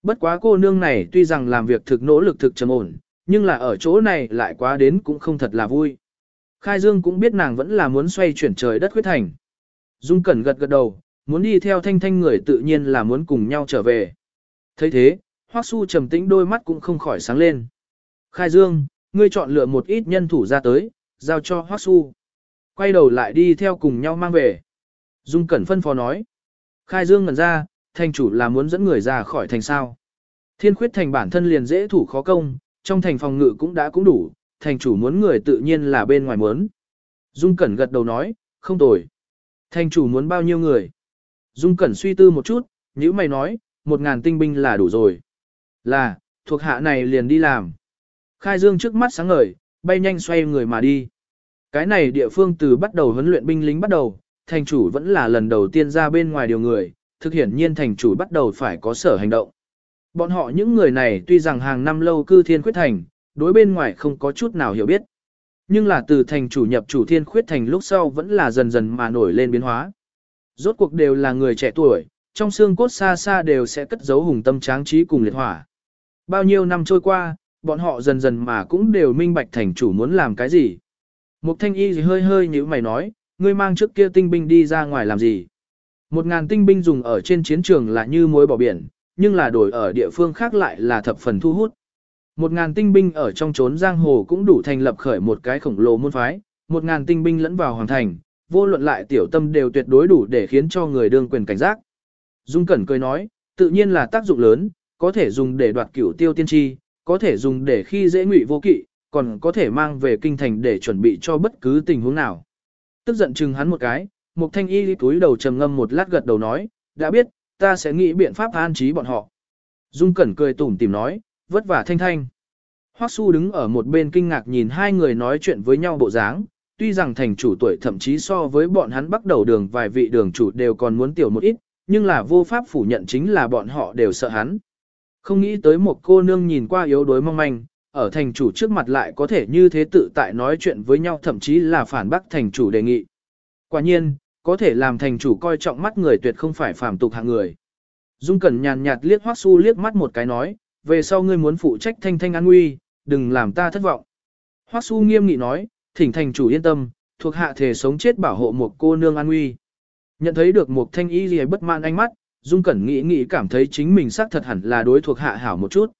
S1: Bất quá cô nương này tuy rằng làm việc thực nỗ lực thực trầm ổn, nhưng là ở chỗ này lại quá đến cũng không thật là vui. Khai Dương cũng biết nàng vẫn là muốn xoay chuyển trời đất khuyết thành. Dung Cẩn gật gật đầu, muốn đi theo thanh thanh người tự nhiên là muốn cùng nhau trở về. thấy thế, Hoắc Su trầm tĩnh đôi mắt cũng không khỏi sáng lên. Khai Dương, ngươi chọn lựa một ít nhân thủ ra tới, giao cho Hoắc Su. Quay đầu lại đi theo cùng nhau mang về. Dung Cẩn phân phó nói. Khai Dương ngẩn ra, thành chủ là muốn dẫn người ra khỏi thành sao. Thiên khuyết thành bản thân liền dễ thủ khó công, trong thành phòng ngự cũng đã cũng đủ, thành chủ muốn người tự nhiên là bên ngoài muốn. Dung Cẩn gật đầu nói, không tồi. Thành chủ muốn bao nhiêu người? Dung Cẩn suy tư một chút, nếu mày nói, một ngàn tinh binh là đủ rồi. Là, thuộc hạ này liền đi làm. Khai Dương trước mắt sáng ngời, bay nhanh xoay người mà đi. Cái này địa phương từ bắt đầu huấn luyện binh lính bắt đầu, thành chủ vẫn là lần đầu tiên ra bên ngoài điều người, thực hiện nhiên thành chủ bắt đầu phải có sở hành động. Bọn họ những người này tuy rằng hàng năm lâu cư thiên khuyết thành, đối bên ngoài không có chút nào hiểu biết. Nhưng là từ thành chủ nhập chủ thiên khuyết thành lúc sau vẫn là dần dần mà nổi lên biến hóa. Rốt cuộc đều là người trẻ tuổi, trong xương cốt xa xa đều sẽ cất giấu hùng tâm tráng trí cùng liệt hỏa. Bao nhiêu năm trôi qua, bọn họ dần dần mà cũng đều minh bạch thành chủ muốn làm cái gì. Mục thanh y gì hơi hơi như mày nói, ngươi mang trước kia tinh binh đi ra ngoài làm gì. Một ngàn tinh binh dùng ở trên chiến trường là như muối bỏ biển, nhưng là đổi ở địa phương khác lại là thập phần thu hút. Một ngàn tinh binh ở trong trốn giang hồ cũng đủ thành lập khởi một cái khổng lồ môn phái, một ngàn tinh binh lẫn vào hoàng thành, vô luận lại tiểu tâm đều tuyệt đối đủ để khiến cho người đương quyền cảnh giác. Dung Cẩn cười nói, tự nhiên là tác dụng lớn, có thể dùng để đoạt cửu tiêu tiên tri, có thể dùng để khi dễ ngụy vô kỵ, còn có thể mang về kinh thành để chuẩn bị cho bất cứ tình huống nào. Tức giận chừng hắn một cái, Mục Thanh Y túi đầu trầm ngâm một lát gật đầu nói, đã biết, ta sẽ nghĩ biện pháp an trí bọn họ. Dung Cẩn cười tủm tìm nói, vất vả thanh thanh. Hoắc Su đứng ở một bên kinh ngạc nhìn hai người nói chuyện với nhau bộ dáng, tuy rằng thành chủ tuổi thậm chí so với bọn hắn bắt đầu đường vài vị đường chủ đều còn muốn tiểu một ít, nhưng là vô pháp phủ nhận chính là bọn họ đều sợ hắn. Không nghĩ tới một cô nương nhìn qua yếu đuối mong manh, ở thành chủ trước mặt lại có thể như thế tự tại nói chuyện với nhau thậm chí là phản bác thành chủ đề nghị. Quả nhiên, có thể làm thành chủ coi trọng mắt người tuyệt không phải phàm tục hạng người. Dung Cẩn nhàn nhạt liếc Hoắc Su liếc mắt một cái nói, về sau ngươi muốn phụ trách thanh thanh an nguy, đừng làm ta thất vọng. Hoắc Su nghiêm nghị nói, thỉnh thành chủ yên tâm, thuộc hạ thể sống chết bảo hộ một cô nương an nguy. Nhận thấy được một thanh y gì bất mãn ánh mắt, Dung Cẩn nghĩ nghĩ cảm thấy chính mình xác thật hẳn là đối thuộc hạ hảo một chút.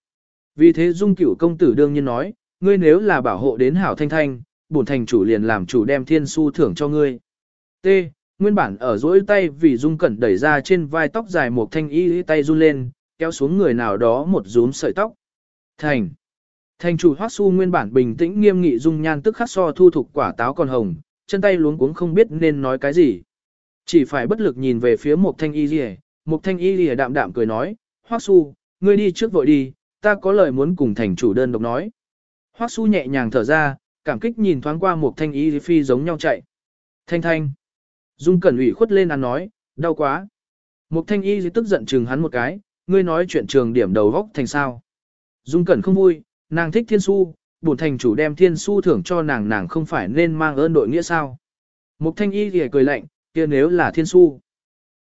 S1: Vì thế Dung Cửu công tử đương nhiên nói, ngươi nếu là bảo hộ đến hảo thanh thanh, bổn thành chủ liền làm chủ đem thiên su thưởng cho ngươi. T. Nguyên bản ở dỗi tay vì Dung Cẩn đẩy ra trên vai tóc dài một thanh y tay run lên, kéo xuống người nào đó một rúm sợi tóc. Thành. Thành chủ Hoắc Su nguyên bản bình tĩnh nghiêm nghị dung nhan tức khắc so thu thục quả táo còn hồng, chân tay luống cuống không biết nên nói cái gì. Chỉ phải bất lực nhìn về phía một thanh y lìa, một thanh y lìa đạm đạm cười nói, Hoắc Su, ngươi đi trước vội đi, ta có lời muốn cùng thành chủ đơn độc nói. Hoắc Su nhẹ nhàng thở ra, cảm kích nhìn thoáng qua một thanh y phi giống nhau chạy. Thanh thanh. Dung Cẩn ủy khuất lên ăn nói, đau quá. Mục thanh y tức giận chừng hắn một cái, ngươi nói chuyện trường điểm đầu góc thành sao. Dung Cẩn không vui, nàng thích thiên su, bổn thành chủ đem thiên su thưởng cho nàng nàng không phải nên mang ơn đội nghĩa sao. Mục thanh y thì cười lạnh, kia nếu là thiên su.